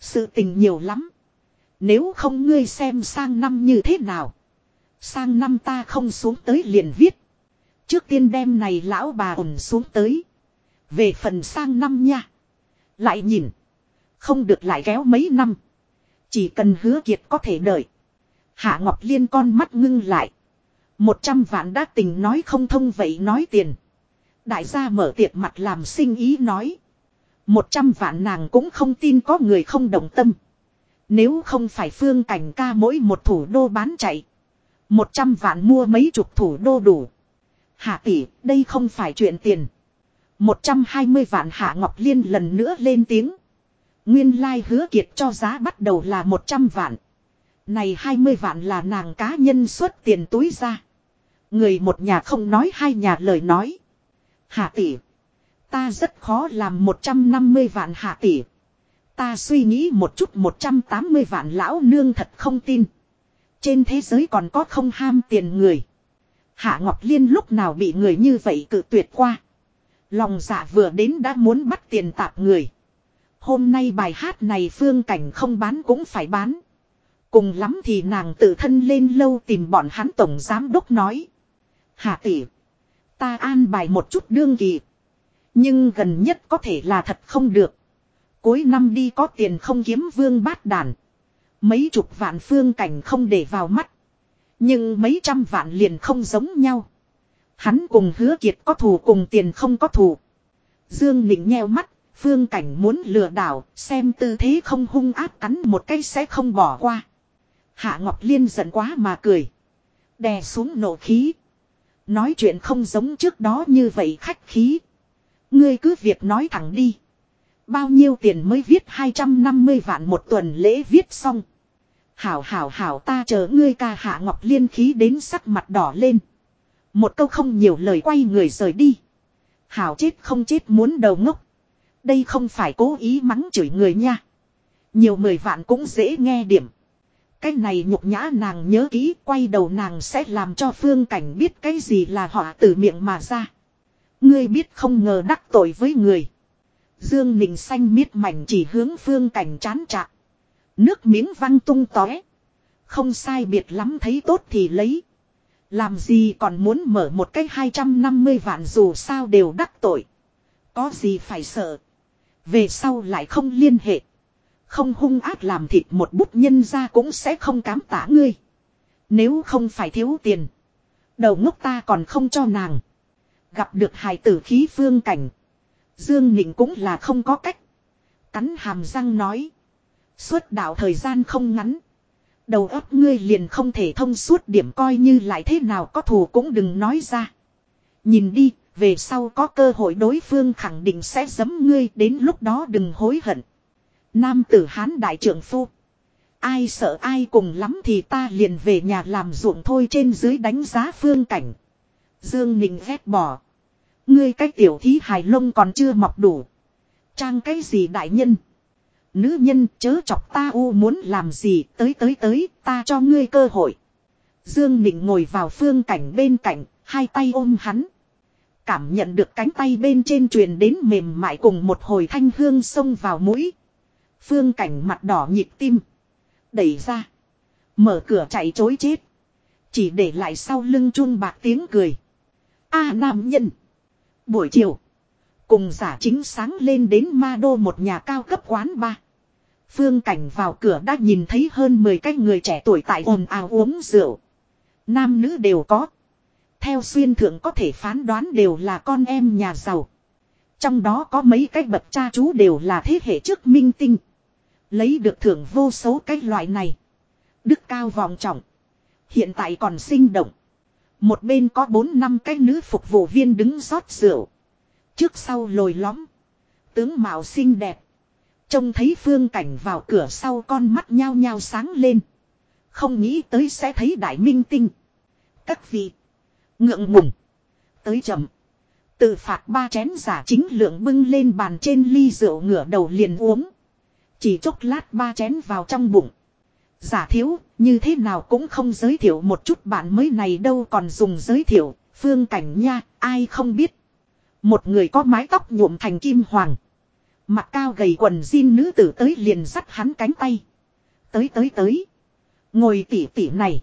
Sự tình nhiều lắm. Nếu không ngươi xem sang năm như thế nào. Sang năm ta không xuống tới liền viết. Trước tiên đem này lão bà ổn xuống tới. Về phần sang năm nha. Lại nhìn. Không được lại kéo mấy năm. Chỉ cần hứa kiệt có thể đợi. Hạ Ngọc Liên con mắt ngưng lại. Một trăm vạn đã tình nói không thông vậy nói tiền. Đại gia mở tiệc mặt làm sinh ý nói. Một trăm vạn nàng cũng không tin có người không đồng tâm. Nếu không phải phương cảnh ca mỗi một thủ đô bán chạy. Một trăm vạn mua mấy chục thủ đô đủ. Hạ tỷ, đây không phải chuyện tiền. Một trăm hai mươi vạn Hạ Ngọc Liên lần nữa lên tiếng. Nguyên lai like hứa kiệt cho giá bắt đầu là một trăm vạn. Này hai mươi vạn là nàng cá nhân xuất tiền túi ra. Người một nhà không nói hai nhà lời nói. Hạ tỷ. Ta rất khó làm một trăm năm mươi vạn hạ tỷ. Ta suy nghĩ một chút một trăm tám mươi vạn lão nương thật không tin. Trên thế giới còn có không ham tiền người. Hạ Ngọc Liên lúc nào bị người như vậy cự tuyệt qua. Lòng dạ vừa đến đã muốn bắt tiền tạp người. Hôm nay bài hát này phương cảnh không bán cũng phải bán. Cùng lắm thì nàng tự thân lên lâu tìm bọn hắn tổng giám đốc nói. Hạ tỷ. Ta an bài một chút đương kỳ. Nhưng gần nhất có thể là thật không được. Cuối năm đi có tiền không kiếm vương bát đàn. Mấy chục vạn phương cảnh không để vào mắt. Nhưng mấy trăm vạn liền không giống nhau. Hắn cùng hứa kiệt có thù cùng tiền không có thù. Dương Nịnh nheo mắt, phương cảnh muốn lừa đảo, xem tư thế không hung áp cắn một cái sẽ không bỏ qua. Hạ Ngọc Liên giận quá mà cười. Đè xuống nổ khí. Nói chuyện không giống trước đó như vậy khách khí. Ngươi cứ việc nói thẳng đi. Bao nhiêu tiền mới viết 250 vạn một tuần lễ viết xong. Hảo hảo hảo ta chờ ngươi ca hạ ngọc liên khí đến sắc mặt đỏ lên. Một câu không nhiều lời quay người rời đi. Hảo chết không chết muốn đầu ngốc. Đây không phải cố ý mắng chửi người nha. Nhiều mười vạn cũng dễ nghe điểm. Cái này nhục nhã nàng nhớ kỹ, quay đầu nàng sẽ làm cho phương cảnh biết cái gì là họ từ miệng mà ra. Ngươi biết không ngờ đắc tội với người. Dương Ninh xanh miết mảnh chỉ hướng phương cảnh chán chạc. Nước miếng văng tung tóe. Không sai biệt lắm thấy tốt thì lấy. Làm gì còn muốn mở một cái 250 vạn dù sao đều đắc tội. Có gì phải sợ. Về sau lại không liên hệ. Không hung ác làm thịt một bút nhân ra cũng sẽ không cám tả ngươi. Nếu không phải thiếu tiền. Đầu ngốc ta còn không cho nàng. Gặp được hài tử khí phương cảnh. Dương Nịnh cũng là không có cách. Cắn hàm răng nói. Suốt đạo thời gian không ngắn. Đầu óc ngươi liền không thể thông suốt điểm coi như lại thế nào có thù cũng đừng nói ra. Nhìn đi, về sau có cơ hội đối phương khẳng định sẽ giấm ngươi đến lúc đó đừng hối hận. Nam tử hán đại trưởng phu. Ai sợ ai cùng lắm thì ta liền về nhà làm ruộng thôi trên dưới đánh giá phương cảnh. Dương Ninh ghét bỏ. Ngươi cách tiểu thí hài lông còn chưa mọc đủ. Trang cái gì đại nhân. Nữ nhân chớ chọc ta u muốn làm gì tới tới tới ta cho ngươi cơ hội. Dương Nịnh ngồi vào phương cảnh bên cạnh, hai tay ôm hắn. Cảm nhận được cánh tay bên trên truyền đến mềm mại cùng một hồi thanh hương xông vào mũi. Phương cảnh mặt đỏ nhịp tim. Đẩy ra. Mở cửa chạy chối chết. Chỉ để lại sau lưng chun bạc tiếng cười. A nam nhân. Buổi chiều. Cùng giả chính sáng lên đến ma đô một nhà cao cấp quán ba. Phương cảnh vào cửa đã nhìn thấy hơn 10 cái người trẻ tuổi tại ồn ào uống rượu. Nam nữ đều có. Theo xuyên thượng có thể phán đoán đều là con em nhà giàu. Trong đó có mấy cái bậc cha chú đều là thế hệ trước minh tinh. Lấy được thưởng vô số cái loại này. Đức cao vọng trọng. Hiện tại còn sinh động. Một bên có bốn năm cái nữ phục vụ viên đứng rót rượu. Trước sau lồi lõm. Tướng mạo xinh đẹp. Trông thấy phương cảnh vào cửa sau con mắt nhao nhao sáng lên. Không nghĩ tới sẽ thấy đại minh tinh. Các vị. Ngượng ngùng. Tới chậm. Tự phạt ba chén giả chính lượng bưng lên bàn trên ly rượu ngửa đầu liền uống. Chỉ chốc lát ba chén vào trong bụng. Giả thiếu, như thế nào cũng không giới thiệu một chút bạn mới này đâu còn dùng giới thiệu, phương cảnh nha, ai không biết. Một người có mái tóc nhuộm thành kim hoàng. Mặt cao gầy quần jean nữ tử tới liền dắt hắn cánh tay. Tới tới tới. Ngồi tỉ tỉ này.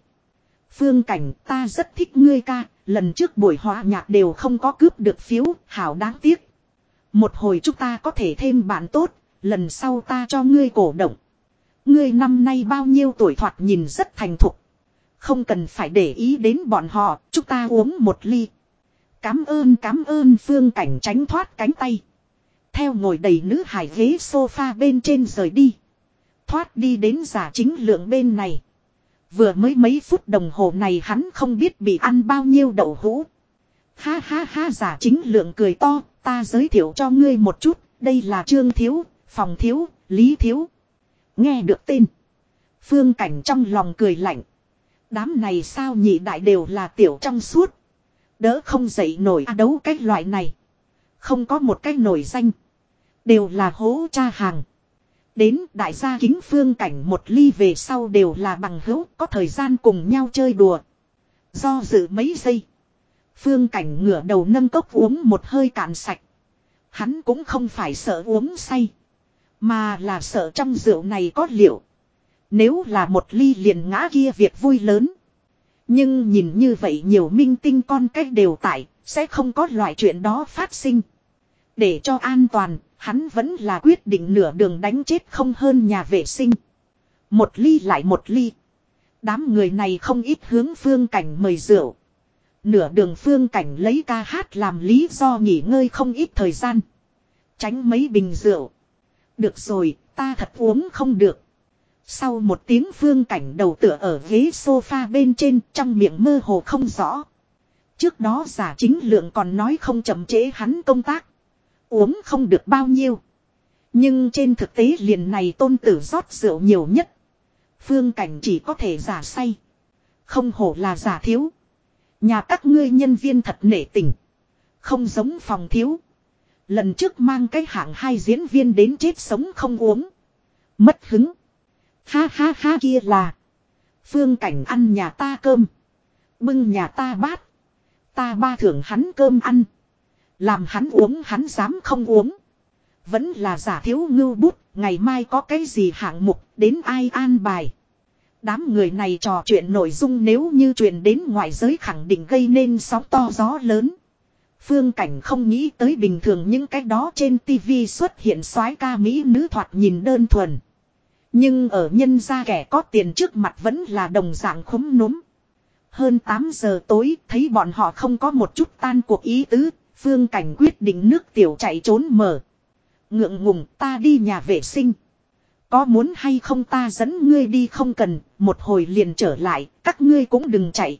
Phương cảnh ta rất thích ngươi ca, lần trước buổi hòa nhạc đều không có cướp được phiếu, hảo đáng tiếc. Một hồi chúng ta có thể thêm bạn tốt, lần sau ta cho ngươi cổ động. Ngươi năm nay bao nhiêu tuổi thoạt nhìn rất thành thục. Không cần phải để ý đến bọn họ, chúng ta uống một ly. Cám ơn cám ơn phương cảnh tránh thoát cánh tay. Theo ngồi đầy nữ hải ghế sofa bên trên rời đi. Thoát đi đến giả chính lượng bên này. Vừa mới mấy phút đồng hồ này hắn không biết bị ăn bao nhiêu đậu hũ. Ha ha ha giả chính lượng cười to, ta giới thiệu cho ngươi một chút, đây là Trương Thiếu, Phòng Thiếu, Lý Thiếu. Nghe được tên. Phương cảnh trong lòng cười lạnh. Đám này sao nhị đại đều là tiểu trong suốt. Đỡ không dậy nổi đấu cách loại này. Không có một cách nổi danh. Đều là hố cha hàng. Đến đại gia kính phương cảnh một ly về sau đều là bằng hữu có thời gian cùng nhau chơi đùa. Do dự mấy giây. Phương cảnh ngửa đầu nâng cốc uống một hơi cạn sạch. Hắn cũng không phải sợ uống say. Mà là sợ trong rượu này có liệu. Nếu là một ly liền ngã kia việc vui lớn. Nhưng nhìn như vậy nhiều minh tinh con cách đều tại, sẽ không có loại chuyện đó phát sinh. Để cho an toàn, hắn vẫn là quyết định nửa đường đánh chết không hơn nhà vệ sinh. Một ly lại một ly. Đám người này không ít hướng phương cảnh mời rượu. Nửa đường phương cảnh lấy ca hát làm lý do nghỉ ngơi không ít thời gian. Tránh mấy bình rượu. Được rồi, ta thật uống không được. Sau một tiếng phương cảnh đầu tựa ở ghế sofa bên trên trong miệng mơ hồ không rõ. Trước đó giả chính lượng còn nói không chậm chế hắn công tác. Uống không được bao nhiêu. Nhưng trên thực tế liền này tôn tử rót rượu nhiều nhất. Phương cảnh chỉ có thể giả say. Không hổ là giả thiếu. Nhà các ngươi nhân viên thật nể tình. Không giống phòng thiếu. Lần trước mang cái hạng hai diễn viên đến chết sống không uống. Mất hứng. Ha ha ha kia là. Phương cảnh ăn nhà ta cơm. Bưng nhà ta bát. Ta ba thưởng hắn cơm ăn. Làm hắn uống hắn dám không uống. Vẫn là giả thiếu ngưu bút. Ngày mai có cái gì hạng mục đến ai an bài. Đám người này trò chuyện nội dung nếu như truyền đến ngoại giới khẳng định gây nên sóng to gió lớn. Phương Cảnh không nghĩ tới bình thường những cái đó trên tivi xuất hiện soái ca Mỹ nữ thoạt nhìn đơn thuần. Nhưng ở nhân gia kẻ có tiền trước mặt vẫn là đồng dạng khúm núm. Hơn 8 giờ tối thấy bọn họ không có một chút tan cuộc ý tứ, Phương Cảnh quyết định nước tiểu chạy trốn mở. Ngượng ngùng ta đi nhà vệ sinh. Có muốn hay không ta dẫn ngươi đi không cần, một hồi liền trở lại, các ngươi cũng đừng chạy.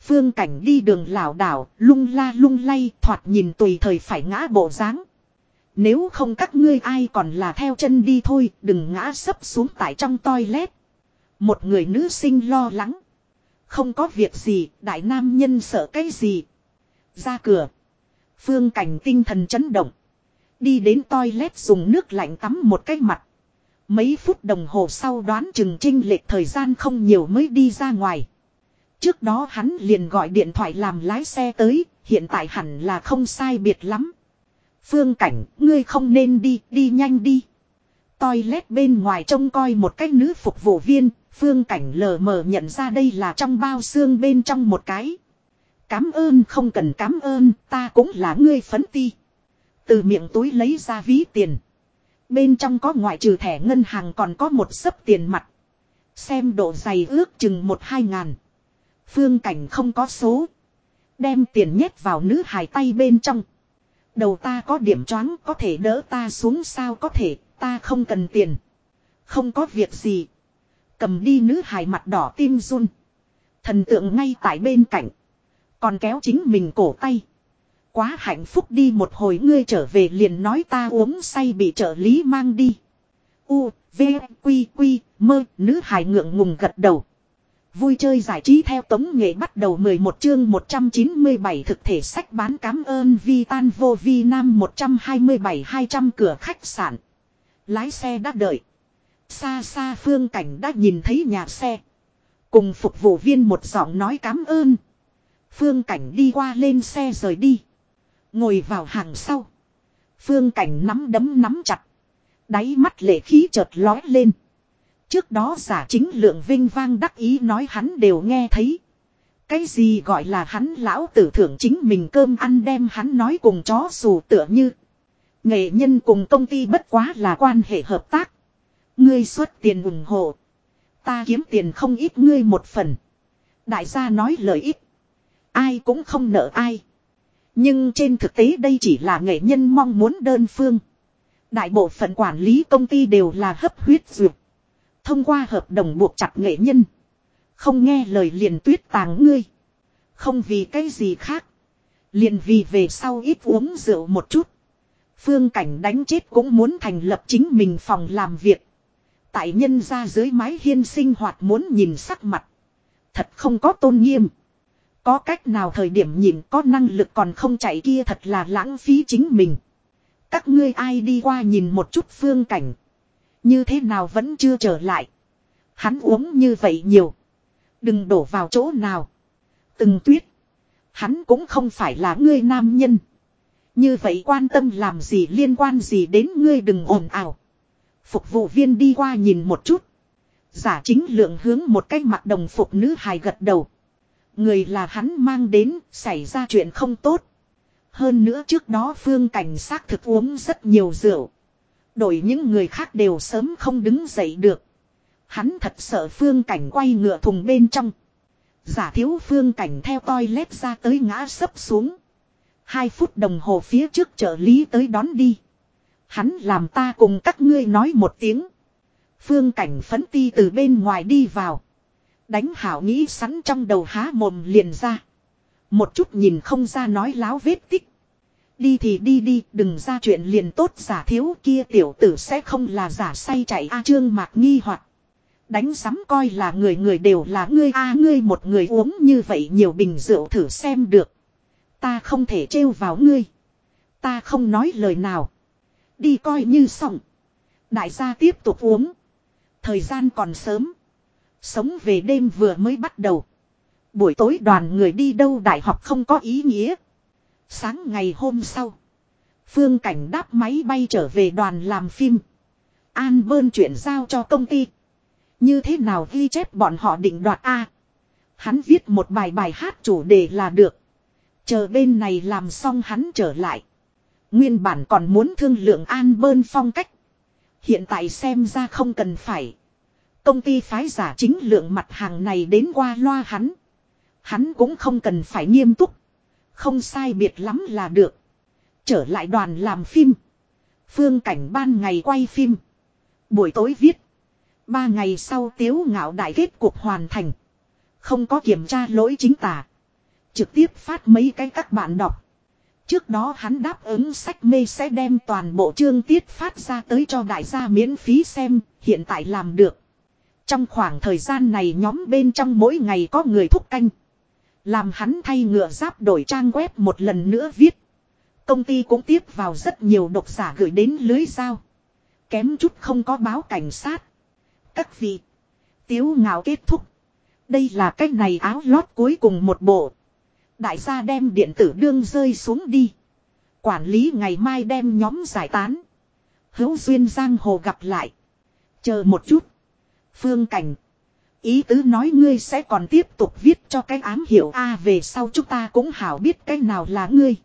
Phương cảnh đi đường lảo đảo, lung la lung lay, thoạt nhìn tùy thời phải ngã bộ dáng. Nếu không các ngươi ai còn là theo chân đi thôi, đừng ngã sấp xuống tại trong toilet. Một người nữ sinh lo lắng. Không có việc gì, đại nam nhân sợ cái gì. Ra cửa. Phương cảnh tinh thần chấn động. Đi đến toilet dùng nước lạnh tắm một cái mặt. Mấy phút đồng hồ sau đoán chừng trinh lệch thời gian không nhiều mới đi ra ngoài. Trước đó hắn liền gọi điện thoại làm lái xe tới, hiện tại hẳn là không sai biệt lắm. Phương cảnh, ngươi không nên đi, đi nhanh đi. Toilet bên ngoài trông coi một cái nữ phục vụ viên, phương cảnh lờ mờ nhận ra đây là trong bao xương bên trong một cái. Cám ơn không cần cám ơn, ta cũng là ngươi phấn ti. Từ miệng túi lấy ra ví tiền. Bên trong có ngoại trừ thẻ ngân hàng còn có một sấp tiền mặt. Xem độ dày ước chừng một hai ngàn. Phương cảnh không có số. Đem tiền nhét vào nữ hài tay bên trong. Đầu ta có điểm choáng có thể đỡ ta xuống sao có thể ta không cần tiền. Không có việc gì. Cầm đi nữ hài mặt đỏ tim run. Thần tượng ngay tại bên cạnh. Còn kéo chính mình cổ tay. Quá hạnh phúc đi một hồi ngươi trở về liền nói ta uống say bị trợ lý mang đi. U, V, Quy, Quy, mơ, nữ hài ngượng ngùng gật đầu. Vui chơi giải trí theo tống nghệ bắt đầu 11 chương 197 thực thể sách bán cám ơn vi tan vô vi nam 127-200 cửa khách sạn. Lái xe đã đợi. Xa xa phương cảnh đã nhìn thấy nhà xe. Cùng phục vụ viên một giọng nói cám ơn. Phương cảnh đi qua lên xe rời đi. Ngồi vào hàng sau. Phương cảnh nắm đấm nắm chặt. Đáy mắt lệ khí chợt lói lên. Trước đó giả chính lượng vinh vang đắc ý nói hắn đều nghe thấy. Cái gì gọi là hắn lão tử thưởng chính mình cơm ăn đem hắn nói cùng chó dù tựa như. Nghệ nhân cùng công ty bất quá là quan hệ hợp tác. Ngươi xuất tiền ủng hộ. Ta kiếm tiền không ít ngươi một phần. Đại gia nói lời ít. Ai cũng không nợ ai. Nhưng trên thực tế đây chỉ là nghệ nhân mong muốn đơn phương. Đại bộ phận quản lý công ty đều là hấp huyết dược. Thông qua hợp đồng buộc chặt nghệ nhân. Không nghe lời liền tuyết tàng ngươi. Không vì cái gì khác. Liền vì về sau ít uống rượu một chút. Phương cảnh đánh chết cũng muốn thành lập chính mình phòng làm việc. Tại nhân ra dưới mái hiên sinh hoạt muốn nhìn sắc mặt. Thật không có tôn nghiêm. Có cách nào thời điểm nhìn có năng lực còn không chạy kia thật là lãng phí chính mình. Các ngươi ai đi qua nhìn một chút phương cảnh. Như thế nào vẫn chưa trở lại. Hắn uống như vậy nhiều. Đừng đổ vào chỗ nào. Từng tuyết. Hắn cũng không phải là ngươi nam nhân. Như vậy quan tâm làm gì liên quan gì đến ngươi đừng ồn ào. Phục vụ viên đi qua nhìn một chút. Giả chính lượng hướng một cách mặt đồng phục nữ hài gật đầu. Người là hắn mang đến, xảy ra chuyện không tốt. Hơn nữa trước đó phương cảnh sát thực uống rất nhiều rượu. Đổi những người khác đều sớm không đứng dậy được. Hắn thật sợ phương cảnh quay ngựa thùng bên trong. Giả thiếu phương cảnh theo toilet ra tới ngã sấp xuống. Hai phút đồng hồ phía trước trợ lý tới đón đi. Hắn làm ta cùng các ngươi nói một tiếng. Phương cảnh phấn ti từ bên ngoài đi vào. Đánh hảo nghĩ sẵn trong đầu há mồm liền ra. Một chút nhìn không ra nói láo vết tích. Đi thì đi đi, đừng ra chuyện liền tốt giả thiếu kia tiểu tử sẽ không là giả say chạy A trương mạc nghi hoặc Đánh sắm coi là người người đều là ngươi A ngươi một người uống như vậy nhiều bình rượu thử xem được. Ta không thể trêu vào ngươi. Ta không nói lời nào. Đi coi như xong. Đại gia tiếp tục uống. Thời gian còn sớm. Sống về đêm vừa mới bắt đầu. Buổi tối đoàn người đi đâu đại học không có ý nghĩa. Sáng ngày hôm sau. Phương Cảnh đáp máy bay trở về đoàn làm phim. An bơn chuyển giao cho công ty. Như thế nào ghi chép bọn họ định đoạt A. Hắn viết một bài bài hát chủ đề là được. Chờ bên này làm xong hắn trở lại. Nguyên bản còn muốn thương lượng an bơn phong cách. Hiện tại xem ra không cần phải. Công ty phái giả chính lượng mặt hàng này đến qua loa hắn. Hắn cũng không cần phải nghiêm túc. Không sai biệt lắm là được. Trở lại đoàn làm phim. Phương cảnh ban ngày quay phim. Buổi tối viết. Ba ngày sau tiếu ngạo đại kết cuộc hoàn thành. Không có kiểm tra lỗi chính tả. Trực tiếp phát mấy cái các bạn đọc. Trước đó hắn đáp ứng sách mê sẽ đem toàn bộ chương tiết phát ra tới cho đại gia miễn phí xem, hiện tại làm được. Trong khoảng thời gian này nhóm bên trong mỗi ngày có người thúc canh. Làm hắn thay ngựa giáp đổi trang web một lần nữa viết. Công ty cũng tiếp vào rất nhiều độc giả gửi đến lưới sao Kém chút không có báo cảnh sát. Các vị. Tiếu ngạo kết thúc. Đây là cách này áo lót cuối cùng một bộ. Đại gia đem điện tử đương rơi xuống đi. Quản lý ngày mai đem nhóm giải tán. Hữu duyên giang hồ gặp lại. Chờ một chút. Phương cảnh. Ý tứ nói ngươi sẽ còn tiếp tục viết cho cái ám hiệu A về sau chúng ta cũng hảo biết cái nào là ngươi.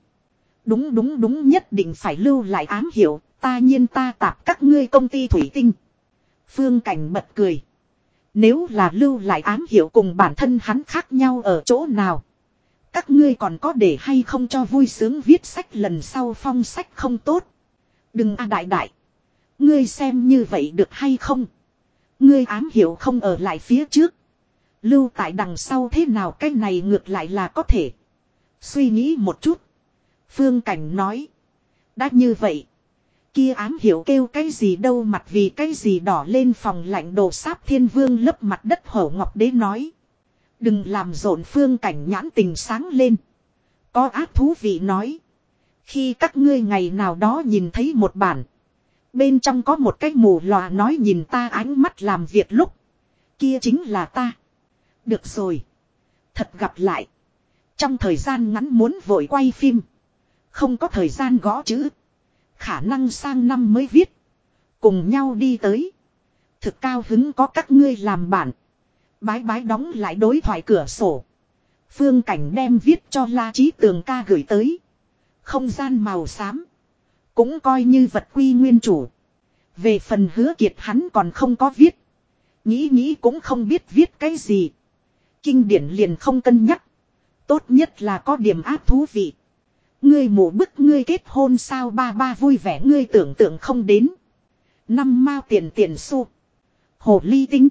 Đúng đúng đúng nhất định phải lưu lại ám hiệu, ta nhiên ta tạp các ngươi công ty thủy tinh. Phương cảnh bật cười. Nếu là lưu lại ám hiệu cùng bản thân hắn khác nhau ở chỗ nào. Các ngươi còn có để hay không cho vui sướng viết sách lần sau phong sách không tốt. Đừng a đại đại. Ngươi xem như vậy được hay không? Ngươi ám hiểu không ở lại phía trước. Lưu tại đằng sau thế nào cái này ngược lại là có thể. Suy nghĩ một chút. Phương Cảnh nói. Đã như vậy. Kia ám hiểu kêu cái gì đâu mặt vì cái gì đỏ lên phòng lạnh đồ sáp thiên vương lấp mặt đất hổ ngọc đế nói. Đừng làm rộn phương cảnh nhãn tình sáng lên. Có ác thú vị nói. Khi các ngươi ngày nào đó nhìn thấy một bản. Bên trong có một cái mù lòa nói nhìn ta ánh mắt làm việc lúc. Kia chính là ta. Được rồi. Thật gặp lại. Trong thời gian ngắn muốn vội quay phim. Không có thời gian gõ chữ. Khả năng sang năm mới viết. Cùng nhau đi tới. Thực cao hứng có các ngươi làm bản. Bái bái đóng lại đối thoại cửa sổ. Phương cảnh đem viết cho La Trí Tường ca gửi tới. Không gian màu xám. Cũng coi như vật quy nguyên chủ. Về phần hứa kiệt hắn còn không có viết. Nghĩ nghĩ cũng không biết viết cái gì. Kinh điển liền không cân nhắc. Tốt nhất là có điểm áp thú vị. Ngươi mù bức ngươi kết hôn sao ba ba vui vẻ ngươi tưởng tượng không đến. Năm mao tiền tiền xu. Hồ ly tinh.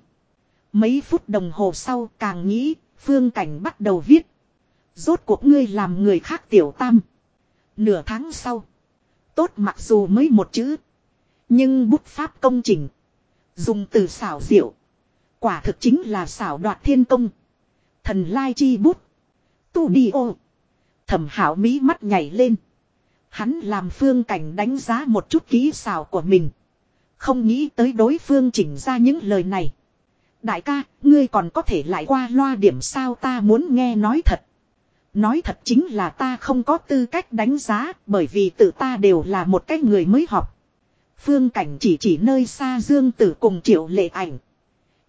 Mấy phút đồng hồ sau càng nghĩ, phương cảnh bắt đầu viết. Rốt cuộc ngươi làm người khác tiểu tam. Nửa tháng sau. Tốt mặc dù mới một chữ. Nhưng bút pháp công trình. Dùng từ xảo diệu. Quả thực chính là xảo đoạt thiên công. Thần lai chi bút. Tu đi ô. Thẩm hảo mỹ mắt nhảy lên. Hắn làm phương cảnh đánh giá một chút kỹ xảo của mình. Không nghĩ tới đối phương chỉnh ra những lời này. Đại ca, ngươi còn có thể lại qua loa điểm sao ta muốn nghe nói thật. Nói thật chính là ta không có tư cách đánh giá, bởi vì tự ta đều là một cái người mới học. Phương cảnh chỉ chỉ nơi xa dương tử cùng triệu lệ ảnh.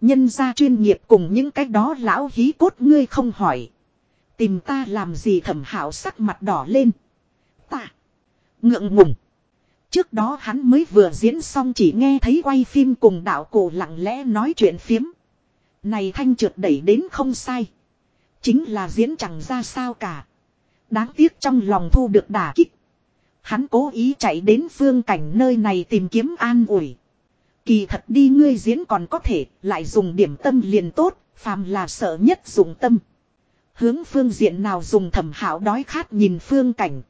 Nhân gia chuyên nghiệp cùng những cái đó lão hí cốt ngươi không hỏi. Tìm ta làm gì thẩm hảo sắc mặt đỏ lên. Ta. Ngượng ngùng. Trước đó hắn mới vừa diễn xong chỉ nghe thấy quay phim cùng đạo cổ lặng lẽ nói chuyện phiếm. Này thanh trượt đẩy đến không sai. Chính là diễn chẳng ra sao cả. Đáng tiếc trong lòng thu được đả kích. Hắn cố ý chạy đến phương cảnh nơi này tìm kiếm an ủi. Kỳ thật đi ngươi diễn còn có thể, lại dùng điểm tâm liền tốt, phàm là sợ nhất dùng tâm. Hướng phương diện nào dùng thẩm hảo đói khát nhìn phương cảnh.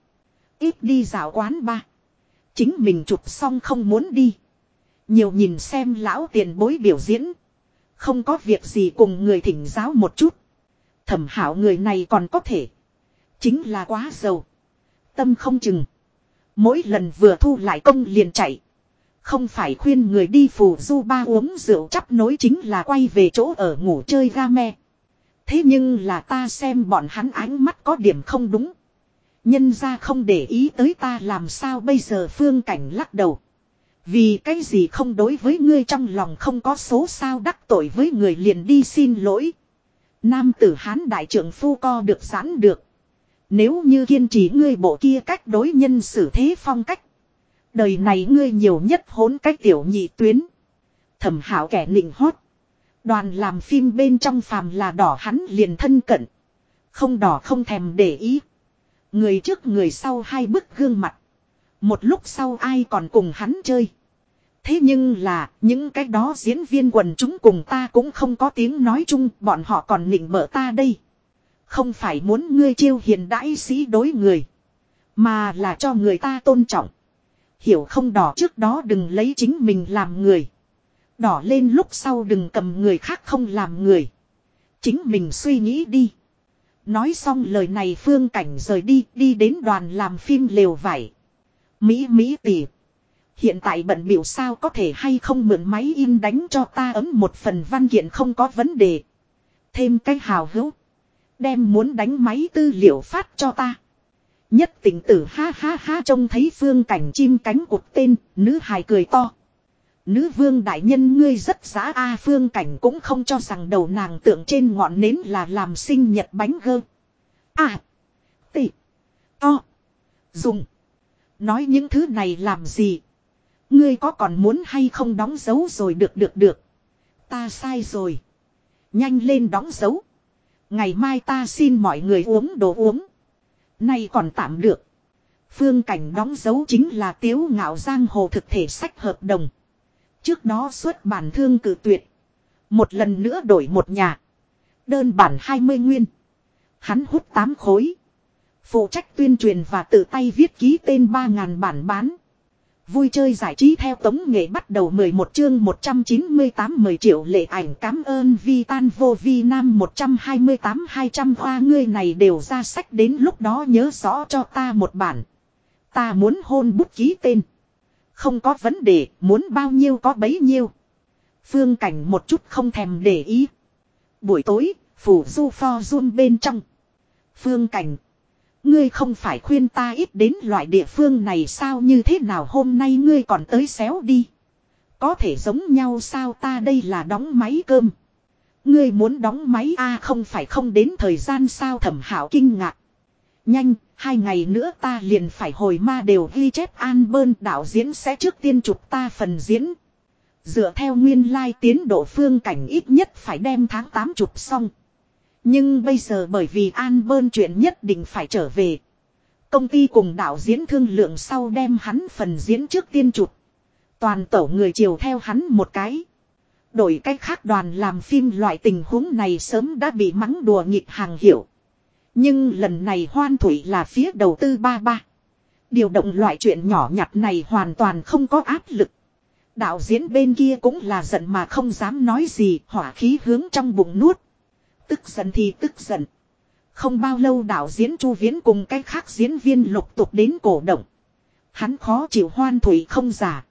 Ít đi dạo quán ba. Chính mình chụp xong không muốn đi. Nhiều nhìn xem lão tiền bối biểu diễn. Không có việc gì cùng người thỉnh giáo một chút. Thẩm hảo người này còn có thể. Chính là quá giàu. Tâm không chừng. Mỗi lần vừa thu lại công liền chạy. Không phải khuyên người đi phù du ba uống rượu chắp nối chính là quay về chỗ ở ngủ chơi ga me. Thế nhưng là ta xem bọn hắn ánh mắt có điểm không đúng. Nhân ra không để ý tới ta làm sao bây giờ phương cảnh lắc đầu. Vì cái gì không đối với ngươi trong lòng không có số sao đắc tội với người liền đi xin lỗi. Nam tử hán đại trưởng phu co được giãn được. Nếu như kiên trì ngươi bộ kia cách đối nhân xử thế phong cách. Đời này ngươi nhiều nhất hốn cách tiểu nhị tuyến. Thẩm hảo kẻ nịnh hót. Đoàn làm phim bên trong phàm là đỏ hắn liền thân cận. Không đỏ không thèm để ý. Người trước người sau hai bức gương mặt. Một lúc sau ai còn cùng hắn chơi. Thế nhưng là, những cái đó diễn viên quần chúng cùng ta cũng không có tiếng nói chung, bọn họ còn nịnh bợ ta đây. Không phải muốn ngươi chiêu hiền đãi sĩ đối người. Mà là cho người ta tôn trọng. Hiểu không đỏ trước đó đừng lấy chính mình làm người. Đỏ lên lúc sau đừng cầm người khác không làm người. Chính mình suy nghĩ đi. Nói xong lời này phương cảnh rời đi, đi đến đoàn làm phim lều vải. Mỹ Mỹ tỷ. Hiện tại bận biểu sao có thể hay không mượn máy in đánh cho ta ấm một phần văn kiện không có vấn đề. Thêm cái hào hữu. Đem muốn đánh máy tư liệu phát cho ta. Nhất tỉnh tử ha ha ha trông thấy phương cảnh chim cánh cụt tên, nữ hài cười to. Nữ vương đại nhân ngươi rất giá A phương cảnh cũng không cho rằng đầu nàng tượng trên ngọn nến là làm sinh nhật bánh gơ. À. Tị. To. Dùng. Nói những thứ này làm gì? Ngươi có còn muốn hay không đóng dấu rồi được được được. Ta sai rồi. Nhanh lên đóng dấu. Ngày mai ta xin mọi người uống đồ uống. Nay còn tạm được. Phương cảnh đóng dấu chính là tiếu ngạo giang hồ thực thể sách hợp đồng. Trước đó xuất bản thương cử tuyệt. Một lần nữa đổi một nhà. Đơn bản 20 nguyên. Hắn hút 8 khối. Phụ trách tuyên truyền và tự tay viết ký tên 3.000 bản bán. Vui chơi giải trí theo tống nghệ bắt đầu 11 chương 198 10 triệu lệ ảnh cảm ơn vi tan vô vi nam 128 200 hoa ngươi này đều ra sách đến lúc đó nhớ rõ cho ta một bản. Ta muốn hôn bút ký tên. Không có vấn đề, muốn bao nhiêu có bấy nhiêu. Phương cảnh một chút không thèm để ý. Buổi tối, phủ du pho run bên trong. Phương cảnh. Ngươi không phải khuyên ta ít đến loại địa phương này sao như thế nào hôm nay ngươi còn tới xéo đi. Có thể giống nhau sao ta đây là đóng máy cơm. Ngươi muốn đóng máy a không phải không đến thời gian sao thẩm hảo kinh ngạc. Nhanh, hai ngày nữa ta liền phải hồi ma đều ghi chép an bơn đạo diễn sẽ trước tiên chụp ta phần diễn. Dựa theo nguyên lai tiến độ phương cảnh ít nhất phải đem tháng 8 chụp xong. Nhưng bây giờ bởi vì An Bơn chuyện nhất định phải trở về. Công ty cùng đạo diễn thương lượng sau đem hắn phần diễn trước tiên chụp. Toàn tổ người chiều theo hắn một cái. Đổi cách khác đoàn làm phim loại tình huống này sớm đã bị mắng đùa nghịch hàng hiểu. Nhưng lần này hoan thủy là phía đầu tư ba ba. Điều động loại chuyện nhỏ nhặt này hoàn toàn không có áp lực. Đạo diễn bên kia cũng là giận mà không dám nói gì, hỏa khí hướng trong bụng nuốt. Tức giận thì tức giận. Không bao lâu đạo diễn Chu Viễn cùng cái khác diễn viên lục tục đến cổ động. Hắn khó chịu hoan thủy không giả.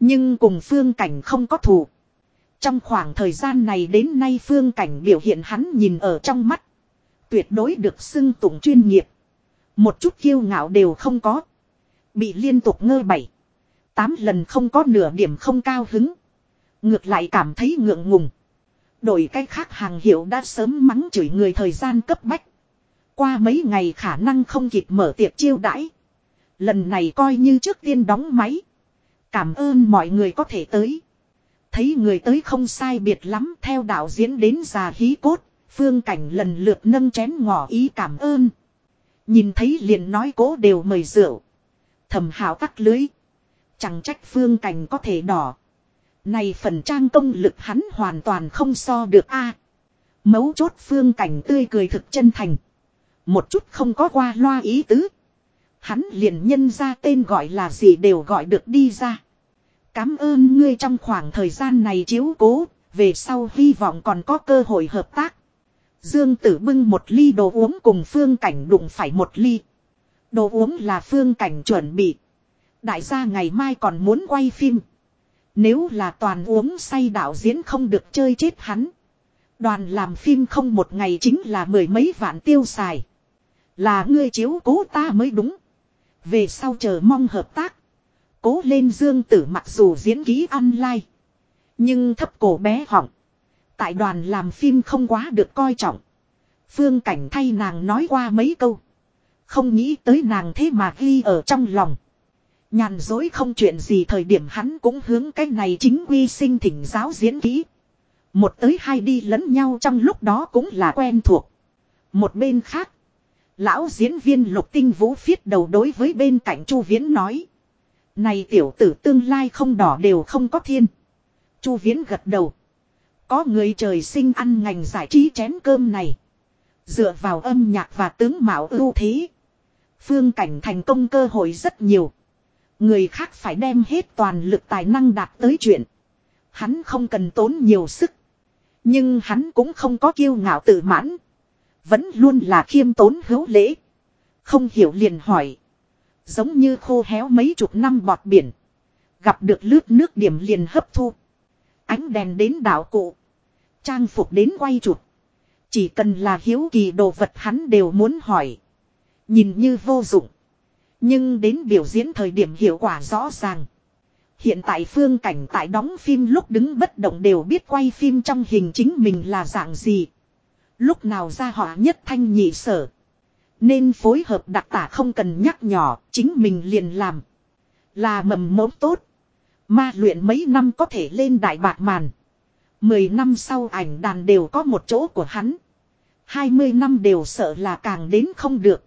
Nhưng cùng phương cảnh không có thù. Trong khoảng thời gian này đến nay phương cảnh biểu hiện hắn nhìn ở trong mắt. Tuyệt đối được xưng tụng chuyên nghiệp. Một chút kiêu ngạo đều không có. Bị liên tục ngơ bảy. Tám lần không có nửa điểm không cao hứng. Ngược lại cảm thấy ngượng ngùng. Đổi cách khác hàng hiệu đã sớm mắng chửi người thời gian cấp bách. Qua mấy ngày khả năng không kịp mở tiệc chiêu đãi. Lần này coi như trước tiên đóng máy. Cảm ơn mọi người có thể tới. Thấy người tới không sai biệt lắm, theo đạo diễn đến già hí cốt. Phương cảnh lần lượt nâng chén ngỏ ý cảm ơn. Nhìn thấy liền nói cố đều mời rượu. Thầm hào tắc lưới. Chẳng trách phương cảnh có thể đỏ. Này phần trang công lực hắn hoàn toàn không so được a. mấu chốt phương cảnh tươi cười thực chân thành. Một chút không có qua loa ý tứ. Hắn liền nhân ra tên gọi là gì đều gọi được đi ra. Cám ơn ngươi trong khoảng thời gian này chiếu cố, về sau hy vọng còn có cơ hội hợp tác. Dương tử bưng một ly đồ uống cùng phương cảnh đụng phải một ly. Đồ uống là phương cảnh chuẩn bị. Đại gia ngày mai còn muốn quay phim. Nếu là toàn uống say đạo diễn không được chơi chết hắn. Đoàn làm phim không một ngày chính là mười mấy vạn tiêu xài. Là ngươi chiếu cố ta mới đúng. Về sau chờ mong hợp tác. Cố lên dương tử mặc dù diễn ký online. Nhưng thấp cổ bé họng. Tại đoàn làm phim không quá được coi trọng. Phương cảnh thay nàng nói qua mấy câu. Không nghĩ tới nàng thế mà ghi ở trong lòng. Nhàn dối không chuyện gì thời điểm hắn cũng hướng cái này chính quy sinh thỉnh giáo diễn kỹ. Một tới hai đi lẫn nhau trong lúc đó cũng là quen thuộc. Một bên khác. Lão diễn viên lục tinh vũ phiết đầu đối với bên cạnh Chu Viễn nói. Này tiểu tử tương lai không đỏ đều không có thiên. Chu Viễn gật đầu. Có người trời sinh ăn ngành giải trí chén cơm này. Dựa vào âm nhạc và tướng mạo ưu thế. Phương cảnh thành công cơ hội rất nhiều. Người khác phải đem hết toàn lực tài năng đạt tới chuyện. Hắn không cần tốn nhiều sức. Nhưng hắn cũng không có kiêu ngạo tự mãn. Vẫn luôn là khiêm tốn hữu lễ. Không hiểu liền hỏi. Giống như khô héo mấy chục năm bọt biển. Gặp được lướt nước điểm liền hấp thu. Ánh đèn đến đảo cụ. Trang phục đến quay chụp. Chỉ cần là hiếu kỳ đồ vật hắn đều muốn hỏi. Nhìn như vô dụng. Nhưng đến biểu diễn thời điểm hiệu quả rõ ràng. Hiện tại phương cảnh tại đóng phim lúc đứng bất động đều biết quay phim trong hình chính mình là dạng gì. Lúc nào ra họa nhất thanh nhị sở. Nên phối hợp đặc tả không cần nhắc nhỏ, chính mình liền làm. Là mầm mống tốt. Ma luyện mấy năm có thể lên đại bạc màn. Mười năm sau ảnh đàn đều có một chỗ của hắn. Hai mươi năm đều sợ là càng đến không được.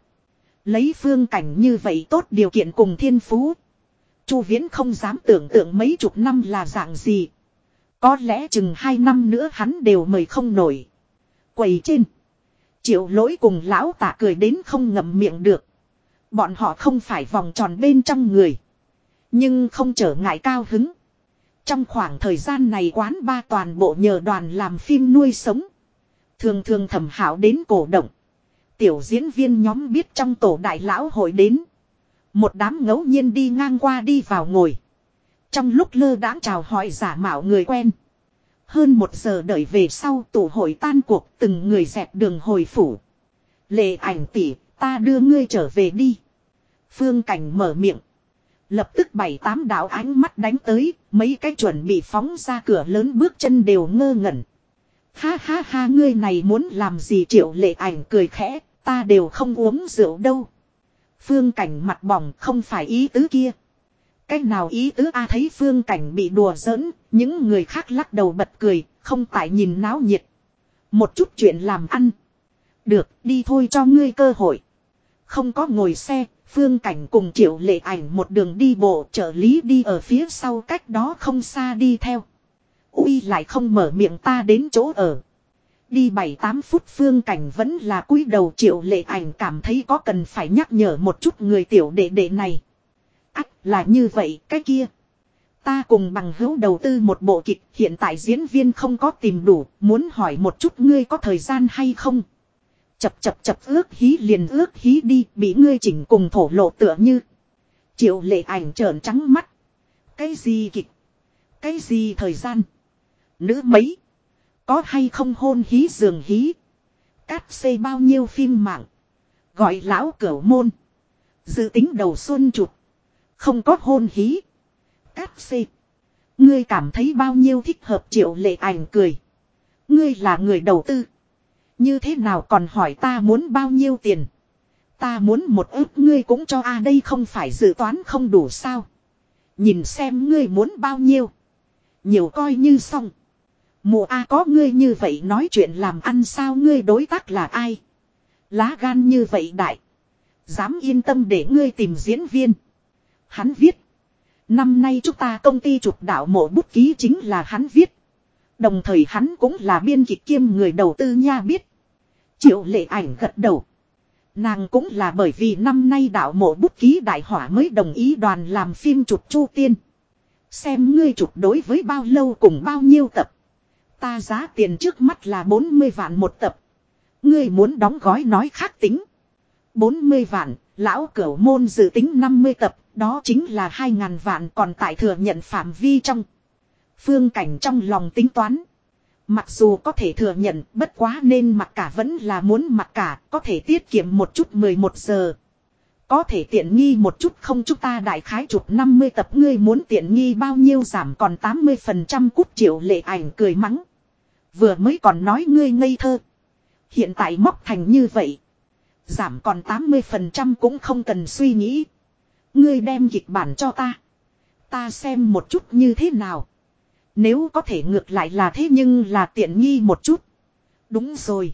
Lấy phương cảnh như vậy tốt điều kiện cùng thiên phú. Chu Viễn không dám tưởng tượng mấy chục năm là dạng gì. Có lẽ chừng hai năm nữa hắn đều mời không nổi. Quầy trên. Triệu lỗi cùng lão tạ cười đến không ngậm miệng được. Bọn họ không phải vòng tròn bên trong người. Nhưng không trở ngại cao hứng. Trong khoảng thời gian này quán ba toàn bộ nhờ đoàn làm phim nuôi sống. Thường thường thẩm hảo đến cổ động. Tiểu diễn viên nhóm biết trong tổ đại lão hội đến. Một đám ngẫu nhiên đi ngang qua đi vào ngồi. Trong lúc lơ đãng chào hỏi giả mạo người quen. Hơn một giờ đợi về sau tổ hội tan cuộc từng người dẹp đường hồi phủ. Lệ ảnh tỷ, ta đưa ngươi trở về đi. Phương Cảnh mở miệng. Lập tức bảy tám đạo ánh mắt đánh tới, mấy cái chuẩn bị phóng ra cửa lớn bước chân đều ngơ ngẩn. Ha ha ha ngươi này muốn làm gì triệu lệ ảnh cười khẽ, ta đều không uống rượu đâu. Phương cảnh mặt bỏng không phải ý tứ kia. Cách nào ý tứ A thấy phương cảnh bị đùa giỡn, những người khác lắc đầu bật cười, không tại nhìn náo nhiệt. Một chút chuyện làm ăn. Được, đi thôi cho ngươi cơ hội. Không có ngồi xe, phương cảnh cùng triệu lệ ảnh một đường đi bộ trợ lý đi ở phía sau cách đó không xa đi theo. Uy lại không mở miệng ta đến chỗ ở. Đi 7-8 phút phương cảnh vẫn là cúi đầu triệu lệ ảnh cảm thấy có cần phải nhắc nhở một chút người tiểu đệ đệ này. Ách, là như vậy, cái kia. Ta cùng bằng hữu đầu tư một bộ kịch, hiện tại diễn viên không có tìm đủ, muốn hỏi một chút ngươi có thời gian hay không. Chập chập chập, ước hí liền ước hí đi, bị ngươi chỉnh cùng thổ lộ tựa như. Triệu lệ ảnh trợn trắng mắt. Cái gì kịch? Cái gì thời gian? Nữ mấy? Có hay không hôn hí giường hí. Cát xây bao nhiêu phim mạng. Gọi lão cửu môn. Dự tính đầu xuân chụp. Không có hôn hí. Cát xây. Ngươi cảm thấy bao nhiêu thích hợp triệu lệ ảnh cười. Ngươi là người đầu tư. Như thế nào còn hỏi ta muốn bao nhiêu tiền. Ta muốn một ước, ngươi cũng cho a đây không phải dự toán không đủ sao. Nhìn xem ngươi muốn bao nhiêu. Nhiều coi như xong. Mùa A, có ngươi như vậy nói chuyện làm ăn sao ngươi đối tác là ai? Lá gan như vậy đại. Dám yên tâm để ngươi tìm diễn viên. Hắn viết. Năm nay chúng ta công ty chụp đạo mộ bút ký chính là hắn viết. Đồng thời hắn cũng là biên kịch kiêm người đầu tư nha biết. Triệu lệ ảnh gật đầu. Nàng cũng là bởi vì năm nay đạo mộ bút ký đại hỏa mới đồng ý đoàn làm phim chụp chu tiên. Xem ngươi chụp đối với bao lâu cùng bao nhiêu tập. Ta giá tiền trước mắt là 40 vạn một tập. Ngươi muốn đóng gói nói khác tính. 40 vạn, lão cửu môn dự tính 50 tập, đó chính là 2.000 vạn còn tại thừa nhận phạm vi trong. Phương cảnh trong lòng tính toán. Mặc dù có thể thừa nhận bất quá nên mặc cả vẫn là muốn mặc cả, có thể tiết kiệm một chút 11 giờ. Có thể tiện nghi một chút không chúng ta đại khái chụp 50 tập ngươi muốn tiện nghi bao nhiêu giảm còn 80% cút triệu lệ ảnh cười mắng. Vừa mới còn nói ngươi ngây thơ. Hiện tại móc thành như vậy. Giảm còn 80% cũng không cần suy nghĩ. Ngươi đem kịch bản cho ta. Ta xem một chút như thế nào. Nếu có thể ngược lại là thế nhưng là tiện nghi một chút. Đúng rồi.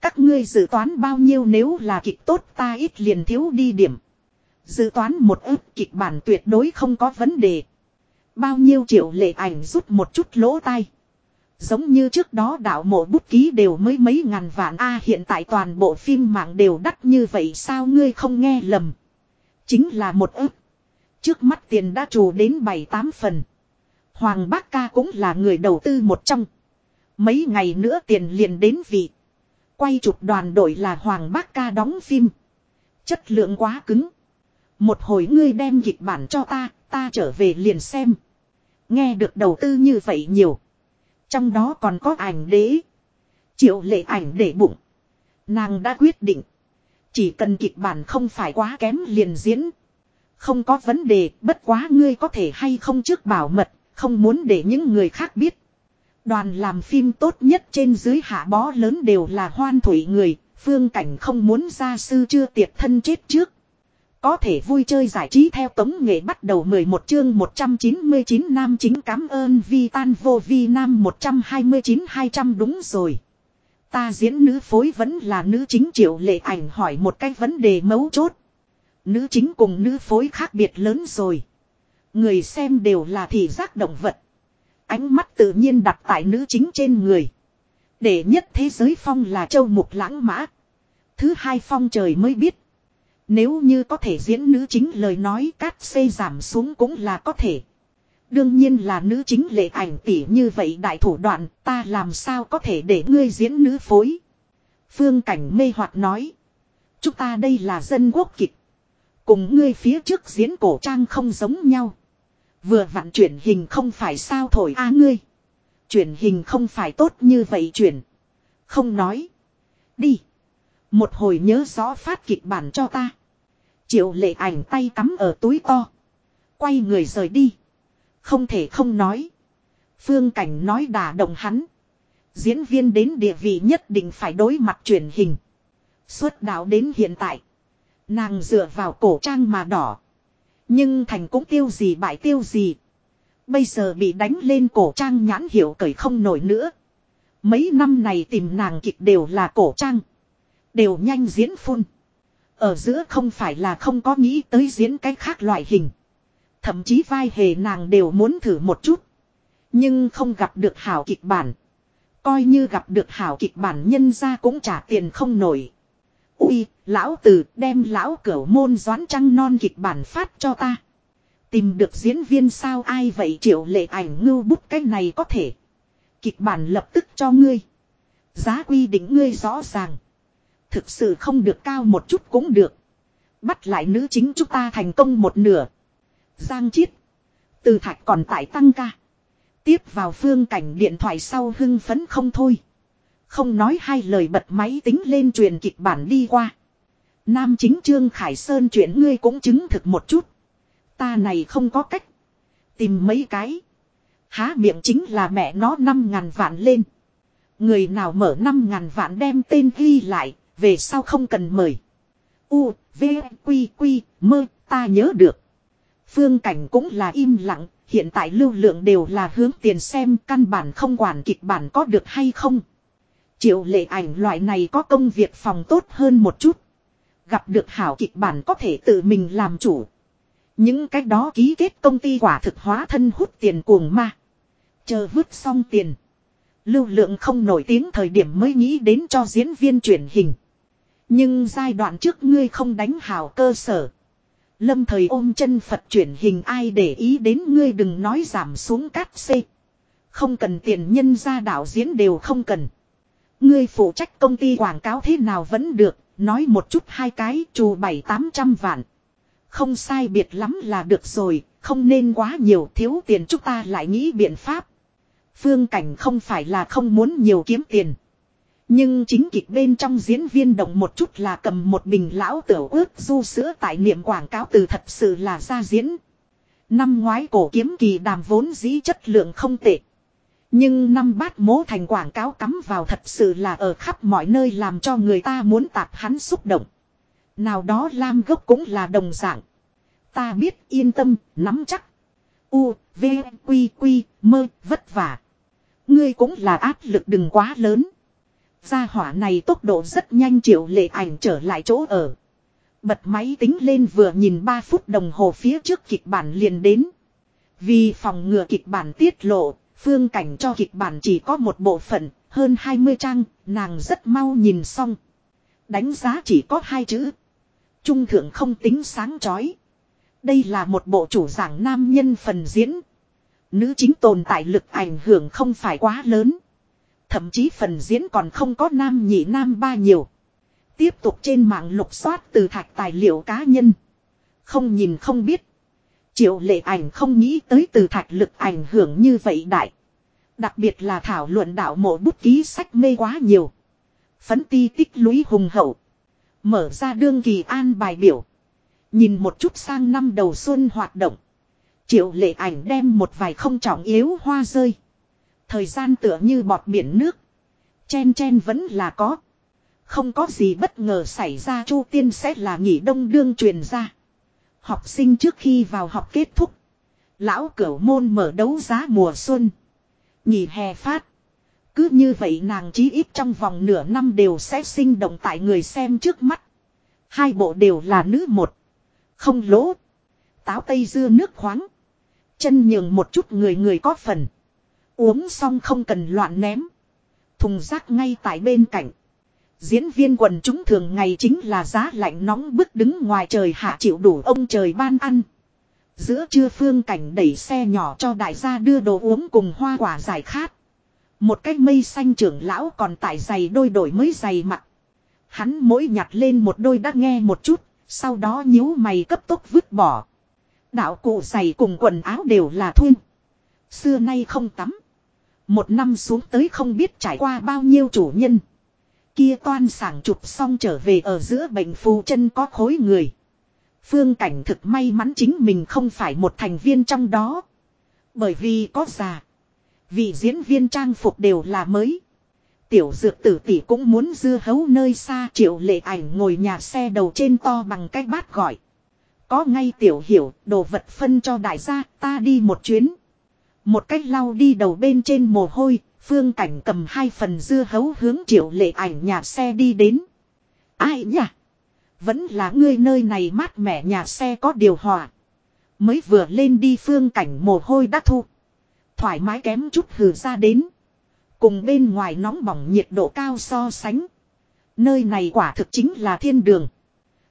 Các ngươi dự toán bao nhiêu nếu là kịch tốt ta ít liền thiếu đi điểm. Dự toán một ức kịch bản tuyệt đối không có vấn đề. Bao nhiêu triệu lệ ảnh rút một chút lỗ tai. Giống như trước đó đạo mộ bút ký đều mới mấy ngàn vạn a hiện tại toàn bộ phim mạng đều đắt như vậy sao ngươi không nghe lầm. Chính là một ức. Trước mắt tiền đã trù đến 7-8 phần. Hoàng Bác Ca cũng là người đầu tư một trong. Mấy ngày nữa tiền liền đến vị. Quay chụp đoàn đội là Hoàng Bác Ca đóng phim. Chất lượng quá cứng. Một hồi ngươi đem kịch bản cho ta, ta trở về liền xem. Nghe được đầu tư như vậy nhiều. Trong đó còn có ảnh đế. Triệu lệ ảnh để bụng. Nàng đã quyết định. Chỉ cần kịch bản không phải quá kém liền diễn. Không có vấn đề, bất quá ngươi có thể hay không trước bảo mật, không muốn để những người khác biết. Đoàn làm phim tốt nhất trên dưới hạ bó lớn đều là hoan thủy người, phương cảnh không muốn gia sư chưa tiệt thân chết trước. Có thể vui chơi giải trí theo tống nghệ bắt đầu 11 chương 199 nam chính cảm ơn vi tan vô vi nam 129-200 đúng rồi. Ta diễn nữ phối vẫn là nữ chính triệu lệ ảnh hỏi một cái vấn đề mấu chốt. Nữ chính cùng nữ phối khác biệt lớn rồi. Người xem đều là thị giác động vật. Ánh mắt tự nhiên đặt tại nữ chính trên người. Để nhất thế giới phong là châu mục lãng mã. Thứ hai phong trời mới biết. Nếu như có thể diễn nữ chính lời nói cát xây giảm xuống cũng là có thể. Đương nhiên là nữ chính lệ ảnh tỷ như vậy đại thủ đoạn, ta làm sao có thể để ngươi diễn nữ phối. Phương Cảnh mê hoặc nói. Chúng ta đây là dân quốc kịch. Cùng ngươi phía trước diễn cổ trang không giống nhau. Vừa vặn chuyển hình không phải sao thổi a ngươi. Chuyển hình không phải tốt như vậy chuyển. Không nói. Đi. Một hồi nhớ rõ phát kịch bản cho ta. Triệu lệ ảnh tay cắm ở túi to. Quay người rời đi. Không thể không nói. Phương cảnh nói đả động hắn. Diễn viên đến địa vị nhất định phải đối mặt truyền hình. Xuất đạo đến hiện tại. Nàng dựa vào cổ trang mà đỏ. Nhưng thành cũng tiêu gì bại tiêu gì. Bây giờ bị đánh lên cổ trang nhãn hiệu cởi không nổi nữa. Mấy năm này tìm nàng kịch đều là cổ trang. Đều nhanh diễn phun. Ở giữa không phải là không có nghĩ tới diễn cái khác loại hình. Thậm chí vai hề nàng đều muốn thử một chút. Nhưng không gặp được hảo kịch bản. Coi như gặp được hảo kịch bản nhân ra cũng trả tiền không nổi. Ui, lão tử đem lão cửu môn doãn trăng non kịch bản phát cho ta. Tìm được diễn viên sao ai vậy triệu lệ ảnh ngưu bút cái này có thể. Kịch bản lập tức cho ngươi. Giá quy định ngươi rõ ràng. Thực sự không được cao một chút cũng được. Bắt lại nữ chính chúng ta thành công một nửa. Giang chiết. Từ thạch còn tại tăng ca. Tiếp vào phương cảnh điện thoại sau hưng phấn không thôi. Không nói hai lời bật máy tính lên truyền kịch bản đi qua. Nam chính Trương Khải Sơn chuyện ngươi cũng chứng thực một chút. Ta này không có cách. Tìm mấy cái. Há miệng chính là mẹ nó năm ngàn vạn lên. Người nào mở năm ngàn vạn đem tên ghi lại, về sau không cần mời. U, V, Quy, Quy, mơ, ta nhớ được. Phương cảnh cũng là im lặng, hiện tại lưu lượng đều là hướng tiền xem căn bản không quản kịch bản có được hay không. Triệu lệ ảnh loại này có công việc phòng tốt hơn một chút. Gặp được hảo kịch bản có thể tự mình làm chủ. Những cái đó ký kết công ty quả thực hóa thân hút tiền cuồng ma. Chờ vứt xong tiền. Lưu lượng không nổi tiếng thời điểm mới nghĩ đến cho diễn viên truyền hình. Nhưng giai đoạn trước ngươi không đánh hảo cơ sở. Lâm thời ôm chân Phật chuyển hình ai để ý đến ngươi đừng nói giảm xuống cát xê. Không cần tiền nhân ra đạo diễn đều không cần. Ngươi phụ trách công ty quảng cáo thế nào vẫn được, nói một chút hai cái trù bảy tám trăm vạn. Không sai biệt lắm là được rồi, không nên quá nhiều thiếu tiền chúng ta lại nghĩ biện pháp. Phương cảnh không phải là không muốn nhiều kiếm tiền. Nhưng chính kịch bên trong diễn viên động một chút là cầm một bình lão tiểu ướt du sữa tại niệm quảng cáo từ thật sự là ra diễn. Năm ngoái cổ kiếm kỳ đàm vốn dĩ chất lượng không tệ. Nhưng năm bát mố thành quảng cáo cắm vào thật sự là ở khắp mọi nơi làm cho người ta muốn tạp hắn xúc động. Nào đó lam gốc cũng là đồng dạng. Ta biết yên tâm, nắm chắc. U, V, Quy, Quy, mơ, vất vả. Ngươi cũng là áp lực đừng quá lớn. Gia hỏa này tốc độ rất nhanh triệu lệ ảnh trở lại chỗ ở. Bật máy tính lên vừa nhìn 3 phút đồng hồ phía trước kịch bản liền đến. Vì phòng ngừa kịch bản tiết lộ, phương cảnh cho kịch bản chỉ có một bộ phận, hơn 20 trang, nàng rất mau nhìn xong. Đánh giá chỉ có hai chữ. Trung thượng không tính sáng chói. Đây là một bộ chủ giảng nam nhân phần diễn. Nữ chính tồn tại lực ảnh hưởng không phải quá lớn. Thậm chí phần diễn còn không có nam nhị nam ba nhiều. Tiếp tục trên mạng lục soát từ thạch tài liệu cá nhân. Không nhìn không biết. Triệu lệ ảnh không nghĩ tới từ thạch lực ảnh hưởng như vậy đại. Đặc biệt là thảo luận đạo mộ bút ký sách mê quá nhiều. Phấn ti tích lũy hùng hậu. Mở ra đương kỳ an bài biểu. Nhìn một chút sang năm đầu xuân hoạt động. Triệu lệ ảnh đem một vài không trọng yếu hoa rơi. Thời gian tựa như bọt biển nước. Chen chen vẫn là có. Không có gì bất ngờ xảy ra, Chu Tiên sẽ là nghỉ đông đương truyền ra. Học sinh trước khi vào học kết thúc. Lão cửu môn mở đấu giá mùa xuân. nhị hè phát. Cứ như vậy nàng chí ít trong vòng nửa năm đều sẽ sinh động tại người xem trước mắt. Hai bộ đều là nữ một. Không lỗ. Táo tây dưa nước khoáng. Chân nhường một chút người người có phần. Uống xong không cần loạn ném. Thùng rác ngay tại bên cạnh. Diễn viên quần chúng thường ngày chính là giá lạnh nóng bức đứng ngoài trời hạ chịu đủ ông trời ban ăn. Giữa trưa phương cảnh đẩy xe nhỏ cho đại gia đưa đồ uống cùng hoa quả giải khát. Một cái mây xanh trưởng lão còn tải giày đôi đổi mới giày mặt. Hắn mỗi nhặt lên một đôi đã nghe một chút, sau đó nhíu mày cấp tốc vứt bỏ. Đạo cụ giày cùng quần áo đều là thun. Xưa nay không tắm. Một năm xuống tới không biết trải qua bao nhiêu chủ nhân. Kia toan sảng chụp xong trở về ở giữa bệnh phù chân có khối người. Phương cảnh thực may mắn chính mình không phải một thành viên trong đó. Bởi vì có già. vị diễn viên trang phục đều là mới. Tiểu dược tử tỷ cũng muốn dưa hấu nơi xa triệu lệ ảnh ngồi nhà xe đầu trên to bằng cái bát gọi. Có ngay tiểu hiểu, đồ vật phân cho đại gia, ta đi một chuyến. Một cách lau đi đầu bên trên mồ hôi, phương cảnh cầm hai phần dưa hấu hướng triệu lệ ảnh nhà xe đi đến. Ai nhỉ? Vẫn là ngươi nơi này mát mẻ nhà xe có điều hòa. Mới vừa lên đi phương cảnh mồ hôi đã thu. Thoải mái kém chút hừ ra đến. Cùng bên ngoài nóng bỏng nhiệt độ cao so sánh. Nơi này quả thực chính là thiên đường.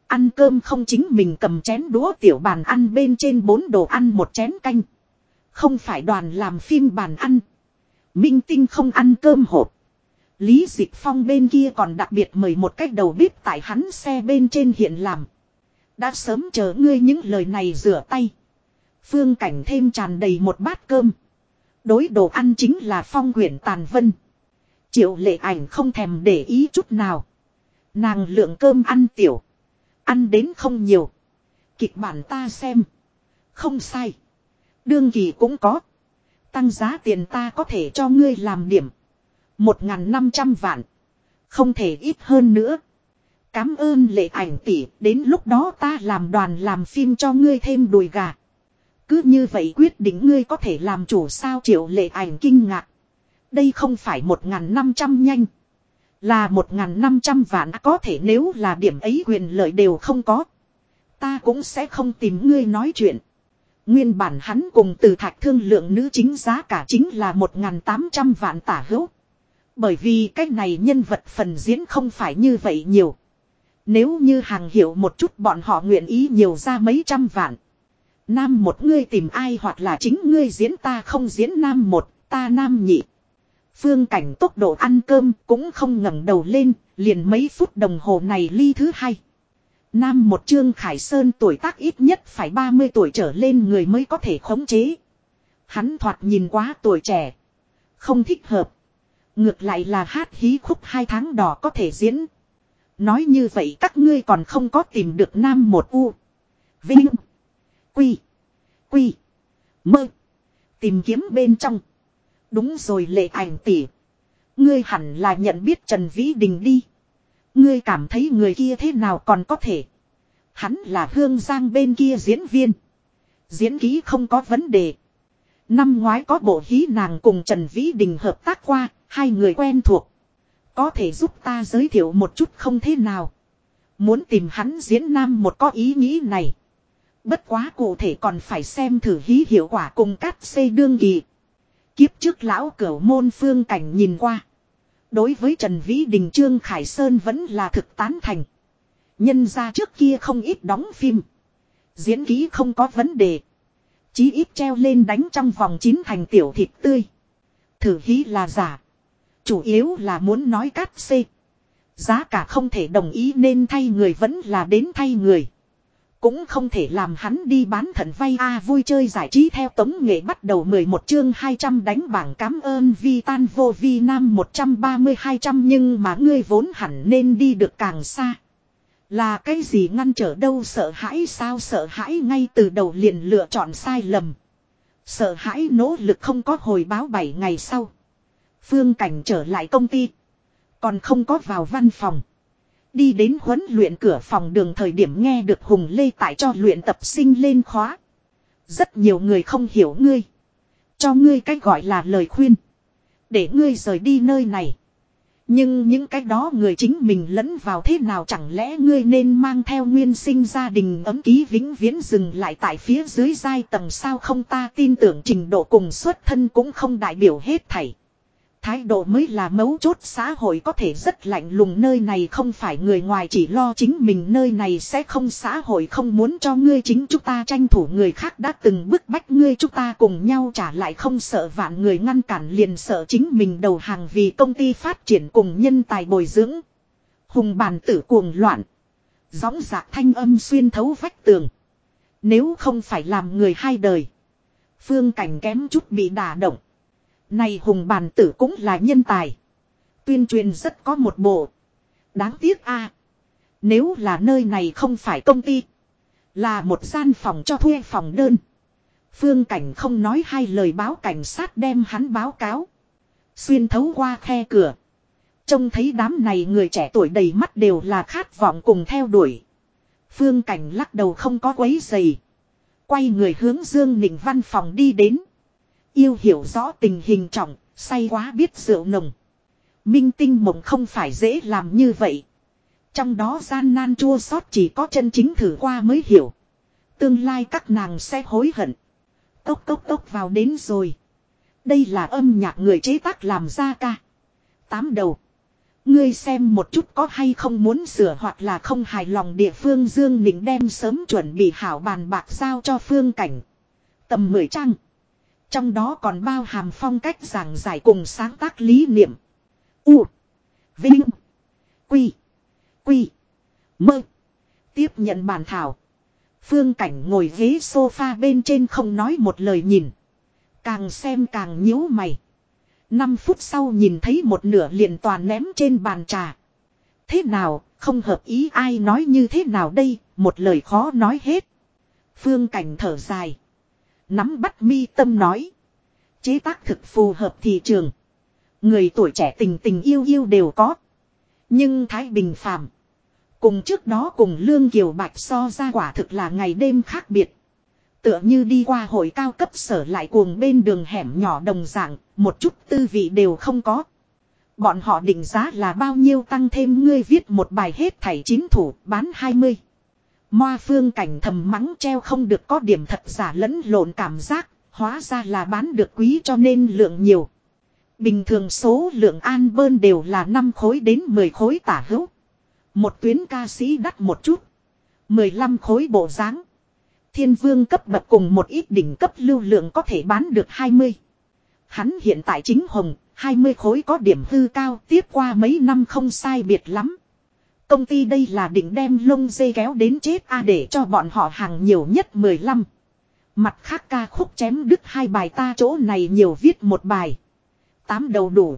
Ăn cơm không chính mình cầm chén đũa tiểu bàn ăn bên trên bốn đồ ăn một chén canh. Không phải đoàn làm phim bàn ăn. Minh tinh không ăn cơm hộp. Lý Dịch Phong bên kia còn đặc biệt mời một cách đầu bếp tại hắn xe bên trên hiện làm. Đã sớm chờ ngươi những lời này rửa tay. Phương cảnh thêm tràn đầy một bát cơm. Đối đồ ăn chính là phong quyển tàn vân. Triệu lệ ảnh không thèm để ý chút nào. Nàng lượng cơm ăn tiểu. Ăn đến không nhiều. Kịch bản ta xem. Không sai. Đương kỳ cũng có. Tăng giá tiền ta có thể cho ngươi làm điểm. Một ngàn năm trăm vạn. Không thể ít hơn nữa. Cám ơn lệ ảnh tỷ, đến lúc đó ta làm đoàn làm phim cho ngươi thêm đùi gà. Cứ như vậy quyết định ngươi có thể làm chủ sao triệu lệ ảnh kinh ngạc. Đây không phải một ngàn năm trăm nhanh. Là một ngàn năm trăm vạn có thể nếu là điểm ấy quyền lợi đều không có. Ta cũng sẽ không tìm ngươi nói chuyện. Nguyên bản hắn cùng từ thạch thương lượng nữ chính giá cả chính là một ngàn tám trăm vạn tả hữu. Bởi vì cách này nhân vật phần diễn không phải như vậy nhiều. Nếu như hàng hiệu một chút bọn họ nguyện ý nhiều ra mấy trăm vạn. Nam một ngươi tìm ai hoặc là chính ngươi diễn ta không diễn nam một, ta nam nhị. Phương cảnh tốc độ ăn cơm cũng không ngẩng đầu lên, liền mấy phút đồng hồ này ly thứ hai. Nam một Trương Khải Sơn tuổi tác ít nhất phải 30 tuổi trở lên người mới có thể khống chế. Hắn thoạt nhìn quá tuổi trẻ. Không thích hợp. Ngược lại là hát hí khúc hai tháng đỏ có thể diễn. Nói như vậy các ngươi còn không có tìm được Nam một U. Vinh. Quy. Quy. Mơ. Tìm kiếm bên trong. Đúng rồi lệ ảnh tỉ. Ngươi hẳn là nhận biết Trần Vĩ Đình đi. Ngươi cảm thấy người kia thế nào còn có thể. Hắn là hương giang bên kia diễn viên. Diễn ký không có vấn đề. Năm ngoái có bộ hí nàng cùng Trần Vĩ Đình hợp tác qua, hai người quen thuộc. Có thể giúp ta giới thiệu một chút không thế nào. Muốn tìm hắn diễn nam một có ý nghĩ này. Bất quá cụ thể còn phải xem thử hí hiệu quả cùng cắt xây đương kỳ. Kiếp trước lão cửu môn phương cảnh nhìn qua. Đối với Trần Vĩ Đình, Trương Khải Sơn vẫn là thực tán thành. Nhân ra trước kia không ít đóng phim. Diễn ký không có vấn đề. Chí ít treo lên đánh trong vòng chín thành tiểu thịt tươi. Thử hí là giả. Chủ yếu là muốn nói cắt xê. Giá cả không thể đồng ý nên thay người vẫn là đến thay người. Cũng không thể làm hắn đi bán thần vay a vui chơi giải trí theo tống nghệ bắt đầu 11 chương 200 đánh bảng cảm ơn vi tan vô vi nam 130 200 nhưng mà ngươi vốn hẳn nên đi được càng xa. Là cái gì ngăn trở đâu sợ hãi sao sợ hãi ngay từ đầu liền lựa chọn sai lầm. Sợ hãi nỗ lực không có hồi báo 7 ngày sau. Phương Cảnh trở lại công ty. Còn không có vào văn phòng. Đi đến huấn luyện cửa phòng đường thời điểm nghe được Hùng Lê tại cho luyện tập sinh lên khóa. Rất nhiều người không hiểu ngươi. Cho ngươi cách gọi là lời khuyên. Để ngươi rời đi nơi này. Nhưng những cái đó người chính mình lẫn vào thế nào chẳng lẽ ngươi nên mang theo nguyên sinh gia đình ấm ký vĩnh viễn dừng lại tại phía dưới giai tầng sao không ta tin tưởng trình độ cùng xuất thân cũng không đại biểu hết thảy. Thái độ mới là mấu chốt xã hội có thể rất lạnh lùng nơi này không phải người ngoài chỉ lo chính mình, nơi này sẽ không xã hội không muốn cho ngươi chính chúng ta tranh thủ người khác đã từng bức bách ngươi chúng ta cùng nhau trả lại không sợ vạn người ngăn cản liền sợ chính mình đầu hàng vì công ty phát triển cùng nhân tài bồi dưỡng. Hùng bàn tử cuồng loạn. Gióng dạc thanh âm xuyên thấu vách tường. Nếu không phải làm người hai đời. Phương cảnh kém chút bị đả động. Này hùng bàn tử cũng là nhân tài. Tuyên truyền rất có một bộ. Đáng tiếc a Nếu là nơi này không phải công ty. Là một gian phòng cho thuê phòng đơn. Phương Cảnh không nói hai lời báo cảnh sát đem hắn báo cáo. Xuyên thấu qua khe cửa. Trông thấy đám này người trẻ tuổi đầy mắt đều là khát vọng cùng theo đuổi. Phương Cảnh lắc đầu không có quấy giày. Quay người hướng Dương Nịnh văn phòng đi đến. Yêu hiểu rõ tình hình trọng, say quá biết rượu nồng. Minh tinh mộng không phải dễ làm như vậy. Trong đó gian nan chua xót chỉ có chân chính thử qua mới hiểu. Tương lai các nàng sẽ hối hận. Tốc tốc tốc vào đến rồi. Đây là âm nhạc người chế tác làm ra ca. Tám đầu. Ngươi xem một chút có hay không muốn sửa hoặc là không hài lòng địa phương Dương Nịnh đem sớm chuẩn bị hảo bàn bạc giao cho phương cảnh. Tầm mười trang. Trong đó còn bao hàm phong cách giảng giải cùng sáng tác lý niệm. U. Vinh. Quy. Quy. Mơ. Tiếp nhận bản thảo. Phương cảnh ngồi ghế sofa bên trên không nói một lời nhìn. Càng xem càng nhíu mày. Năm phút sau nhìn thấy một nửa liền toàn ném trên bàn trà. Thế nào, không hợp ý ai nói như thế nào đây, một lời khó nói hết. Phương cảnh thở dài. Nắm bắt mi tâm nói. Chế tác thực phù hợp thị trường. Người tuổi trẻ tình tình yêu yêu đều có. Nhưng Thái Bình phàm Cùng trước đó cùng Lương Kiều Bạch so ra quả thực là ngày đêm khác biệt. Tựa như đi qua hội cao cấp sở lại cuồng bên đường hẻm nhỏ đồng dạng, một chút tư vị đều không có. Bọn họ định giá là bao nhiêu tăng thêm ngươi viết một bài hết thảy chính thủ, bán 20. Moa phương cảnh thầm mắng treo không được có điểm thật giả lẫn lộn cảm giác, hóa ra là bán được quý cho nên lượng nhiều. Bình thường số lượng an bơn đều là 5 khối đến 10 khối tả hữu. Một tuyến ca sĩ đắt một chút. 15 khối bộ dáng Thiên vương cấp bậc cùng một ít đỉnh cấp lưu lượng có thể bán được 20. Hắn hiện tại chính hồng, 20 khối có điểm hư cao tiếp qua mấy năm không sai biệt lắm. Công ty đây là định đem lông dây kéo đến chết a để cho bọn họ hàng nhiều nhất 15. Mặt khác ca khúc chém đứt hai bài ta chỗ này nhiều viết một bài. Tám đầu đủ.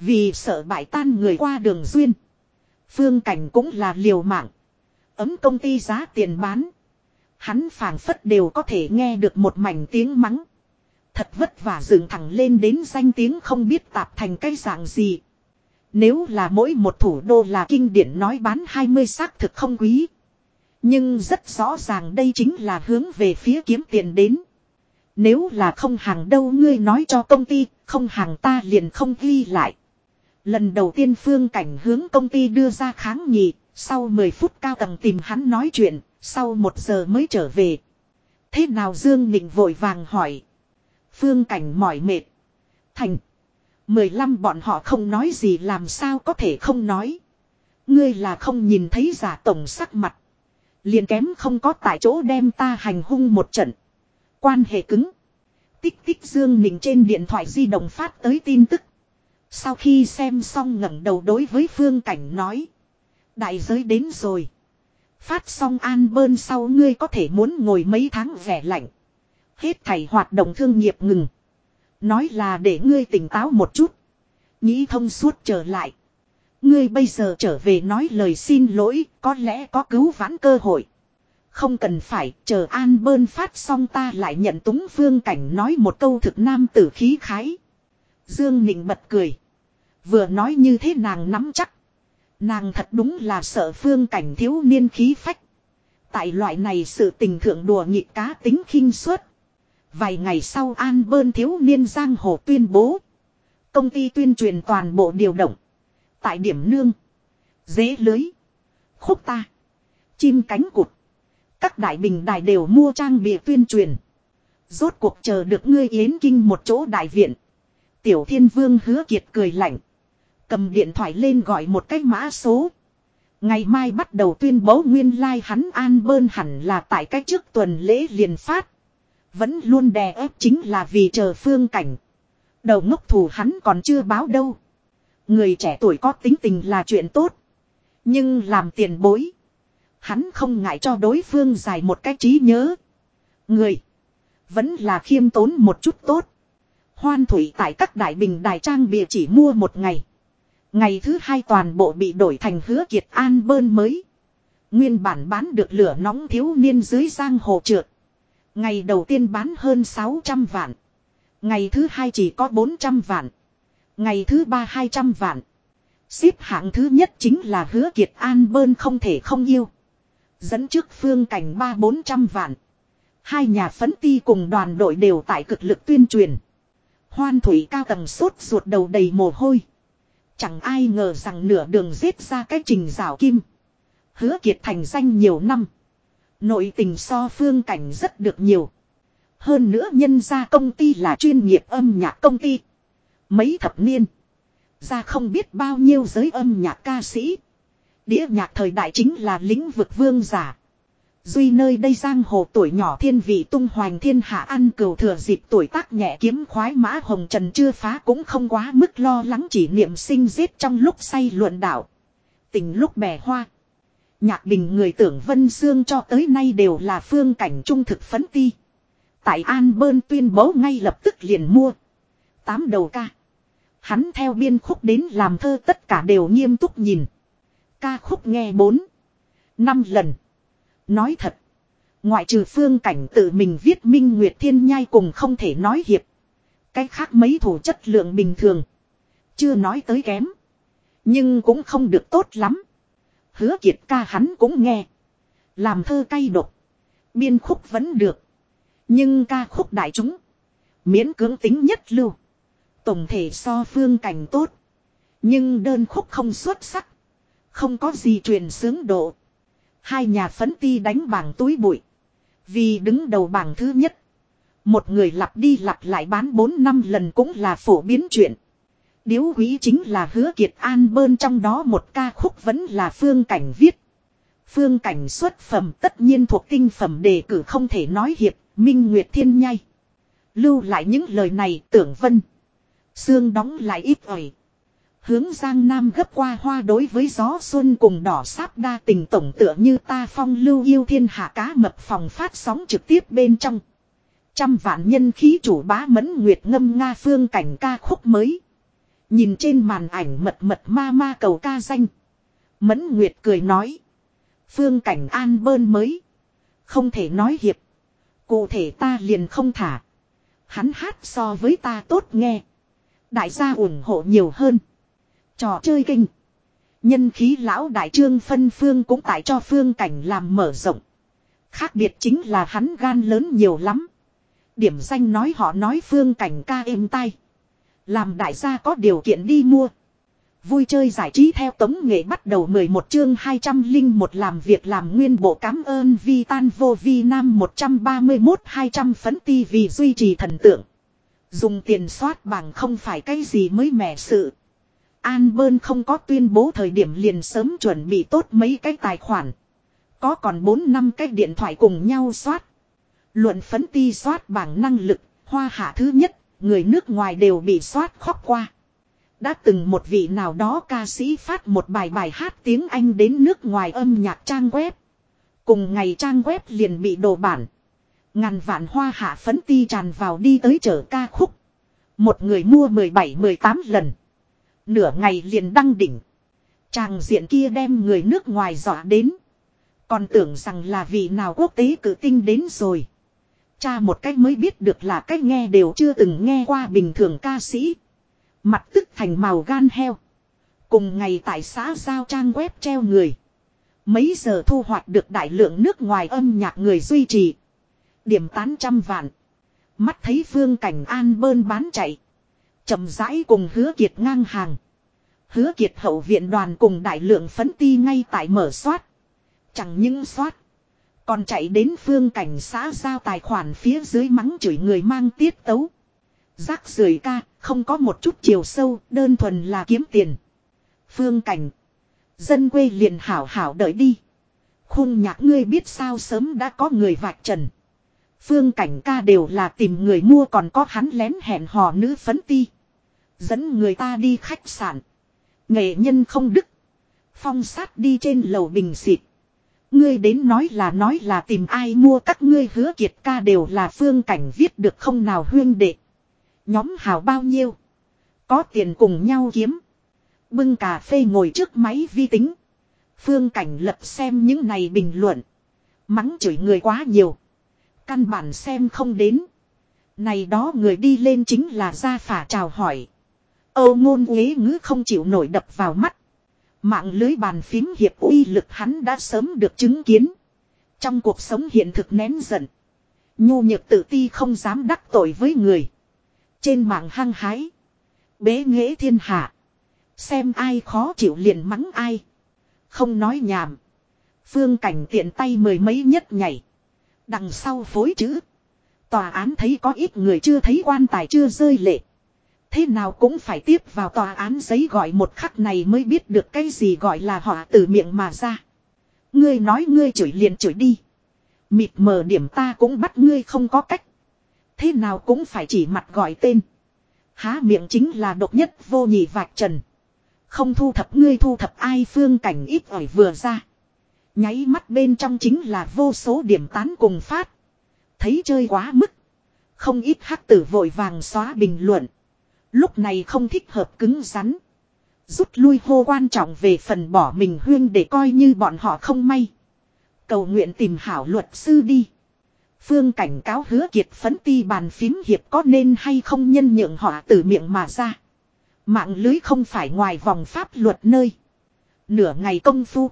Vì sợ bại tan người qua đường duyên. Phương cảnh cũng là liều mạng. Ấm công ty giá tiền bán. Hắn phảng phất đều có thể nghe được một mảnh tiếng mắng. Thật vất vả dựng thẳng lên đến danh tiếng không biết tạp thành cái dạng gì. Nếu là mỗi một thủ đô là kinh điển nói bán 20 xác thực không quý. Nhưng rất rõ ràng đây chính là hướng về phía kiếm tiền đến. Nếu là không hàng đâu ngươi nói cho công ty, không hàng ta liền không ghi lại. Lần đầu tiên phương cảnh hướng công ty đưa ra kháng nghị, sau 10 phút cao tầng tìm hắn nói chuyện, sau 1 giờ mới trở về. Thế nào Dương Nịnh vội vàng hỏi. Phương cảnh mỏi mệt. Thành. 15 bọn họ không nói gì làm sao có thể không nói. Ngươi là không nhìn thấy giả tổng sắc mặt. Liền kém không có tại chỗ đem ta hành hung một trận. Quan hệ cứng. Tích tích Dương Nịnh trên điện thoại di động phát tới tin tức. Sau khi xem xong ngẩng đầu đối với phương cảnh nói. Đại giới đến rồi. Phát xong an bơn sau ngươi có thể muốn ngồi mấy tháng vẻ lạnh. Hết thảy hoạt động thương nghiệp ngừng. Nói là để ngươi tỉnh táo một chút. Nghĩ thông suốt trở lại. Ngươi bây giờ trở về nói lời xin lỗi, có lẽ có cứu vãn cơ hội. Không cần phải, chờ an bơn phát xong ta lại nhận túng phương cảnh nói một câu thực nam tử khí khái. Dương Nịnh bật cười. Vừa nói như thế nàng nắm chắc. Nàng thật đúng là sợ phương cảnh thiếu niên khí phách. Tại loại này sự tình thượng đùa nhị cá tính khinh suất. Vài ngày sau An Bơn thiếu niên giang hồ tuyên bố. Công ty tuyên truyền toàn bộ điều động. Tại điểm nương. Dế lưới. Khúc ta. Chim cánh cụt. Các đại bình đài đều mua trang bìa tuyên truyền. Rốt cuộc chờ được ngươi yến kinh một chỗ đại viện. Tiểu thiên vương hứa kiệt cười lạnh. Cầm điện thoại lên gọi một cái mã số. Ngày mai bắt đầu tuyên bố nguyên lai like hắn an bơn hẳn là tại cách trước tuần lễ liền phát. Vẫn luôn đè ép chính là vì chờ phương cảnh. Đầu ngốc thủ hắn còn chưa báo đâu. Người trẻ tuổi có tính tình là chuyện tốt. Nhưng làm tiền bối. Hắn không ngại cho đối phương dài một cái trí nhớ. Người. Vẫn là khiêm tốn một chút tốt. Hoan thủy tại các đại bình đài trang bìa chỉ mua một ngày. Ngày thứ hai toàn bộ bị đổi thành hứa kiệt an bơn mới. Nguyên bản bán được lửa nóng thiếu niên dưới giang hồ trượt. Ngày đầu tiên bán hơn 600 vạn. Ngày thứ hai chỉ có 400 vạn. Ngày thứ ba 200 vạn. Xếp hạng thứ nhất chính là hứa kiệt an bơn không thể không yêu. Dẫn trước phương cảnh ba bốn trăm vạn. Hai nhà phấn ti cùng đoàn đội đều tại cực lực tuyên truyền. Hoan thủy cao tầng sốt ruột đầu đầy mồ hôi. Chẳng ai ngờ rằng nửa đường giết ra cái trình rào kim. Hứa kiệt thành danh nhiều năm. Nội tình so phương cảnh rất được nhiều. Hơn nữa nhân ra công ty là chuyên nghiệp âm nhạc công ty. Mấy thập niên. Ra không biết bao nhiêu giới âm nhạc ca sĩ. Đĩa nhạc thời đại chính là lĩnh vực vương giả. Duy nơi đây giang hồ tuổi nhỏ thiên vị tung hoành thiên hạ ăn cừu thừa dịp tuổi tác nhẹ kiếm khoái mã hồng trần chưa phá cũng không quá mức lo lắng chỉ niệm sinh giết trong lúc say luận đạo. Tình lúc bè hoa. Nhạc bình người tưởng Vân Sương cho tới nay đều là phương cảnh trung thực phấn ti. Tại An Bơn tuyên bố ngay lập tức liền mua. Tám đầu ca. Hắn theo biên khúc đến làm thơ tất cả đều nghiêm túc nhìn. Ca khúc nghe bốn. Năm lần. Nói thật. Ngoại trừ phương cảnh tự mình viết Minh Nguyệt Thiên Nhai cùng không thể nói hiệp. Cái khác mấy thủ chất lượng bình thường. Chưa nói tới kém. Nhưng cũng không được tốt lắm. Hứa kiệt ca hắn cũng nghe. Làm thơ cay độc. Biên khúc vẫn được. Nhưng ca khúc đại chúng. Miễn cưỡng tính nhất lưu. Tổng thể so phương cảnh tốt. Nhưng đơn khúc không xuất sắc. Không có gì truyền sướng độ. Hai nhà phấn ti đánh bảng túi bụi. Vì đứng đầu bảng thứ nhất. Một người lặp đi lặp lại bán 4 năm lần cũng là phổ biến chuyện. Điếu quý chính là hứa kiệt an bơn trong đó một ca khúc vẫn là phương cảnh viết. Phương cảnh xuất phẩm tất nhiên thuộc tinh phẩm đề cử không thể nói hiệp, minh nguyệt thiên nhai. Lưu lại những lời này tưởng vân. Xương đóng lại ít ỏi. Hướng Giang Nam gấp qua hoa đối với gió xuân cùng đỏ sáp đa tình tổng tựa như ta phong lưu yêu thiên hạ cá mập phòng phát sóng trực tiếp bên trong. Trăm vạn nhân khí chủ bá mẫn nguyệt ngâm Nga phương cảnh ca khúc mới. Nhìn trên màn ảnh mật mật ma ma cầu ca danh. Mẫn nguyệt cười nói. Phương cảnh an bơn mới. Không thể nói hiệp. Cụ thể ta liền không thả. Hắn hát so với ta tốt nghe. Đại gia ủng hộ nhiều hơn. Trò chơi kinh. Nhân khí lão đại trương phân phương cũng tại cho phương cảnh làm mở rộng. Khác biệt chính là hắn gan lớn nhiều lắm. Điểm danh nói họ nói phương cảnh ca êm tai. Làm đại gia có điều kiện đi mua. Vui chơi giải trí theo tống nghệ bắt đầu 11 chương 201 làm việc làm nguyên bộ cảm ơn vi tan vô vi nam 131 200 phấn ti vì duy trì thần tượng. Dùng tiền soát bằng không phải cái gì mới mẻ sự. An Bơn không có tuyên bố thời điểm liền sớm chuẩn bị tốt mấy cái tài khoản. Có còn 4 năm cái điện thoại cùng nhau soát. Luận phấn ti soát bảng năng lực, hoa hạ thứ nhất, người nước ngoài đều bị soát khóc qua. Đã từng một vị nào đó ca sĩ phát một bài bài hát tiếng Anh đến nước ngoài âm nhạc trang web. Cùng ngày trang web liền bị đổ bản. Ngàn vạn hoa hạ phấn ti tràn vào đi tới chở ca khúc. Một người mua 17-18 lần. Nửa ngày liền đăng đỉnh. Tràng diện kia đem người nước ngoài dọa đến. Còn tưởng rằng là vị nào quốc tế cử tinh đến rồi. Cha một cách mới biết được là cách nghe đều chưa từng nghe qua bình thường ca sĩ. Mặt tức thành màu gan heo. Cùng ngày tại xã Giao Trang web treo người. Mấy giờ thu hoạch được đại lượng nước ngoài âm nhạc người duy trì. Điểm tán trăm vạn. Mắt thấy phương cảnh an bơn bán chạy. chậm rãi cùng hứa kiệt ngang hàng. Hứa kiệt hậu viện đoàn cùng đại lượng phấn ti ngay tại mở soát. Chẳng những soát. Còn chạy đến phương cảnh xã giao tài khoản phía dưới mắng chửi người mang tiết tấu. Rác rưởi ca, không có một chút chiều sâu, đơn thuần là kiếm tiền. Phương cảnh. Dân quê liền hảo hảo đợi đi. Khung nhạc ngươi biết sao sớm đã có người vạch trần. Phương cảnh ca đều là tìm người mua còn có hắn lén hẹn hò nữ phấn ti. Dẫn người ta đi khách sạn. Nghệ nhân không đức. Phong sát đi trên lầu bình xịt. Ngươi đến nói là nói là tìm ai mua các ngươi hứa kiệt ca đều là phương cảnh viết được không nào huyên đệ. Nhóm hào bao nhiêu. Có tiền cùng nhau kiếm. Bưng cà phê ngồi trước máy vi tính. Phương cảnh lập xem những này bình luận. Mắng chửi người quá nhiều. Căn bản xem không đến. Này đó người đi lên chính là ra phả chào hỏi. Âu ngôn uế ngữ không chịu nổi đập vào mắt. Mạng lưới bàn phím hiệp uy lực hắn đã sớm được chứng kiến. Trong cuộc sống hiện thực nén giận. Nhu nhược tự ti không dám đắc tội với người. Trên mạng hăng hái. Bế nghệ thiên hạ. Xem ai khó chịu liền mắng ai. Không nói nhảm. Phương cảnh tiện tay mười mấy nhất nhảy. Đằng sau phối chữ. Tòa án thấy có ít người chưa thấy quan tài chưa rơi lệ. Thế nào cũng phải tiếp vào tòa án giấy gọi một khắc này mới biết được cái gì gọi là họ từ miệng mà ra. Ngươi nói ngươi chửi liền chửi đi. Mịt mờ điểm ta cũng bắt ngươi không có cách. Thế nào cũng phải chỉ mặt gọi tên. Há miệng chính là độc nhất vô nhị vạch trần. Không thu thập ngươi thu thập ai phương cảnh ít ỏi vừa ra. Nháy mắt bên trong chính là vô số điểm tán cùng phát. Thấy chơi quá mức. Không ít hắc tử vội vàng xóa bình luận. Lúc này không thích hợp cứng rắn. Rút lui hô quan trọng về phần bỏ mình huyên để coi như bọn họ không may. Cầu nguyện tìm hảo luật sư đi. Phương cảnh cáo hứa kiệt phấn ti bàn phím hiệp có nên hay không nhân nhượng họ từ miệng mà ra. Mạng lưới không phải ngoài vòng pháp luật nơi. Nửa ngày công phu.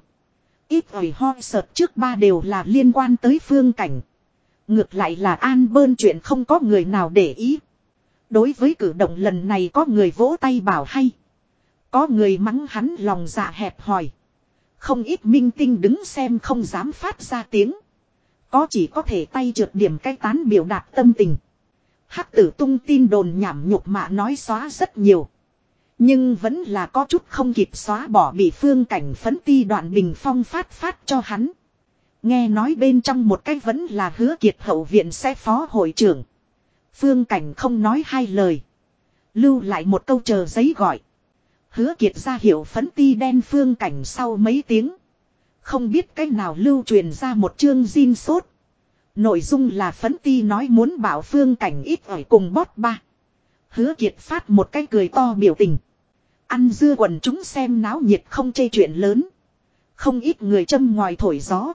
Ít ỏi ho sợt trước ba đều là liên quan tới phương cảnh. Ngược lại là an bơn chuyện không có người nào để ý. Đối với cử động lần này có người vỗ tay bảo hay. Có người mắng hắn lòng dạ hẹp hòi. Không ít minh tinh đứng xem không dám phát ra tiếng. Có chỉ có thể tay trượt điểm cái tán biểu đạt tâm tình. Hắc tử tung tin đồn nhảm nhục mạ nói xóa rất nhiều. Nhưng vẫn là có chút không kịp xóa bỏ bị phương cảnh phấn ti đoạn bình phong phát phát cho hắn. Nghe nói bên trong một cách vẫn là hứa kiệt hậu viện sẽ phó hội trưởng. Phương cảnh không nói hai lời. Lưu lại một câu chờ giấy gọi. Hứa kiệt ra hiệu phấn ti đen phương cảnh sau mấy tiếng. Không biết cách nào lưu truyền ra một chương zin sốt. Nội dung là phấn ti nói muốn bảo phương cảnh ít ở cùng bót ba. Hứa kiệt phát một cái cười to biểu tình. Ăn dưa quần chúng xem náo nhiệt không chê chuyện lớn. Không ít người châm ngoài thổi gió.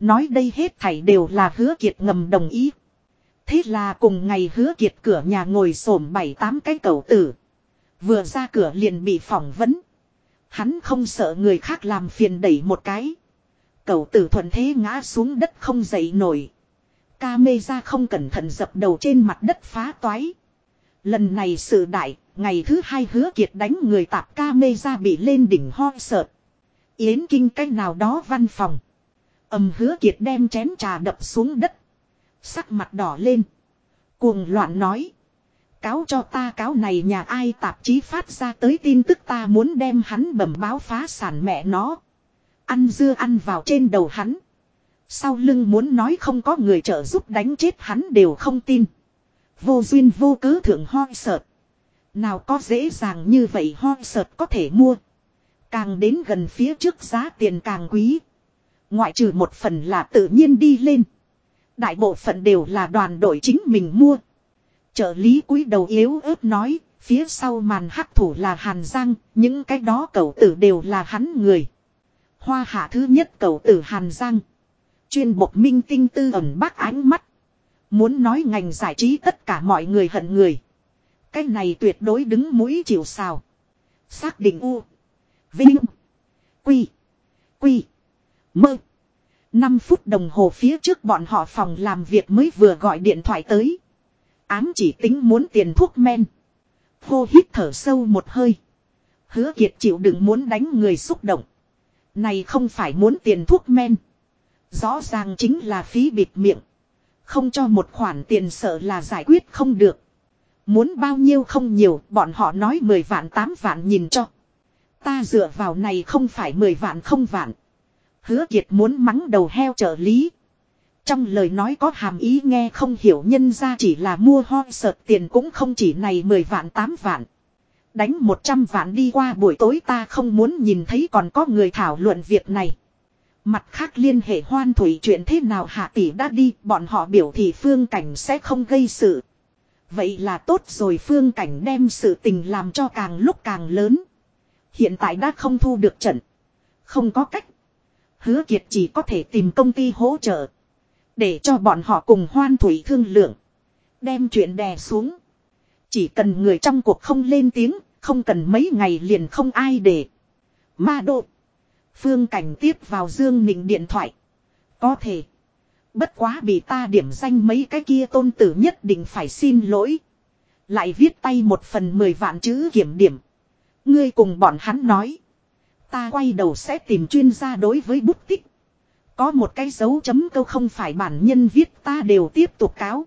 Nói đây hết thảy đều là hứa kiệt ngầm đồng ý. Thế là cùng ngày hứa kiệt cửa nhà ngồi xổm bảy tám cái cầu tử. Vừa ra cửa liền bị phỏng vấn. Hắn không sợ người khác làm phiền đẩy một cái. Cầu tử thuận thế ngã xuống đất không dậy nổi. Ca mê ra không cẩn thận dập đầu trên mặt đất phá toái. Lần này sự đại, ngày thứ hai hứa kiệt đánh người tạp ca mê ra bị lên đỉnh ho sợ. Yến kinh cách nào đó văn phòng. ầm hứa kiệt đem chén trà đập xuống đất. Sắc mặt đỏ lên. Cuồng loạn nói. Cáo cho ta cáo này nhà ai tạp chí phát ra tới tin tức ta muốn đem hắn bẩm báo phá sản mẹ nó. Ăn dưa ăn vào trên đầu hắn. Sau lưng muốn nói không có người trợ giúp đánh chết hắn đều không tin. Vô duyên vô cớ thượng hoi sợt. Nào có dễ dàng như vậy hoi sợt có thể mua. Càng đến gần phía trước giá tiền càng quý. Ngoại trừ một phần là tự nhiên đi lên. Đại bộ phận đều là đoàn đội chính mình mua. Trợ lý cúi đầu yếu ớt nói, phía sau màn hắc thủ là Hàn Giang, những cái đó cậu tử đều là hắn người. Hoa hạ thứ nhất cậu tử Hàn Giang. Chuyên bộc minh tinh tư ẩn bác ánh mắt. Muốn nói ngành giải trí tất cả mọi người hận người. Cái này tuyệt đối đứng mũi chịu sào. Xác định U. Vinh. Quy. Quy. Mơ. 5 phút đồng hồ phía trước bọn họ phòng làm việc mới vừa gọi điện thoại tới. Ám chỉ tính muốn tiền thuốc men. Khô hít thở sâu một hơi. Hứa kiệt chịu đựng muốn đánh người xúc động. Này không phải muốn tiền thuốc men. Rõ ràng chính là phí bịt miệng. Không cho một khoản tiền sợ là giải quyết không được. Muốn bao nhiêu không nhiều, bọn họ nói 10 vạn 8 vạn nhìn cho. Ta dựa vào này không phải 10 vạn không vạn. Hứa Kiệt muốn mắng đầu heo trợ lý. Trong lời nói có hàm ý nghe không hiểu nhân ra chỉ là mua ho sợt tiền cũng không chỉ này 10 vạn 8 vạn. Đánh 100 vạn đi qua buổi tối ta không muốn nhìn thấy còn có người thảo luận việc này. Mặt khác liên hệ hoan thủy chuyện thế nào hạ tỷ đã đi, bọn họ biểu thị phương cảnh sẽ không gây sự. Vậy là tốt rồi phương cảnh đem sự tình làm cho càng lúc càng lớn. Hiện tại đã không thu được trận. Không có cách. Hứa Kiệt chỉ có thể tìm công ty hỗ trợ. Để cho bọn họ cùng hoan thủy thương lượng. Đem chuyện đè xuống. Chỉ cần người trong cuộc không lên tiếng, không cần mấy ngày liền không ai để. Ma độ. Phương Cảnh tiếp vào Dương Nịnh điện thoại. Có thể. Bất quá bị ta điểm danh mấy cái kia tôn tử nhất định phải xin lỗi. Lại viết tay một phần mười vạn chữ kiểm điểm. Ngươi cùng bọn hắn nói. Ta quay đầu sẽ tìm chuyên gia đối với bút tích. Có một cái dấu chấm câu không phải bản nhân viết ta đều tiếp tục cáo.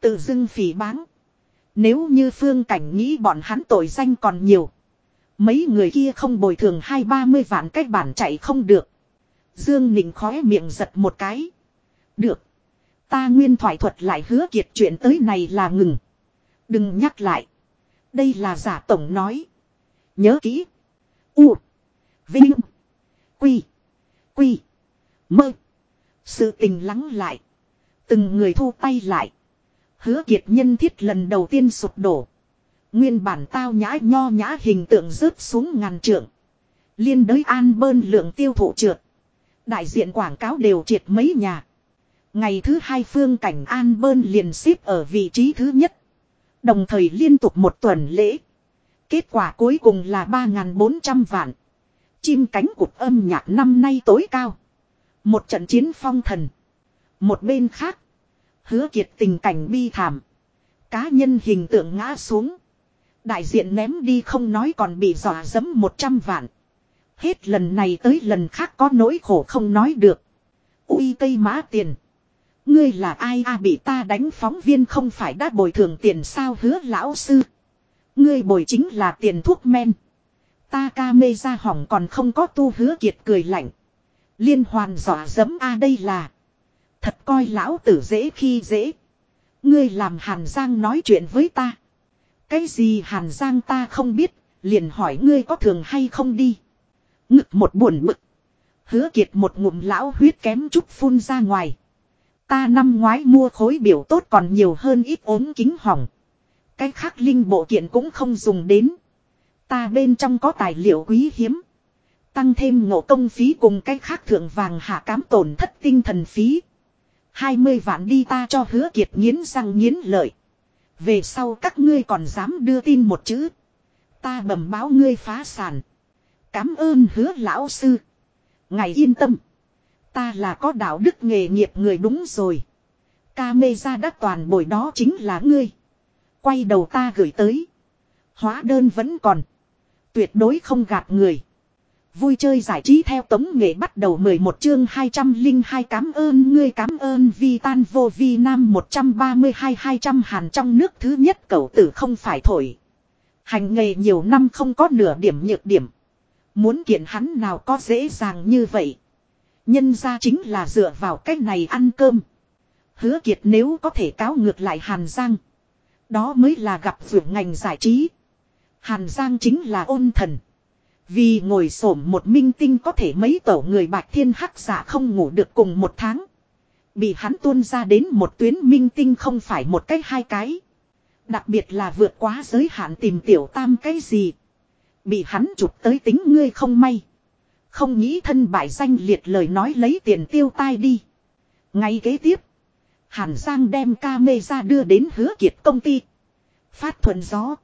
Tự dưng phỉ báng. Nếu như phương cảnh nghĩ bọn hắn tội danh còn nhiều. Mấy người kia không bồi thường hai ba mươi vạn cách bản chạy không được. Dương Nịnh khóe miệng giật một cái. Được. Ta nguyên thoại thuật lại hứa kiệt chuyện tới này là ngừng. Đừng nhắc lại. Đây là giả tổng nói. Nhớ kỹ. U. Vinh. Quy. Quy. Mơ. Sự tình lắng lại. Từng người thu tay lại. Hứa kiệt nhân thiết lần đầu tiên sụp đổ. Nguyên bản tao nhã nho nhã hình tượng rớt xuống ngàn trượng. Liên đới an bơn lượng tiêu thụ trượt. Đại diện quảng cáo đều triệt mấy nhà. Ngày thứ hai phương cảnh an bơn liền xếp ở vị trí thứ nhất. Đồng thời liên tục một tuần lễ. Kết quả cuối cùng là 3.400 vạn. Chim cánh cụt âm nhạc năm nay tối cao. Một trận chiến phong thần. Một bên khác. Hứa kiệt tình cảnh bi thảm. Cá nhân hình tượng ngã xuống. Đại diện ném đi không nói còn bị dọa dẫm 100 vạn. Hết lần này tới lần khác có nỗi khổ không nói được. Ui cây mã tiền. Ngươi là ai a, bị ta đánh phóng viên không phải đã bồi thường tiền sao hứa lão sư. Ngươi bồi chính là tiền thuốc men. Ta ca mê ra hỏng còn không có tu hứa kiệt cười lạnh. Liên hoàn dọa dẫm a đây là. Thật coi lão tử dễ khi dễ. Ngươi làm Hàn Giang nói chuyện với ta. Cái gì Hàn Giang ta không biết, Liền hỏi ngươi có thường hay không đi. Ngực một buồn bực. Hứa kiệt một ngụm lão huyết kém chút phun ra ngoài. Ta năm ngoái mua khối biểu tốt còn nhiều hơn ít ốm kính hỏng. Cái khác linh bộ kiện cũng không dùng đến. Ta bên trong có tài liệu quý hiếm. Tăng thêm ngộ công phí cùng cách khác thượng vàng hạ cám tổn thất tinh thần phí. 20 vạn đi ta cho hứa kiệt nghiến răng nghiến lợi. Về sau các ngươi còn dám đưa tin một chữ. Ta bẩm báo ngươi phá sản. Cám ơn hứa lão sư. Ngài yên tâm. Ta là có đạo đức nghề nghiệp người đúng rồi. Ca mê ra đã toàn bồi đó chính là ngươi. Quay đầu ta gửi tới. Hóa đơn vẫn còn. Tuyệt đối không gạt người. Vui chơi giải trí theo tống nghệ bắt đầu 11 chương 202 cảm ơn ngươi cảm ơn vi tan vô vi nam 132 200 hàn trong nước thứ nhất cậu tử không phải thổi. Hành nghề nhiều năm không có nửa điểm nhược điểm. Muốn kiện hắn nào có dễ dàng như vậy. Nhân ra chính là dựa vào cách này ăn cơm. Hứa kiệt nếu có thể cáo ngược lại Hàn Giang. Đó mới là gặp vượt ngành giải trí. Hàn Giang chính là ôn thần. Vì ngồi xổm một minh tinh có thể mấy tổ người bạch thiên hắc giả không ngủ được cùng một tháng. Bị hắn tuôn ra đến một tuyến minh tinh không phải một cái hai cái. Đặc biệt là vượt quá giới hạn tìm tiểu tam cái gì. Bị hắn chụp tới tính ngươi không may. Không nghĩ thân bại danh liệt lời nói lấy tiền tiêu tai đi. Ngay kế tiếp. Hàn Giang đem ca mê ra đưa đến hứa kiệt công ty. Phát thuận gió.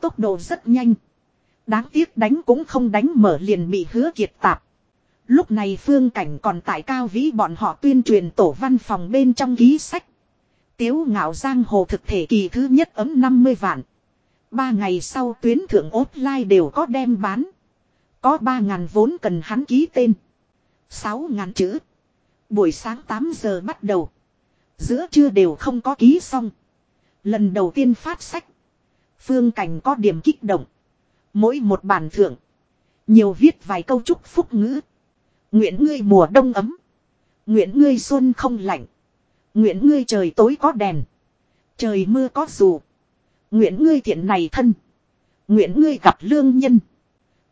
Tốc độ rất nhanh. Đáng tiếc đánh cũng không đánh mở liền bị hứa kiệt tạp. Lúc này phương cảnh còn tại cao vĩ bọn họ tuyên truyền tổ văn phòng bên trong ký sách. Tiếu ngạo giang hồ thực thể kỳ thứ nhất ấm 50 vạn. Ba ngày sau tuyến thượng offline đều có đem bán. Có 3 ngàn vốn cần hắn ký tên. 6 ngàn chữ. Buổi sáng 8 giờ bắt đầu. Giữa trưa đều không có ký xong. Lần đầu tiên phát sách. Phương Cảnh có điểm kích động. Mỗi một bản thượng. Nhiều viết vài câu chúc phúc ngữ. Nguyện ngươi mùa đông ấm. Nguyện ngươi xuân không lạnh. Nguyện ngươi trời tối có đèn. Trời mưa có dù. Nguyện ngươi thiện này thân. Nguyện ngươi gặp lương nhân.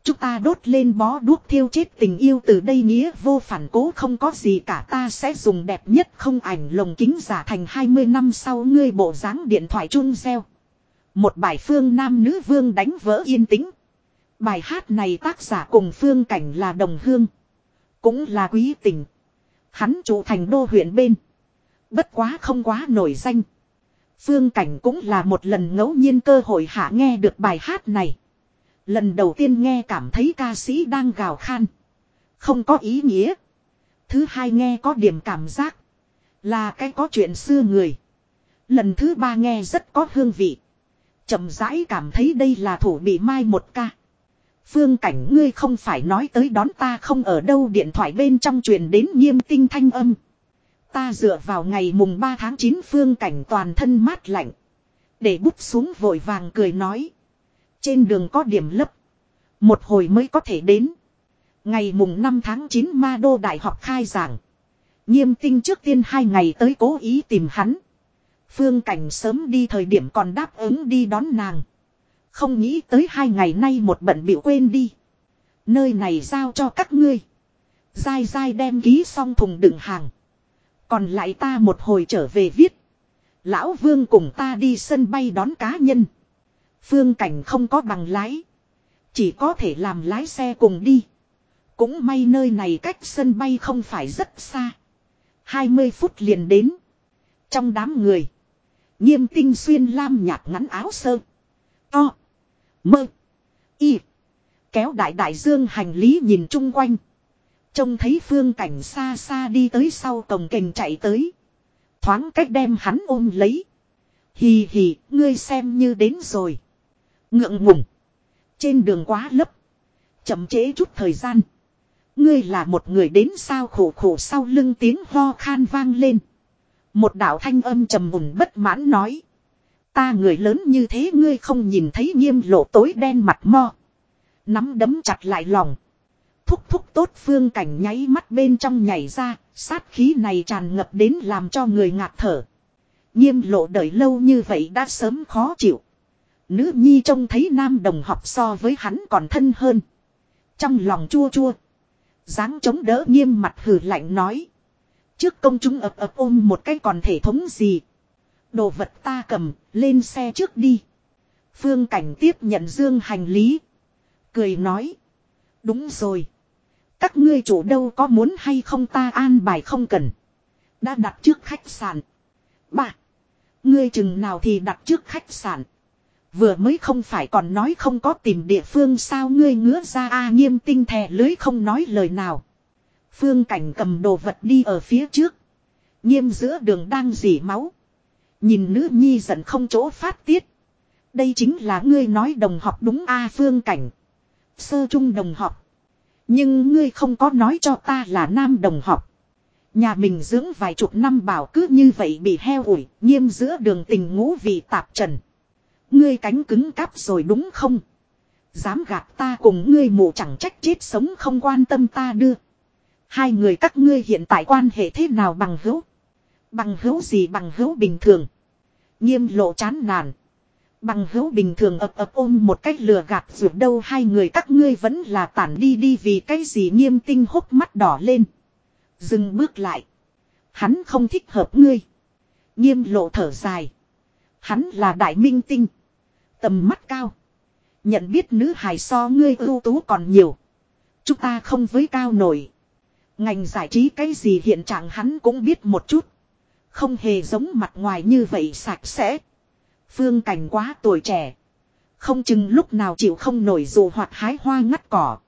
Chúng ta đốt lên bó đuốc thiêu chết tình yêu từ đây nghĩa vô phản cố không có gì cả ta sẽ dùng đẹp nhất không ảnh lồng kính giả thành 20 năm sau ngươi bộ dáng điện thoại chun gieo. Một bài phương nam nữ vương đánh vỡ yên tĩnh. Bài hát này tác giả cùng phương cảnh là đồng hương. Cũng là quý tình. Hắn trụ thành đô huyện bên. Bất quá không quá nổi danh. Phương cảnh cũng là một lần ngẫu nhiên cơ hội hạ nghe được bài hát này. Lần đầu tiên nghe cảm thấy ca sĩ đang gào khan. Không có ý nghĩa. Thứ hai nghe có điểm cảm giác. Là cái có chuyện xưa người. Lần thứ ba nghe rất có hương vị chậm rãi cảm thấy đây là thủ bị mai một ca. Phương cảnh ngươi không phải nói tới đón ta không ở đâu, điện thoại bên trong truyền đến nghiêm tinh thanh âm. Ta dựa vào ngày mùng 3 tháng 9 phương cảnh toàn thân mát lạnh. Để bút xuống vội vàng cười nói. Trên đường có điểm lấp. Một hồi mới có thể đến. Ngày mùng 5 tháng 9 Ma Đô Đại học khai giảng. Nghiêm tinh trước tiên hai ngày tới cố ý tìm hắn. Phương Cảnh sớm đi thời điểm còn đáp ứng đi đón nàng. Không nghĩ tới hai ngày nay một bận bị quên đi. Nơi này giao cho các ngươi. Dai dai đem ký xong thùng đựng hàng. Còn lại ta một hồi trở về viết. Lão Vương cùng ta đi sân bay đón cá nhân. Phương cảnh không có bằng lái. Chỉ có thể làm lái xe cùng đi. Cũng may nơi này cách sân bay không phải rất xa. 20 phút liền đến. Trong đám người. Nghiêm tinh xuyên lam nhạt ngắn áo sơ. To. Mơ. Y. Kéo đại đại dương hành lý nhìn chung quanh. Trông thấy phương cảnh xa xa đi tới sau cổng kềnh chạy tới. Thoáng cách đem hắn ôm lấy. Hì hì, ngươi xem như đến rồi. Ngượng ngùng. Trên đường quá lấp. Chậm chế chút thời gian. Ngươi là một người đến sao khổ khổ sau lưng tiếng ho khan vang lên. Một đạo thanh âm trầm mùn bất mãn nói. Ta người lớn như thế ngươi không nhìn thấy nghiêm lộ tối đen mặt mo. Nắm đấm chặt lại lòng. Thúc thúc tốt phương cảnh nháy mắt bên trong nhảy ra, sát khí này tràn ngập đến làm cho người ngạt thở. Nghiêm lộ đợi lâu như vậy đã sớm khó chịu. Nữ nhi trông thấy nam đồng học so với hắn còn thân hơn. Trong lòng chua chua. dáng chống đỡ nghiêm mặt hử lạnh nói. Trước công chúng ập ập ôm một cái còn thể thống gì. Đồ vật ta cầm, lên xe trước đi. Phương Cảnh tiếp nhận dương hành lý. Cười nói. Đúng rồi. Các ngươi chủ đâu có muốn hay không ta an bài không cần. Đã đặt trước khách sạn. Bà. Ngươi chừng nào thì đặt trước khách sạn. Vừa mới không phải còn nói không có tìm địa phương sao ngươi ngứa ra a nghiêm tinh thè lưới không nói lời nào. Phương cảnh cầm đồ vật đi ở phía trước. Nghiêm giữa đường đang dỉ máu. Nhìn nữ nhi giận không chỗ phát tiết. Đây chính là ngươi nói đồng học đúng a phương cảnh. Sơ trung đồng học. Nhưng ngươi không có nói cho ta là nam đồng học. Nhà mình dưỡng vài chục năm bảo cứ như vậy bị heo ủi, nghiêm giữa đường tình ngũ vị tạp trần. Ngươi cánh cứng cáp rồi đúng không? Dám gạt ta cùng ngươi mù chẳng trách chết sống không quan tâm ta đưa. Hai người các ngươi hiện tại quan hệ thế nào bằng hữu? Bằng hữu gì bằng hữu bình thường? Nghiêm lộ chán nản. Bằng hữu bình thường ập ập ôm một cách lừa gạt ruột đâu hai người các ngươi vẫn là tản đi đi vì cái gì nghiêm tinh hốc mắt đỏ lên. Dừng bước lại. Hắn không thích hợp ngươi. Nghiêm lộ thở dài. Hắn là đại minh tinh. Tầm mắt cao. Nhận biết nữ hài so ngươi ưu tú còn nhiều. Chúng ta không với cao nổi. Ngành giải trí cái gì hiện trạng hắn cũng biết một chút. Không hề giống mặt ngoài như vậy sạch sẽ. Phương cảnh quá tuổi trẻ. Không chừng lúc nào chịu không nổi dù hoặc hái hoa ngắt cỏ.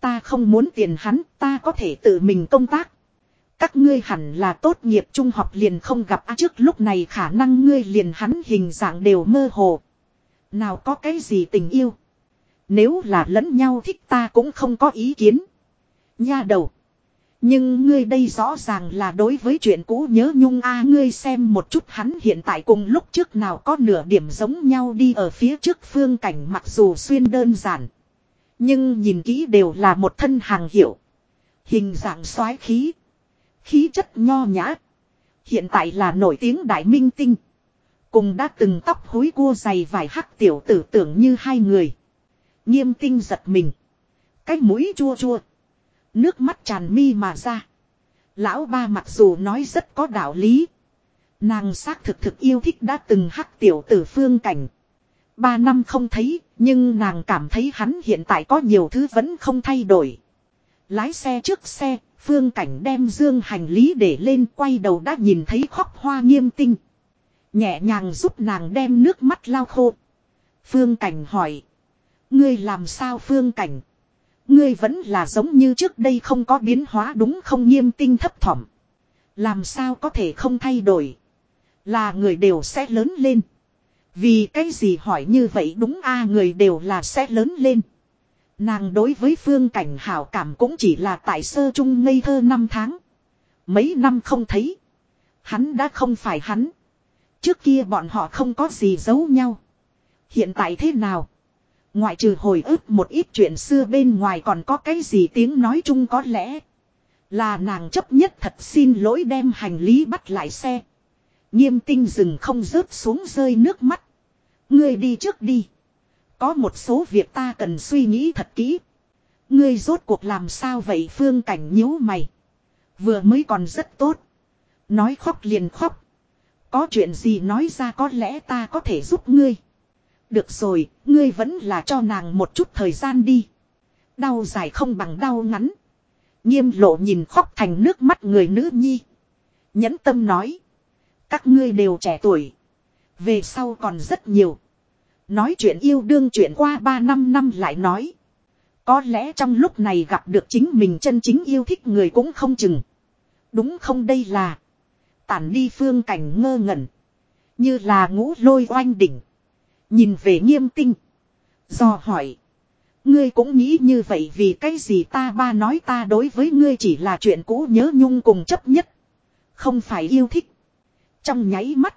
Ta không muốn tiền hắn, ta có thể tự mình công tác. Các ngươi hẳn là tốt nghiệp trung học liền không gặp à, trước lúc này khả năng ngươi liền hắn hình dạng đều mơ hồ. Nào có cái gì tình yêu. Nếu là lẫn nhau thích ta cũng không có ý kiến. Nha đầu. Nhưng ngươi đây rõ ràng là đối với chuyện cũ nhớ nhung a, ngươi xem một chút hắn hiện tại cùng lúc trước nào có nửa điểm giống nhau đi ở phía trước phương cảnh mặc dù xuyên đơn giản. Nhưng nhìn kỹ đều là một thân hàng hiệu. Hình dạng soái khí. Khí chất nho nhã. Hiện tại là nổi tiếng đại minh tinh. Cùng đã từng tóc hối cua dày vài hắc tiểu tử tưởng như hai người. Nghiêm tinh giật mình. Cái mũi chua chua. Nước mắt tràn mi mà ra. Lão ba mặc dù nói rất có đạo lý. Nàng xác thực thực yêu thích đã từng hắc tiểu tử phương cảnh. Ba năm không thấy, nhưng nàng cảm thấy hắn hiện tại có nhiều thứ vẫn không thay đổi. Lái xe trước xe, phương cảnh đem dương hành lý để lên quay đầu đã nhìn thấy khóc hoa nghiêm tinh. Nhẹ nhàng giúp nàng đem nước mắt lau khô. Phương cảnh hỏi. Ngươi làm sao phương cảnh? Ngươi vẫn là giống như trước đây không có biến hóa đúng không nghiêm tinh thấp thỏm. Làm sao có thể không thay đổi. Là người đều sẽ lớn lên. Vì cái gì hỏi như vậy đúng a, người đều là sẽ lớn lên. Nàng đối với phương cảnh hảo cảm cũng chỉ là tại sơ trung ngây thơ năm tháng. Mấy năm không thấy. Hắn đã không phải hắn. Trước kia bọn họ không có gì giấu nhau. Hiện tại thế nào? Ngoại trừ hồi ức một ít chuyện xưa bên ngoài còn có cái gì tiếng nói chung có lẽ. Là nàng chấp nhất thật xin lỗi đem hành lý bắt lại xe. Nghiêm tinh rừng không rớt xuống rơi nước mắt. Ngươi đi trước đi. Có một số việc ta cần suy nghĩ thật kỹ. Ngươi rốt cuộc làm sao vậy phương cảnh nhíu mày. Vừa mới còn rất tốt. Nói khóc liền khóc. Có chuyện gì nói ra có lẽ ta có thể giúp ngươi. Được rồi, ngươi vẫn là cho nàng một chút thời gian đi. Đau dài không bằng đau ngắn. Nghiêm lộ nhìn khóc thành nước mắt người nữ nhi. Nhẫn tâm nói. Các ngươi đều trẻ tuổi. Về sau còn rất nhiều. Nói chuyện yêu đương chuyện qua 3 năm năm lại nói. Có lẽ trong lúc này gặp được chính mình chân chính yêu thích người cũng không chừng. Đúng không đây là. Tản đi phương cảnh ngơ ngẩn. Như là ngũ lôi oanh đỉnh. Nhìn về nghiêm tinh. Do hỏi. Ngươi cũng nghĩ như vậy vì cái gì ta ba nói ta đối với ngươi chỉ là chuyện cũ nhớ nhung cùng chấp nhất. Không phải yêu thích. Trong nháy mắt.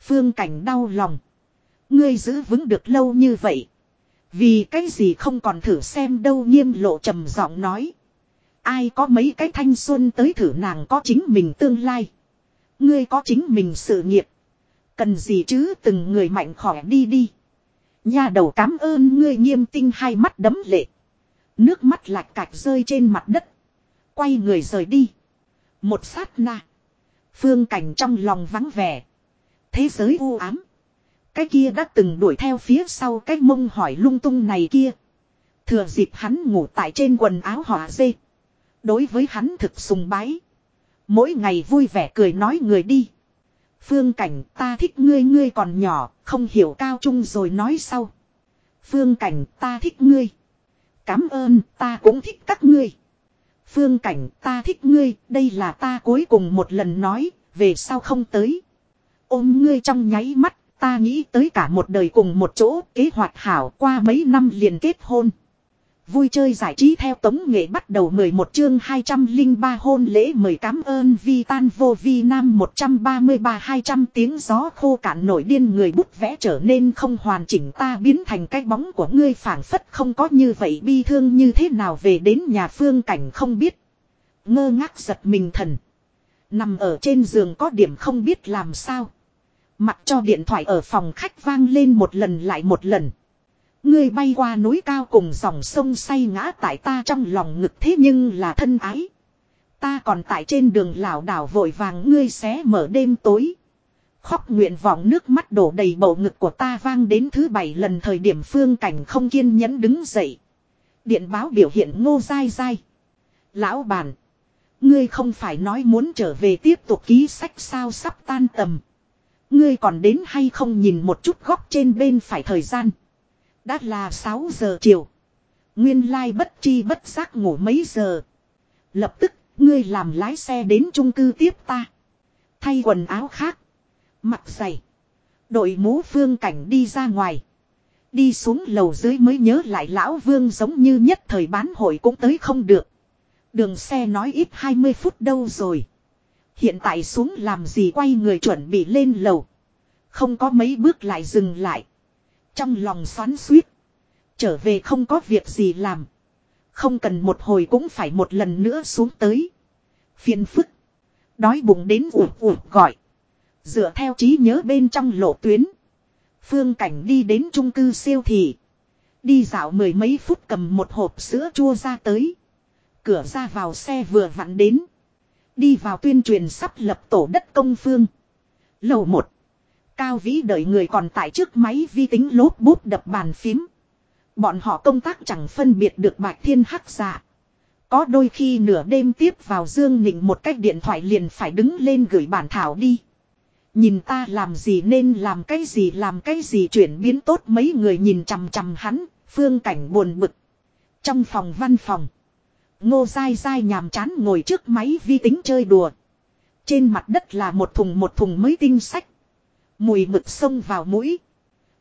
Phương cảnh đau lòng. Ngươi giữ vững được lâu như vậy. Vì cái gì không còn thử xem đâu nghiêm lộ trầm giọng nói. Ai có mấy cái thanh xuân tới thử nàng có chính mình tương lai. Ngươi có chính mình sự nghiệp. Cần gì chứ từng người mạnh khỏe đi đi. nhà đầu cảm ơn ngươi nghiêm tinh hai mắt đấm lệ. Nước mắt lạch cạch rơi trên mặt đất. Quay người rời đi. Một sát na. Phương cảnh trong lòng vắng vẻ. Thế giới u ám. Cái kia đã từng đuổi theo phía sau cái mông hỏi lung tung này kia. Thừa dịp hắn ngủ tại trên quần áo họa dê. Đối với hắn thực sùng bái. Mỗi ngày vui vẻ cười nói người đi. Phương cảnh ta thích ngươi ngươi còn nhỏ, không hiểu cao trung rồi nói sau. Phương cảnh ta thích ngươi. Cám ơn ta cũng thích các ngươi. Phương cảnh ta thích ngươi, đây là ta cuối cùng một lần nói, về sau không tới. Ôm ngươi trong nháy mắt, ta nghĩ tới cả một đời cùng một chỗ, kế hoạch hảo qua mấy năm liền kết hôn. Vui chơi giải trí theo tống nghệ bắt đầu 11 chương 203 hôn lễ mời cảm ơn vi tan vô vi nam 133-200 tiếng gió khô cạn nổi điên người bút vẽ trở nên không hoàn chỉnh ta biến thành cái bóng của ngươi phảng phất không có như vậy, bi thương như thế nào về đến nhà phương cảnh không biết. Ngơ ngác giật mình thần. Nằm ở trên giường có điểm không biết làm sao. Mặc cho điện thoại ở phòng khách vang lên một lần lại một lần. Ngươi bay qua núi cao cùng dòng sông say ngã tại ta trong lòng ngực thế nhưng là thân ái. Ta còn tại trên đường lảo đảo vội vàng ngươi xé mở đêm tối. Khóc nguyện vọng nước mắt đổ đầy bầu ngực của ta vang đến thứ bảy lần thời điểm phương cảnh không kiên nhẫn đứng dậy. Điện báo biểu hiện ngô dai dai. Lão bản. Ngươi không phải nói muốn trở về tiếp tục ký sách sao sắp tan tầm. Ngươi còn đến hay không nhìn một chút góc trên bên phải thời gian. Đã là 6 giờ chiều. Nguyên lai bất chi bất giác ngủ mấy giờ. Lập tức, ngươi làm lái xe đến trung cư tiếp ta. Thay quần áo khác. Mặc giày. Đội mũ phương cảnh đi ra ngoài. Đi xuống lầu dưới mới nhớ lại lão vương giống như nhất thời bán hội cũng tới không được. Đường xe nói ít 20 phút đâu rồi. Hiện tại xuống làm gì quay người chuẩn bị lên lầu. Không có mấy bước lại dừng lại. Trong lòng xoắn suýt. Trở về không có việc gì làm. Không cần một hồi cũng phải một lần nữa xuống tới. Phiền phức. Đói bụng đến ủ ủ gọi. Dựa theo trí nhớ bên trong lộ tuyến. Phương cảnh đi đến trung cư siêu thị. Đi dạo mười mấy phút cầm một hộp sữa chua ra tới. Cửa ra vào xe vừa vặn đến. Đi vào tuyên truyền sắp lập tổ đất công phương. Lầu một Cao vĩ đợi người còn tại trước máy vi tính lốp bút đập bàn phím. Bọn họ công tác chẳng phân biệt được bạch thiên hắc giả. Có đôi khi nửa đêm tiếp vào Dương Nịnh một cách điện thoại liền phải đứng lên gửi bản thảo đi. Nhìn ta làm gì nên làm cái gì làm cái gì chuyển biến tốt mấy người nhìn chằm chằm hắn, phương cảnh buồn bực. Trong phòng văn phòng, ngô dai dai nhàm chán ngồi trước máy vi tính chơi đùa. Trên mặt đất là một thùng một thùng mới tinh sách. Mùi mực xông vào mũi.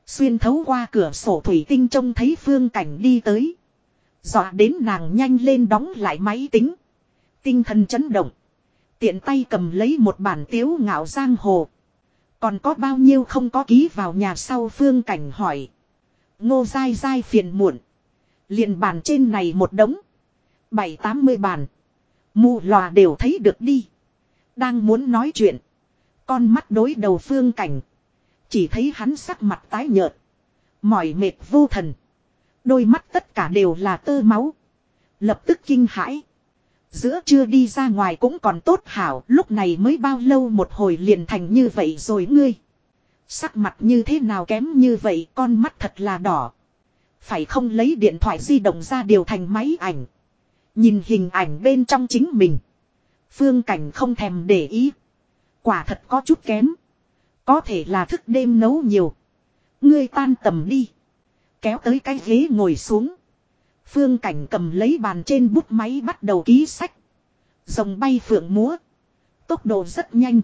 Xuyên thấu qua cửa sổ thủy tinh trông thấy phương cảnh đi tới. Dọa đến nàng nhanh lên đóng lại máy tính. Tinh thần chấn động. Tiện tay cầm lấy một bản tiếu ngạo giang hồ. Còn có bao nhiêu không có ký vào nhà sau phương cảnh hỏi. Ngô dai dai phiền muộn. liền bàn trên này một đống. Bảy tám mươi bàn. Mù lòa đều thấy được đi. Đang muốn nói chuyện. Con mắt đối đầu phương cảnh. Chỉ thấy hắn sắc mặt tái nhợt. Mỏi mệt vô thần. Đôi mắt tất cả đều là tơ máu. Lập tức kinh hãi. Giữa chưa đi ra ngoài cũng còn tốt hảo. Lúc này mới bao lâu một hồi liền thành như vậy rồi ngươi. Sắc mặt như thế nào kém như vậy, con mắt thật là đỏ. Phải không lấy điện thoại di động ra điều thành máy ảnh. Nhìn hình ảnh bên trong chính mình. Phương cảnh không thèm để ý. Quả thật có chút kém. Có thể là thức đêm nấu nhiều. Ngươi tan tầm đi. Kéo tới cái ghế ngồi xuống. Phương cảnh cầm lấy bàn trên bút máy bắt đầu ký sách. Dòng bay phượng múa. Tốc độ rất nhanh.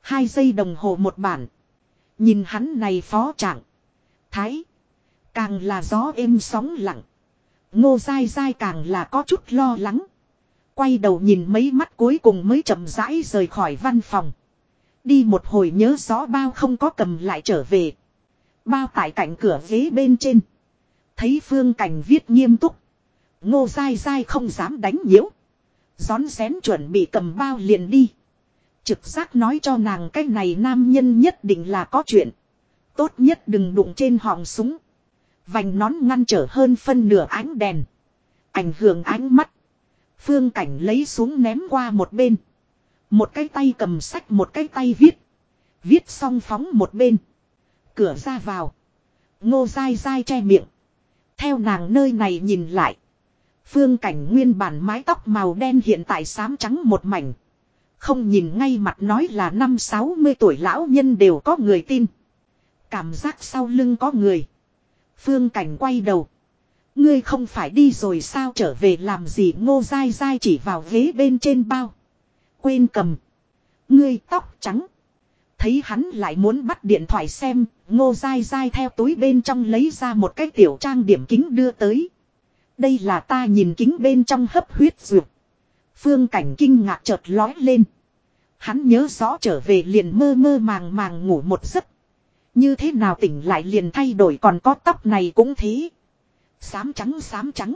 Hai giây đồng hồ một bản. Nhìn hắn này phó trạng. Thái. Càng là gió êm sóng lặng. Ngô dai dai càng là có chút lo lắng. Quay đầu nhìn mấy mắt cuối cùng mới chậm rãi rời khỏi văn phòng. Đi một hồi nhớ rõ bao không có cầm lại trở về. Bao tại cạnh cửa ghế bên trên. Thấy phương cảnh viết nghiêm túc. Ngô dai dai không dám đánh nhiễu. Gión xén chuẩn bị cầm bao liền đi. Trực giác nói cho nàng cái này nam nhân nhất định là có chuyện. Tốt nhất đừng đụng trên họng súng. Vành nón ngăn trở hơn phân nửa ánh đèn. Ảnh hưởng ánh mắt. Phương cảnh lấy xuống ném qua một bên. Một cái tay cầm sách, một cái tay viết. Viết xong phóng một bên. Cửa ra vào. Ngô dai dai che miệng. Theo nàng nơi này nhìn lại. Phương cảnh nguyên bản mái tóc màu đen hiện tại xám trắng một mảnh. Không nhìn ngay mặt nói là năm sáu mươi tuổi lão nhân đều có người tin. Cảm giác sau lưng có người. Phương cảnh quay đầu. Ngươi không phải đi rồi sao trở về làm gì ngô dai dai chỉ vào ghế bên trên bao. Quên cầm. Ngươi tóc trắng. Thấy hắn lại muốn bắt điện thoại xem, ngô dai dai theo túi bên trong lấy ra một cái tiểu trang điểm kính đưa tới. Đây là ta nhìn kính bên trong hấp huyết dược. Phương cảnh kinh ngạc chợt lói lên. Hắn nhớ rõ trở về liền mơ mơ màng màng ngủ một giấc. Như thế nào tỉnh lại liền thay đổi còn có tóc này cũng thế. Sám trắng sám trắng.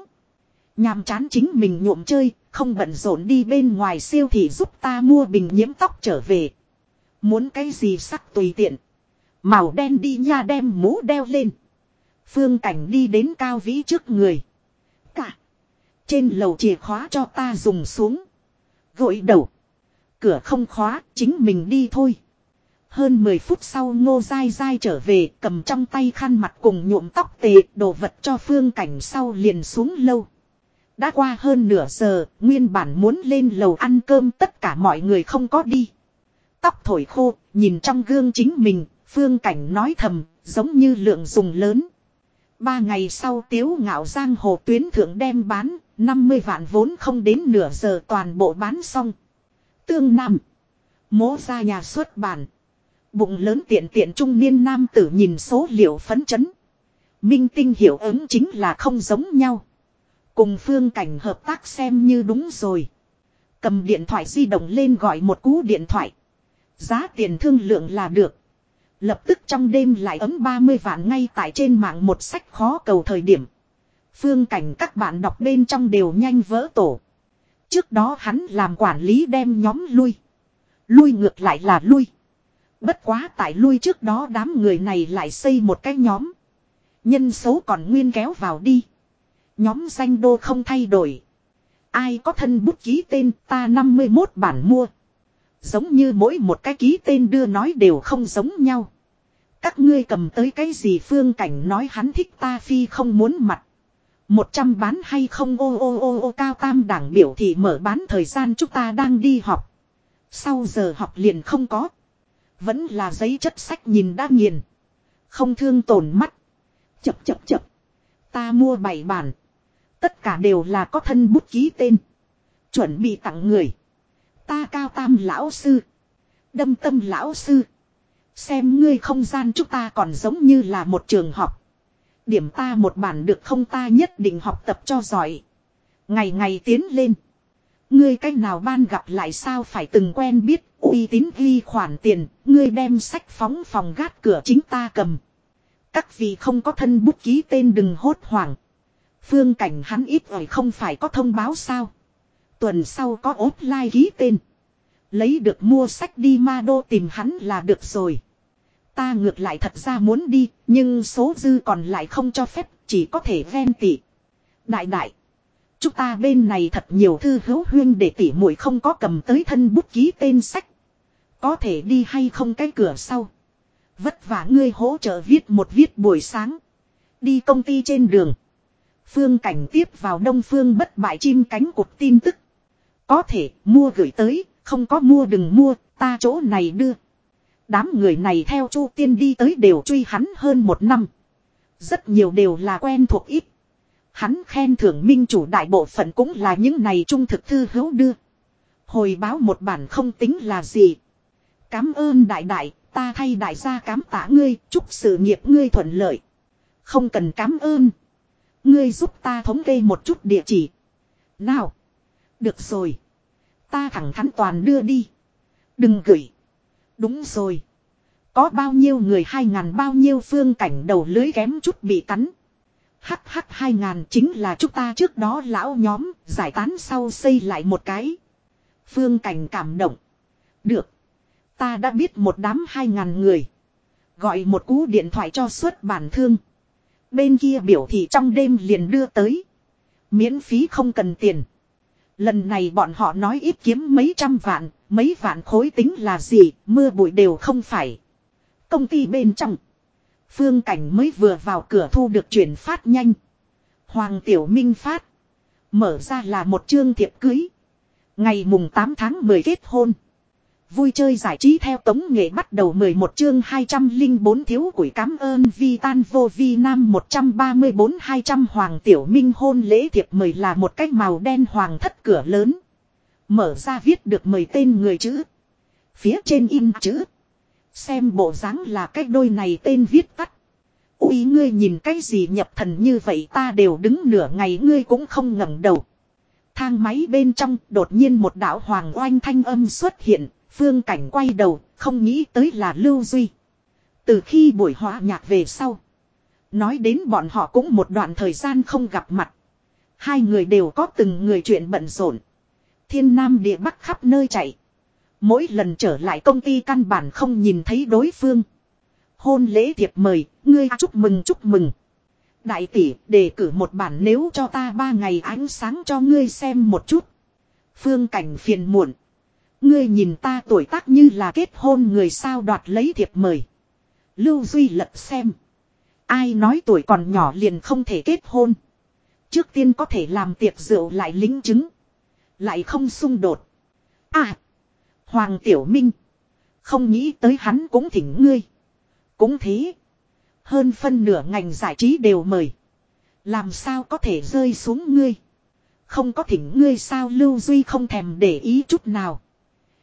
Nhàm chán chính mình nhuộm chơi, không bận rộn đi bên ngoài siêu thị giúp ta mua bình nhiễm tóc trở về. Muốn cái gì sắc tùy tiện. Màu đen đi nha đem mũ đeo lên. Phương cảnh đi đến cao vĩ trước người. Cả. Trên lầu chìa khóa cho ta dùng xuống. Gội đầu. Cửa không khóa, chính mình đi thôi. Hơn 10 phút sau ngô dai dai trở về cầm trong tay khăn mặt cùng nhuộm tóc tệ đồ vật cho phương cảnh sau liền xuống lâu. Đã qua hơn nửa giờ, nguyên bản muốn lên lầu ăn cơm tất cả mọi người không có đi. Tóc thổi khô, nhìn trong gương chính mình, phương cảnh nói thầm, giống như lượng dùng lớn. Ba ngày sau tiếu ngạo giang hồ tuyến thượng đem bán, 50 vạn vốn không đến nửa giờ toàn bộ bán xong. Tương Nam. Mố ra nhà xuất bản. Bụng lớn tiện tiện trung niên nam tử nhìn số liệu phấn chấn. Minh tinh hiểu ứng chính là không giống nhau. Cùng phương cảnh hợp tác xem như đúng rồi. Cầm điện thoại di động lên gọi một cú điện thoại. Giá tiền thương lượng là được. Lập tức trong đêm lại ấm 30 vạn ngay tại trên mạng một sách khó cầu thời điểm. Phương cảnh các bạn đọc bên trong đều nhanh vỡ tổ. Trước đó hắn làm quản lý đem nhóm lui. Lui ngược lại là lui. Bất quá tại lui trước đó đám người này lại xây một cái nhóm. Nhân số còn nguyên kéo vào đi. Nhóm danh đô không thay đổi. Ai có thân bút ký tên ta 51 bản mua. Giống như mỗi một cái ký tên đưa nói đều không giống nhau. Các ngươi cầm tới cái gì phương cảnh nói hắn thích ta phi không muốn mặt. Một trăm bán hay không ô ô ô ô, cao tam đảng biểu thị mở bán thời gian chúng ta đang đi học. Sau giờ học liền không có. Vẫn là giấy chất sách nhìn đã nghiền. Không thương tổn mắt. Chập chập chập. Ta mua bảy bản. Tất cả đều là có thân bút ký tên. Chuẩn bị tặng người. Ta cao tam lão sư. Đâm tâm lão sư. Xem ngươi không gian chúng ta còn giống như là một trường học. Điểm ta một bản được không ta nhất định học tập cho giỏi. Ngày ngày tiến lên. Ngươi cách nào ban gặp lại sao phải từng quen biết, uy tín ghi khoản tiền. Ngươi đem sách phóng phòng gác cửa chính ta cầm. Các vị không có thân bút ký tên đừng hốt hoảng. Phương cảnh hắn ít ỏi không phải có thông báo sao. Tuần sau có offline ký tên. Lấy được mua sách đi ma đô tìm hắn là được rồi. Ta ngược lại thật ra muốn đi, nhưng số dư còn lại không cho phép, chỉ có thể ven tỉ. Đại đại. Chúng ta bên này thật nhiều thư hữu huyên để tỉ muội không có cầm tới thân bút ký tên sách. Có thể đi hay không cái cửa sau. Vất vả ngươi hỗ trợ viết một viết buổi sáng. Đi công ty trên đường. Phương cảnh tiếp vào đông phương bất bại chim cánh cụt tin tức. Có thể mua gửi tới, không có mua đừng mua, ta chỗ này đưa. Đám người này theo Chu Tiên đi tới đều truy hắn hơn một năm. Rất nhiều đều là quen thuộc ít. Hắn khen thưởng minh chủ đại bộ phận cũng là những này trung thực thư hữu đưa. Hồi báo một bản không tính là gì. Cám ơn đại đại, ta thay đại gia cám tả ngươi, chúc sự nghiệp ngươi thuận lợi. Không cần cám ơn. Ngươi giúp ta thống kê một chút địa chỉ. Nào. Được rồi. Ta thẳng thắn toàn đưa đi. Đừng gửi. Đúng rồi. Có bao nhiêu người hai ngàn bao nhiêu phương cảnh đầu lưới kém chút bị cắn. Hắc hắc, hai ngàn chính là chúng ta trước đó lão nhóm, giải tán sau xây lại một cái. Phương cảnh cảm động. Được. Ta đã biết một đám hai ngàn người. Gọi một cú điện thoại cho suốt bản thương. Bên kia biểu thị trong đêm liền đưa tới. Miễn phí không cần tiền. Lần này bọn họ nói ít kiếm mấy trăm vạn, mấy vạn khối tính là gì, mưa bụi đều không phải. Công ty bên trong. Phương Cảnh mới vừa vào cửa thu được chuyển phát nhanh. Hoàng Tiểu Minh phát. Mở ra là một chương thiệp cưới. Ngày mùng 8 tháng 10 kết hôn. Vui chơi giải trí theo tống nghệ bắt đầu 11 chương 204 thiếu quỷ cám ơn vi tan vô vi nam 134 200 hoàng tiểu minh hôn lễ thiệp mời là một cái màu đen hoàng thất cửa lớn. Mở ra viết được mời tên người chữ. Phía trên in chữ. Xem bộ dáng là cái đôi này tên viết tắt. Úi ngươi nhìn cái gì nhập thần như vậy ta đều đứng nửa ngày ngươi cũng không ngẩng đầu. Thang máy bên trong đột nhiên một đạo hoàng oanh thanh âm xuất hiện, phương cảnh quay đầu, không nghĩ tới là Lưu Duy. Từ khi buổi hòa nhạc về sau. Nói đến bọn họ cũng một đoạn thời gian không gặp mặt. Hai người đều có từng người chuyện bận rộn. Thiên Nam địa Bắc khắp nơi chạy. Mỗi lần trở lại công ty căn bản không nhìn thấy đối phương. Hôn lễ thiệp mời, ngươi chúc mừng chúc mừng. Đại tỷ, đề cử một bản nếu cho ta ba ngày ánh sáng cho ngươi xem một chút. Phương cảnh phiền muộn. Ngươi nhìn ta tuổi tác như là kết hôn người sao đoạt lấy thiệp mời. Lưu Duy lật xem. Ai nói tuổi còn nhỏ liền không thể kết hôn. Trước tiên có thể làm tiệc rượu lại lính chứng. Lại không xung đột. À. Hoàng Tiểu Minh. Không nghĩ tới hắn cũng thỉnh ngươi. Cũng thế. Hơn phân nửa ngành giải trí đều mời. Làm sao có thể rơi xuống ngươi. Không có thỉnh ngươi sao Lưu Duy không thèm để ý chút nào.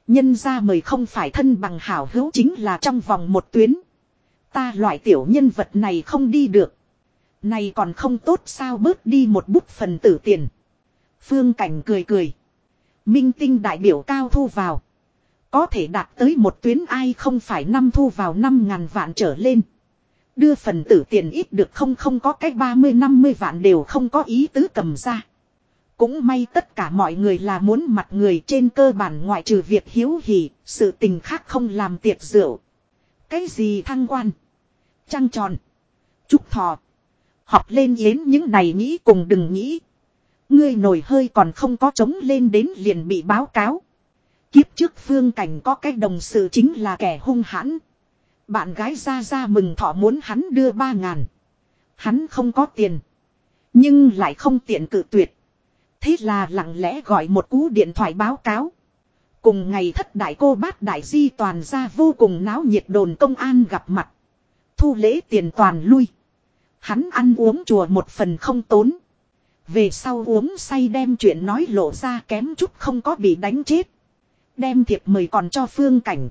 Nhân ra mời không phải thân bằng hảo hữu chính là trong vòng một tuyến. Ta loại tiểu nhân vật này không đi được. Này còn không tốt sao bớt đi một bút phần tử tiền. Phương Cảnh cười cười. Minh tinh đại biểu cao thu vào. Có thể đạt tới một tuyến ai không phải năm thu vào năm ngàn vạn trở lên. Đưa phần tử tiền ít được không không có cách 30-50 vạn đều không có ý tứ cầm ra. Cũng may tất cả mọi người là muốn mặt người trên cơ bản ngoại trừ việc hiếu hỉ, sự tình khác không làm tiệc rượu. Cái gì thăng quan? Trăng tròn? Trúc thọ? Học lên yến những này nghĩ cùng đừng nghĩ. Ngươi nổi hơi còn không có trống lên đến liền bị báo cáo. Kiếp trước phương cảnh có cái đồng sự chính là kẻ hung hãn. Bạn gái ra ra mừng thọ muốn hắn đưa ba ngàn. Hắn không có tiền. Nhưng lại không tiện cự tuyệt. Thế là lặng lẽ gọi một cú điện thoại báo cáo. Cùng ngày thất đại cô bát đại di toàn ra vô cùng náo nhiệt đồn công an gặp mặt. Thu lễ tiền toàn lui. Hắn ăn uống chùa một phần không tốn. Về sau uống say đem chuyện nói lộ ra kém chút không có bị đánh chết. Đem thiệp mời còn cho phương cảnh.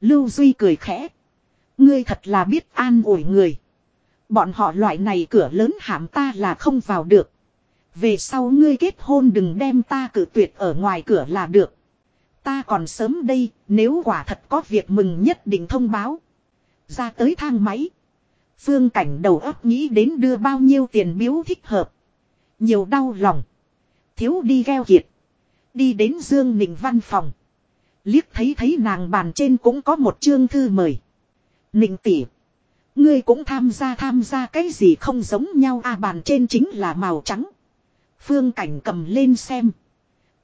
Lưu Duy cười khẽ. Ngươi thật là biết an ủi người. Bọn họ loại này cửa lớn hãm ta là không vào được. Về sau ngươi kết hôn đừng đem ta cử tuyệt ở ngoài cửa là được. Ta còn sớm đây, nếu quả thật có việc mừng nhất định thông báo. Ra tới thang máy. Phương cảnh đầu óc nghĩ đến đưa bao nhiêu tiền biếu thích hợp. Nhiều đau lòng. Thiếu đi gheo kiệt. Đi đến Dương Nịnh văn phòng. Liếc thấy thấy nàng bàn trên cũng có một chương thư mời. Nịnh tỉ Ngươi cũng tham gia tham gia cái gì không giống nhau à bàn trên chính là màu trắng. Phương cảnh cầm lên xem.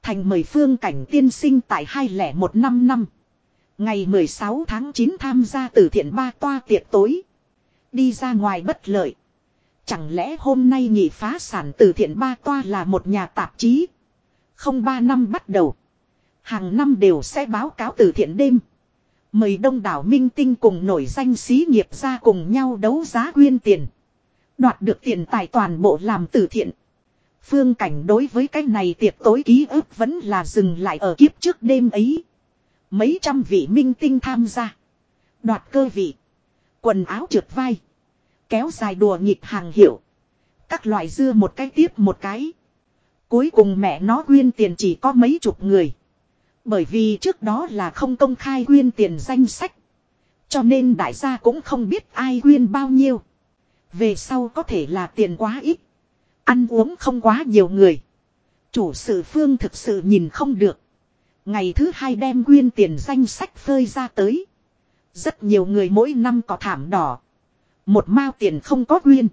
Thành mời phương cảnh tiên sinh tại 2015 năm. Ngày 16 tháng 9 tham gia từ thiện ba toa tiệc tối. Đi ra ngoài bất lợi. Chẳng lẽ hôm nay nhị phá sản từ thiện ba toa là một nhà tạp chí. Không ba năm bắt đầu. Hàng năm đều sẽ báo cáo từ thiện đêm. Mời đông đảo minh tinh cùng nổi danh xí nghiệp ra cùng nhau đấu giá quyên tiền. Đoạt được tiền tài toàn bộ làm từ thiện. Phương cảnh đối với cái này tiệc tối ký ức vẫn là dừng lại ở kiếp trước đêm ấy. Mấy trăm vị minh tinh tham gia. Đoạt cơ vị. Quần áo trượt vai. Kéo dài đùa nghịch hàng hiệu. Các loại dưa một cái tiếp một cái. Cuối cùng mẹ nó quyên tiền chỉ có mấy chục người. Bởi vì trước đó là không công khai quyên tiền danh sách. Cho nên đại gia cũng không biết ai quyên bao nhiêu. Về sau có thể là tiền quá ít. Ăn uống không quá nhiều người. Chủ sự phương thực sự nhìn không được. Ngày thứ hai đem quyên tiền danh sách phơi ra tới. Rất nhiều người mỗi năm có thảm đỏ. Một mao tiền không có quyên.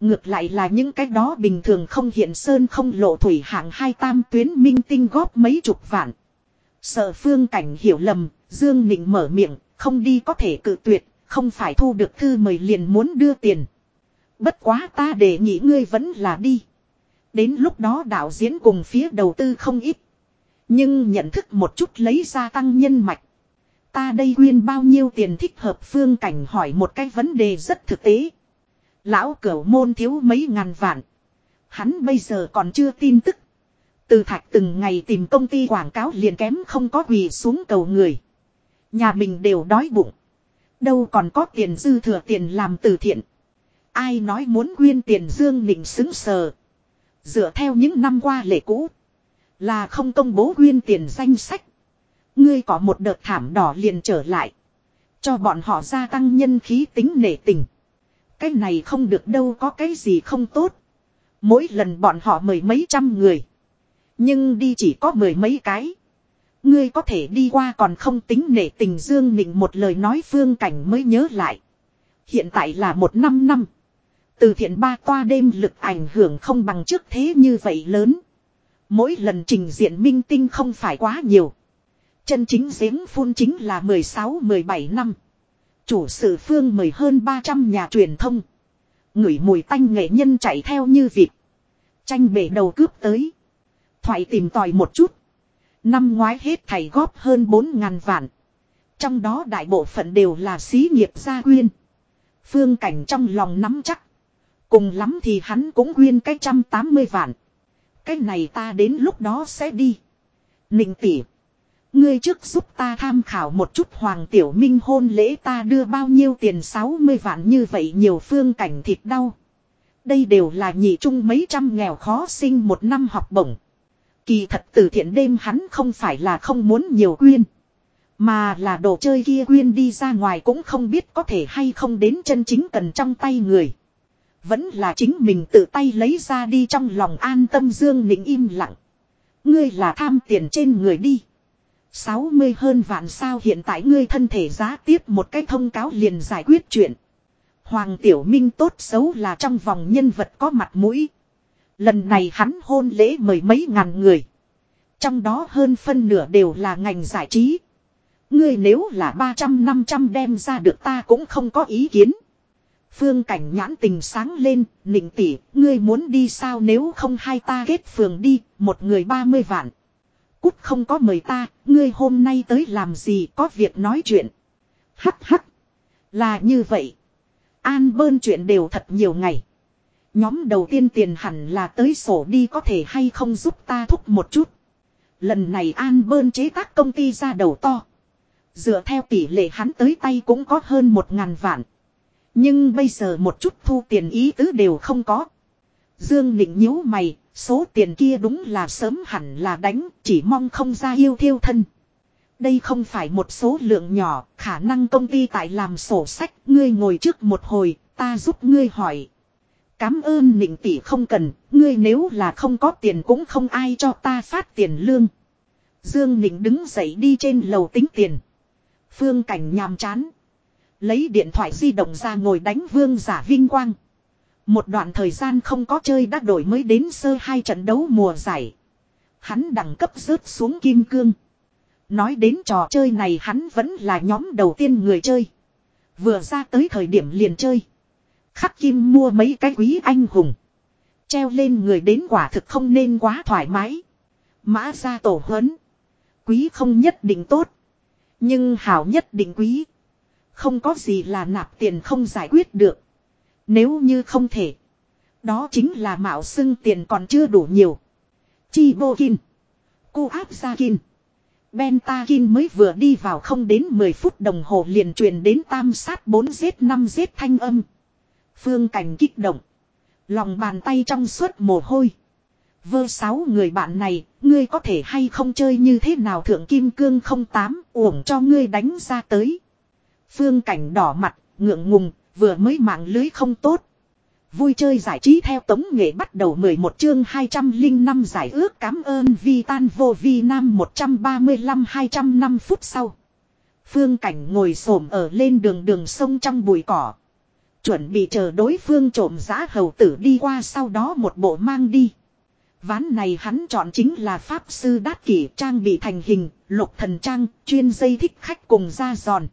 Ngược lại là những cái đó bình thường không hiện sơn không lộ thủy hạng hai tam tuyến minh tinh góp mấy chục vạn. Sợ phương cảnh hiểu lầm, Dương Nịnh mở miệng, không đi có thể cự tuyệt, không phải thu được thư mời liền muốn đưa tiền. Bất quá ta để nghĩ ngươi vẫn là đi. Đến lúc đó đạo diễn cùng phía đầu tư không ít. Nhưng nhận thức một chút lấy ra tăng nhân mạch. Ta đây quyên bao nhiêu tiền thích hợp phương cảnh hỏi một cái vấn đề rất thực tế. Lão cửu môn thiếu mấy ngàn vạn. Hắn bây giờ còn chưa tin tức. Từ thạch từng ngày tìm công ty quảng cáo liền kém không có quỳ xuống cầu người. Nhà mình đều đói bụng. Đâu còn có tiền dư thừa tiền làm từ thiện. Ai nói muốn quyên tiền Dương Nịnh xứng sờ. Dựa theo những năm qua lệ cũ. Là không công bố quyên tiền danh sách. Ngươi có một đợt thảm đỏ liền trở lại. Cho bọn họ gia tăng nhân khí tính nể tình. Cái này không được đâu, có cái gì không tốt. Mỗi lần bọn họ mời mấy trăm người. Nhưng đi chỉ có mười mấy cái. Ngươi có thể đi qua còn không tính nể tình Dương Nịnh một lời nói phương cảnh mới nhớ lại. Hiện tại là một năm năm. Từ thiện ba toa đêm lực ảnh hưởng không bằng trước thế như vậy lớn. Mỗi lần trình diện minh tinh không phải quá nhiều. Chân chính giếng phun chính là 16-17 năm. Chủ sự phương mời hơn 300 nhà truyền thông. Ngửi mùi tanh nghệ nhân chạy theo như vịt. Tranh bể đầu cướp tới. Thoại tìm tòi một chút. Năm ngoái hết thầy góp hơn 4 ngàn vạn. Trong đó đại bộ phận đều là xí nghiệp gia quyên. Phương cảnh trong lòng nắm chắc. Cùng lắm thì hắn cũng quyên cái trăm tám mươi vạn. Cái này ta đến lúc đó sẽ đi. Ninh tỉ. Ngươi trước giúp ta tham khảo một chút Hoàng Tiểu Minh hôn lễ ta đưa bao nhiêu tiền 60 vạn như vậy nhiều phương cảnh thịt đau. Đây đều là nhị trung mấy trăm nghèo khó sinh một năm học bổng. Kỳ thật từ thiện đêm hắn không phải là không muốn nhiều quyên. Mà là đồ chơi kia quyên đi ra ngoài cũng không biết có thể hay không đến chân chính cần trong tay người. Vẫn là chính mình tự tay lấy ra đi trong lòng an tâm Dương Nịnh im lặng. Ngươi là tham tiền trên người đi. 60 hơn vạn sao hiện tại ngươi thân thể giá tiếp một cái thông cáo liền giải quyết chuyện. Hoàng Tiểu Minh tốt xấu là trong vòng nhân vật có mặt mũi. Lần này hắn hôn lễ mời mấy ngàn người. Trong đó hơn phân nửa đều là ngành giải trí. Ngươi nếu là 300-500 đem ra được ta cũng không có ý kiến. Phương cảnh nhãn tình sáng lên, nịnh tỷ, ngươi muốn đi sao nếu không hai ta kết phường đi, một người 30 vạn. Cút không có mời ta, ngươi hôm nay tới làm gì có việc nói chuyện. Hắc hắc. Là như vậy. An bơn chuyện đều thật nhiều ngày. Nhóm đầu tiên tiền hẳn là tới sổ đi có thể hay không giúp ta thúc một chút. Lần này An bơn chế tác công ty ra đầu to. Dựa theo tỷ lệ hắn tới tay cũng có hơn một ngàn vạn. Nhưng bây giờ một chút thu tiền ý tứ đều không có. Dương Nịnh nhíu mày, số tiền kia đúng là sớm hẳn là đánh, chỉ mong không ra yêu thiêu thân. Đây không phải một số lượng nhỏ, khả năng công ty tại làm sổ sách, ngươi ngồi trước một hồi, ta giúp ngươi hỏi. Cám ơn nịnh tỷ không cần, ngươi nếu là không có tiền cũng không ai cho ta phát tiền lương. Dương Nịnh đứng dậy đi trên lầu tính tiền. Phương cảnh nhàm chán. Lấy điện thoại di động ra ngồi đánh vương giả vinh quang. Một đoạn thời gian không có chơi đã đổi mới đến sơ hai trận đấu mùa giải. Hắn đẳng cấp rớt xuống kim cương. Nói đến trò chơi này hắn vẫn là nhóm đầu tiên người chơi. Vừa ra tới thời điểm liền chơi. Khắc kim mua mấy cái quý anh hùng. Treo lên người đến quả thực không nên quá thoải mái. Mã ra tổ huấn. Quý không nhất định tốt. Nhưng hảo nhất định quý. Không có gì là nạp tiền không giải quyết được. Nếu như không thể. Đó chính là mạo xưng tiền còn chưa đủ nhiều. Chi bô kin. Cô áp ra kin. Bentakin mới vừa đi vào không đến 10 phút đồng hồ liền truyền đến tam sát 4 giết 5 giết thanh âm. Phương cảnh kích động. Lòng bàn tay trong suốt mồ hôi. Vơ sáu người bạn này, ngươi có thể hay không chơi như thế nào thượng kim cương không tám uổng cho ngươi đánh ra tới. Phương cảnh đỏ mặt, ngượng ngùng, vừa mới mạng lưới không tốt. Vui chơi giải trí theo tống nghệ bắt đầu 11 chương 205 giải ước cảm ơn vi tan vô vi nam 135-200 năm phút sau. Phương cảnh ngồi xổm ở lên đường đường sông trong bụi cỏ. Chuẩn bị chờ đối phương trộm giá hầu tử đi qua sau đó một bộ mang đi. Ván này hắn chọn chính là Pháp Sư Đát Kỷ trang bị thành hình, lục thần trang, chuyên dây thích khách cùng ra giòn.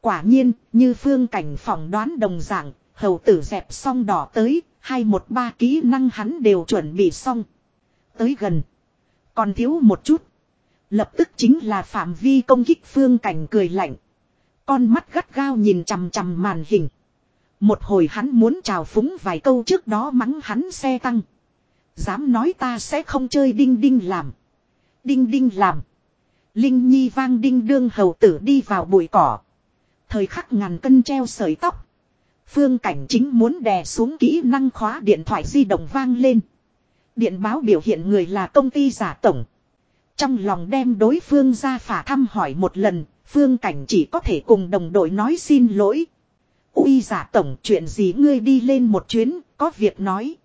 Quả nhiên, như phương cảnh phỏng đoán đồng dạng, hầu tử dẹp xong đỏ tới, hai một ba kỹ năng hắn đều chuẩn bị xong. Tới gần. Còn thiếu một chút. Lập tức chính là phạm vi công kích phương cảnh cười lạnh. Con mắt gắt gao nhìn chằm chằm màn hình. Một hồi hắn muốn chào phúng vài câu trước đó mắng hắn xe tăng. Dám nói ta sẽ không chơi đinh đinh làm. Đinh đinh làm. Linh Nhi vang đinh đương hầu tử đi vào bụi cỏ. Thời khắc ngàn cân treo sợi tóc. Phương cảnh chính muốn đè xuống kỹ năng khóa điện thoại di động vang lên. Điện báo biểu hiện người là công ty giả tổng. Trong lòng đem đối phương ra phả thăm hỏi một lần, phương cảnh chỉ có thể cùng đồng đội nói xin lỗi. Uy giả tổng chuyện gì ngươi đi lên một chuyến, có việc nói.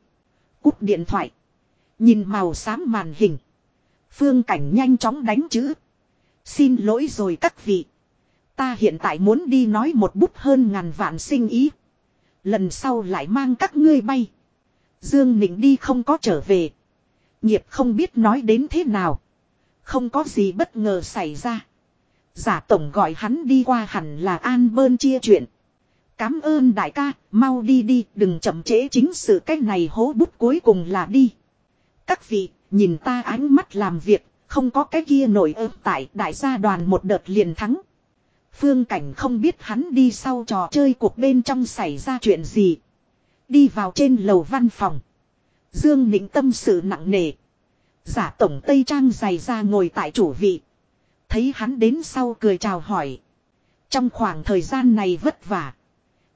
Cúp điện thoại. Nhìn màu xám màn hình. Phương cảnh nhanh chóng đánh chữ. Xin lỗi rồi các vị. Ta hiện tại muốn đi nói một bút hơn ngàn vạn sinh ý. Lần sau lại mang các ngươi bay. Dương Nịnh đi không có trở về. Nghiệp không biết nói đến thế nào. Không có gì bất ngờ xảy ra. Giả tổng gọi hắn đi qua hẳn là an bơn chia chuyện. Cám ơn đại ca, mau đi đi, đừng chậm trễ chính sự cách này hố bút cuối cùng là đi. Các vị, nhìn ta ánh mắt làm việc, không có cái kia nổi ơn tại đại gia đoàn một đợt liền thắng. Phương Cảnh không biết hắn đi sau trò chơi cuộc bên trong xảy ra chuyện gì. Đi vào trên lầu văn phòng. Dương Nịnh tâm sự nặng nề. Giả tổng Tây Trang dày ra ngồi tại chủ vị. Thấy hắn đến sau cười chào hỏi. Trong khoảng thời gian này vất vả.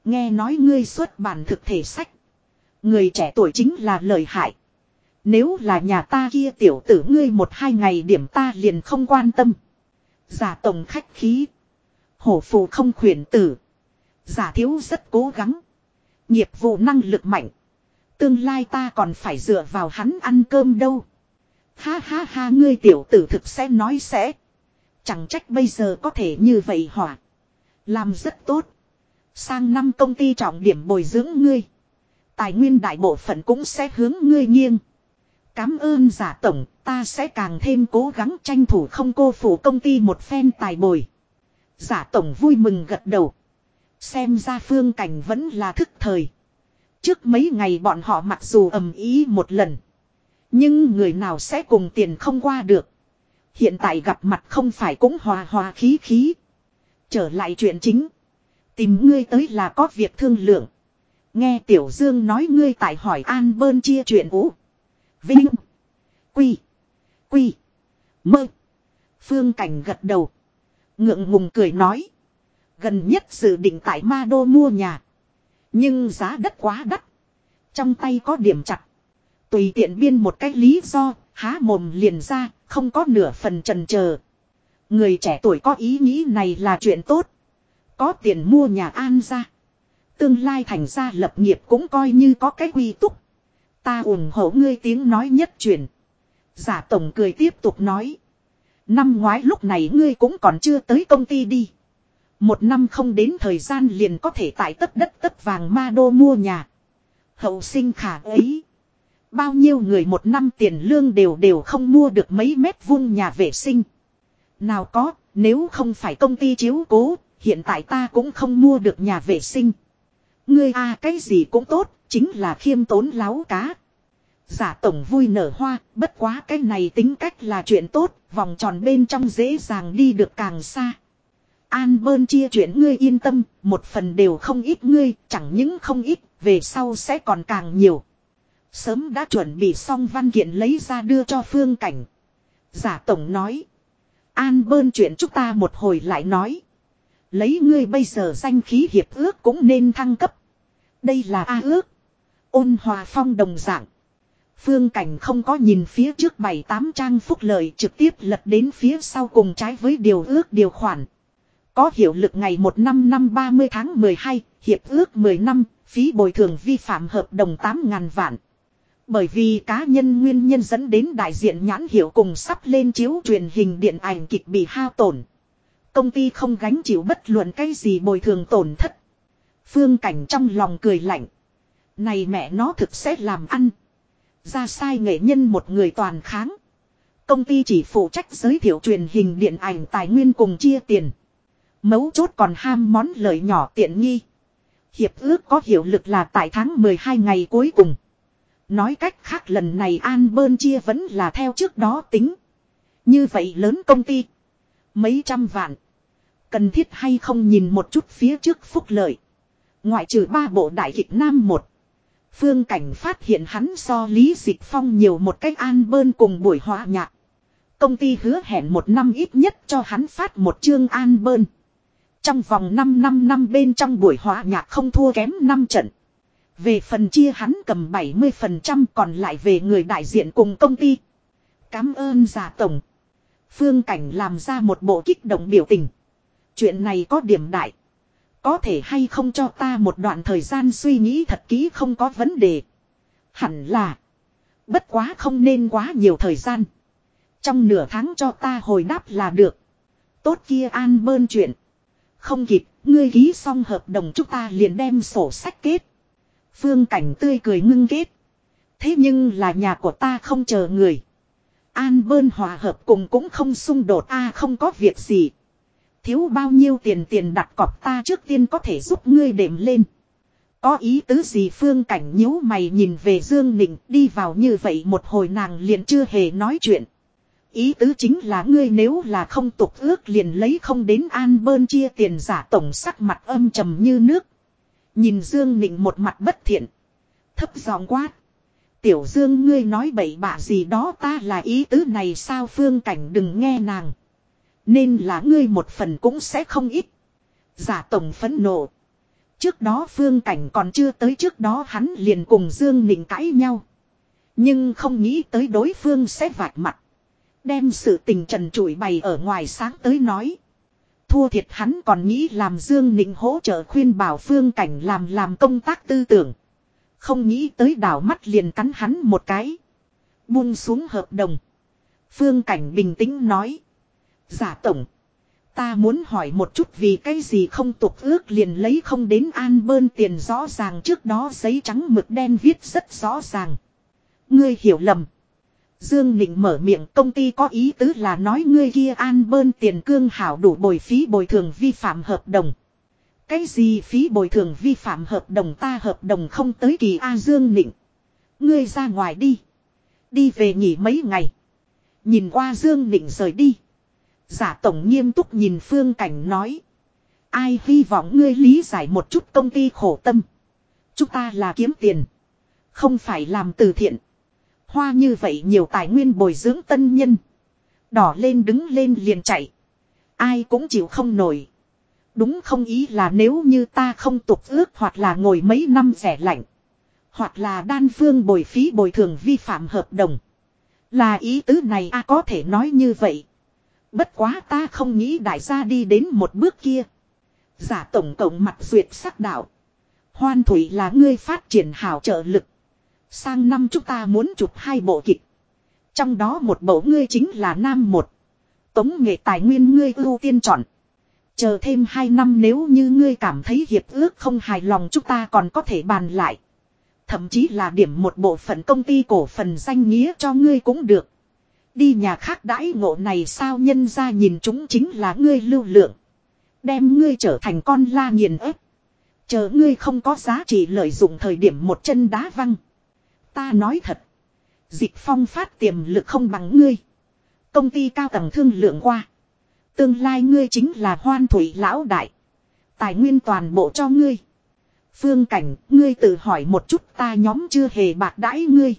Nghe nói ngươi xuất bản thực thể sách. Người trẻ tuổi chính là lợi hại. Nếu là nhà ta kia tiểu tử ngươi một hai ngày điểm ta liền không quan tâm. Giả tổng khách khí. Hổ phù không khuyển tử. Giả thiếu rất cố gắng. Nghiệp vụ năng lực mạnh. Tương lai ta còn phải dựa vào hắn ăn cơm đâu. Ha ha ha ngươi tiểu tử thực sẽ nói sẽ. Chẳng trách bây giờ có thể như vậy hỏa. Làm rất tốt. Sang năm công ty trọng điểm bồi dưỡng ngươi. Tài nguyên đại bộ phận cũng sẽ hướng ngươi nghiêng. Cám ơn giả tổng, ta sẽ càng thêm cố gắng tranh thủ không cô phủ công ty một phen tài bồi. Giả tổng vui mừng gật đầu. Xem ra phương cảnh vẫn là thức thời. Trước mấy ngày bọn họ mặc dù ầm ý một lần. Nhưng người nào sẽ cùng tiền không qua được. Hiện tại gặp mặt không phải cũng hòa hòa khí khí. Trở lại chuyện chính. Tìm ngươi tới là có việc thương lượng. Nghe Tiểu Dương nói ngươi tại hỏi An Bơn chia chuyện ủ. Vinh. Quy. Quy. Mơ. Phương Cảnh gật đầu. Ngượng ngùng cười nói. Gần nhất dự định tại Ma Đô mua nhà. Nhưng giá đất quá đắt. Trong tay có điểm chặt. Tùy tiện biên một cách lý do, há mồm liền ra, không có nửa phần trần chờ. Người trẻ tuổi có ý nghĩ này là chuyện tốt. Có tiền mua nhà an ra. Tương lai thành ra lập nghiệp cũng coi như có cái quy túc. Ta ủng hộ ngươi tiếng nói nhất truyền. Giả tổng cười tiếp tục nói. Năm ngoái lúc này ngươi cũng còn chưa tới công ty đi. Một năm không đến thời gian liền có thể tại tất đất tất vàng ma đô mua nhà. Hậu sinh khả ấy. Bao nhiêu người một năm tiền lương đều đều không mua được mấy mét vuông nhà vệ sinh. Nào có, nếu không phải công ty chiếu cố, hiện tại ta cũng không mua được nhà vệ sinh. Ngươi a cái gì cũng tốt, chính là khiêm tốn láo cá. Giả tổng vui nở hoa, bất quá cái này tính cách là chuyện tốt, vòng tròn bên trong dễ dàng đi được càng xa. An bơn chia chuyện ngươi yên tâm, một phần đều không ít ngươi, chẳng những không ít, về sau sẽ còn càng nhiều. Sớm đã chuẩn bị xong văn kiện lấy ra đưa cho phương cảnh. Giả tổng nói. An bơn chuyện chúng ta một hồi lại nói. Lấy ngươi bây giờ danh khí hiệp ước cũng nên thăng cấp. Đây là A ước. Ôn hòa phong đồng dạng. Phương Cảnh không có nhìn phía trước bảy tám trang phúc lợi trực tiếp lật đến phía sau cùng trái với điều ước điều khoản. Có hiệu lực ngày 1 năm năm 30 tháng 12, hiệp ước 10 năm, phí bồi thường vi phạm hợp đồng 8.000 vạn. Bởi vì cá nhân nguyên nhân dẫn đến đại diện nhãn hiệu cùng sắp lên chiếu truyền hình điện ảnh kịch bị hao tổn. Công ty không gánh chịu bất luận cái gì bồi thường tổn thất. Phương cảnh trong lòng cười lạnh. Này mẹ nó thực sẽ làm ăn. Ra sai nghệ nhân một người toàn kháng. Công ty chỉ phụ trách giới thiệu truyền hình điện ảnh tài nguyên cùng chia tiền. Mấu chốt còn ham món lợi nhỏ tiện nghi. Hiệp ước có hiệu lực là tại tháng 12 ngày cuối cùng. Nói cách khác lần này An Bơn chia vẫn là theo trước đó tính. Như vậy lớn công ty. Mấy trăm vạn. Cần thiết hay không nhìn một chút phía trước phúc lợi. Ngoại trừ ba bộ đại kịch nam một. Phương Cảnh phát hiện hắn so Lý Dịch Phong nhiều một cách an bơn cùng buổi hòa nhạc. Công ty hứa hẹn một năm ít nhất cho hắn phát một chương an bơn. Trong vòng 5 năm năm bên trong buổi hòa nhạc không thua kém 5 trận. Về phần chia hắn cầm 70% còn lại về người đại diện cùng công ty. Cám ơn giả tổng. Phương Cảnh làm ra một bộ kích động biểu tình. Chuyện này có điểm đại. Có thể hay không cho ta một đoạn thời gian suy nghĩ thật kỹ không có vấn đề. Hẳn là. Bất quá không nên quá nhiều thời gian. Trong nửa tháng cho ta hồi đáp là được. Tốt kia an bơn chuyện. Không kịp, ngươi ký xong hợp đồng chúng ta liền đem sổ sách kết. Phương cảnh tươi cười ngưng kết. Thế nhưng là nhà của ta không chờ người. An bơn hòa hợp cùng cũng không xung đột a không có việc gì. Thiếu bao nhiêu tiền tiền đặt cọc ta trước tiên có thể giúp ngươi đệm lên. Có ý tứ gì phương cảnh nhíu mày nhìn về Dương Nịnh, đi vào như vậy một hồi nàng liền chưa hề nói chuyện. Ý tứ chính là ngươi nếu là không tục ước liền lấy không đến an bơn chia tiền giả tổng sắc mặt âm trầm như nước. Nhìn Dương Nịnh một mặt bất thiện. Thấp giọng quát. Tiểu Dương ngươi nói bậy bạ gì đó ta là ý tứ này sao phương cảnh đừng nghe nàng. Nên là ngươi một phần cũng sẽ không ít. Giả tổng phấn nộ. Trước đó phương cảnh còn chưa tới trước đó hắn liền cùng Dương Nịnh cãi nhau. Nhưng không nghĩ tới đối phương sẽ vạch mặt. Đem sự tình trần trụi bày ở ngoài sáng tới nói. Thua thiệt hắn còn nghĩ làm Dương Nịnh hỗ trợ khuyên bảo phương cảnh làm làm công tác tư tưởng. Không nghĩ tới đảo mắt liền cắn hắn một cái. Buông xuống hợp đồng. Phương cảnh bình tĩnh nói. Giả tổng. Ta muốn hỏi một chút vì cái gì không tục ước liền lấy không đến an bơn tiền rõ ràng trước đó giấy trắng mực đen viết rất rõ ràng. Ngươi hiểu lầm. Dương Nịnh mở miệng công ty có ý tứ là nói ngươi kia an bơn tiền cương hảo đủ bồi phí bồi thường vi phạm hợp đồng. Cái gì phí bồi thường vi phạm hợp đồng ta hợp đồng không tới kỳ A Dương Nịnh. Ngươi ra ngoài đi. Đi về nghỉ mấy ngày. Nhìn qua Dương Nịnh rời đi. Giả tổng nghiêm túc nhìn phương cảnh nói. Ai hy vọng ngươi lý giải một chút công ty khổ tâm. Chúng ta là kiếm tiền. Không phải làm từ thiện. Hoa như vậy nhiều tài nguyên bồi dưỡng tân nhân. Đỏ lên đứng lên liền chạy. Ai cũng chịu không nổi. Đúng không ý là nếu như ta không tục ước hoặc là ngồi mấy năm rẻ lạnh. Hoặc là đan phương bồi phí bồi thường vi phạm hợp đồng. Là ý tứ này a có thể nói như vậy. Bất quá ta không nghĩ đại gia đi đến một bước kia. Giả tổng cộng mặt duyệt sắc đạo. Hoan thủy là ngươi phát triển hảo trợ lực. Sang năm chúng ta muốn chụp hai bộ kịch. Trong đó một bộ ngươi chính là nam một. Tống nghệ tài nguyên ngươi ưu tiên chọn. Chờ thêm hai năm nếu như ngươi cảm thấy hiệp ước không hài lòng chúng ta còn có thể bàn lại. Thậm chí là điểm một bộ phận công ty cổ phần danh nghĩa cho ngươi cũng được. Đi nhà khác đãi ngộ này sao nhân ra nhìn chúng chính là ngươi lưu lượng. Đem ngươi trở thành con la nghiền ép. Chờ ngươi không có giá trị lợi dụng thời điểm một chân đá văng. Ta nói thật. Dịch phong phát tiềm lực không bằng ngươi. Công ty cao tầng thương lượng qua. Tương lai ngươi chính là hoan thủy lão đại. Tài nguyên toàn bộ cho ngươi. Phương cảnh, ngươi tự hỏi một chút ta nhóm chưa hề bạc đãi ngươi.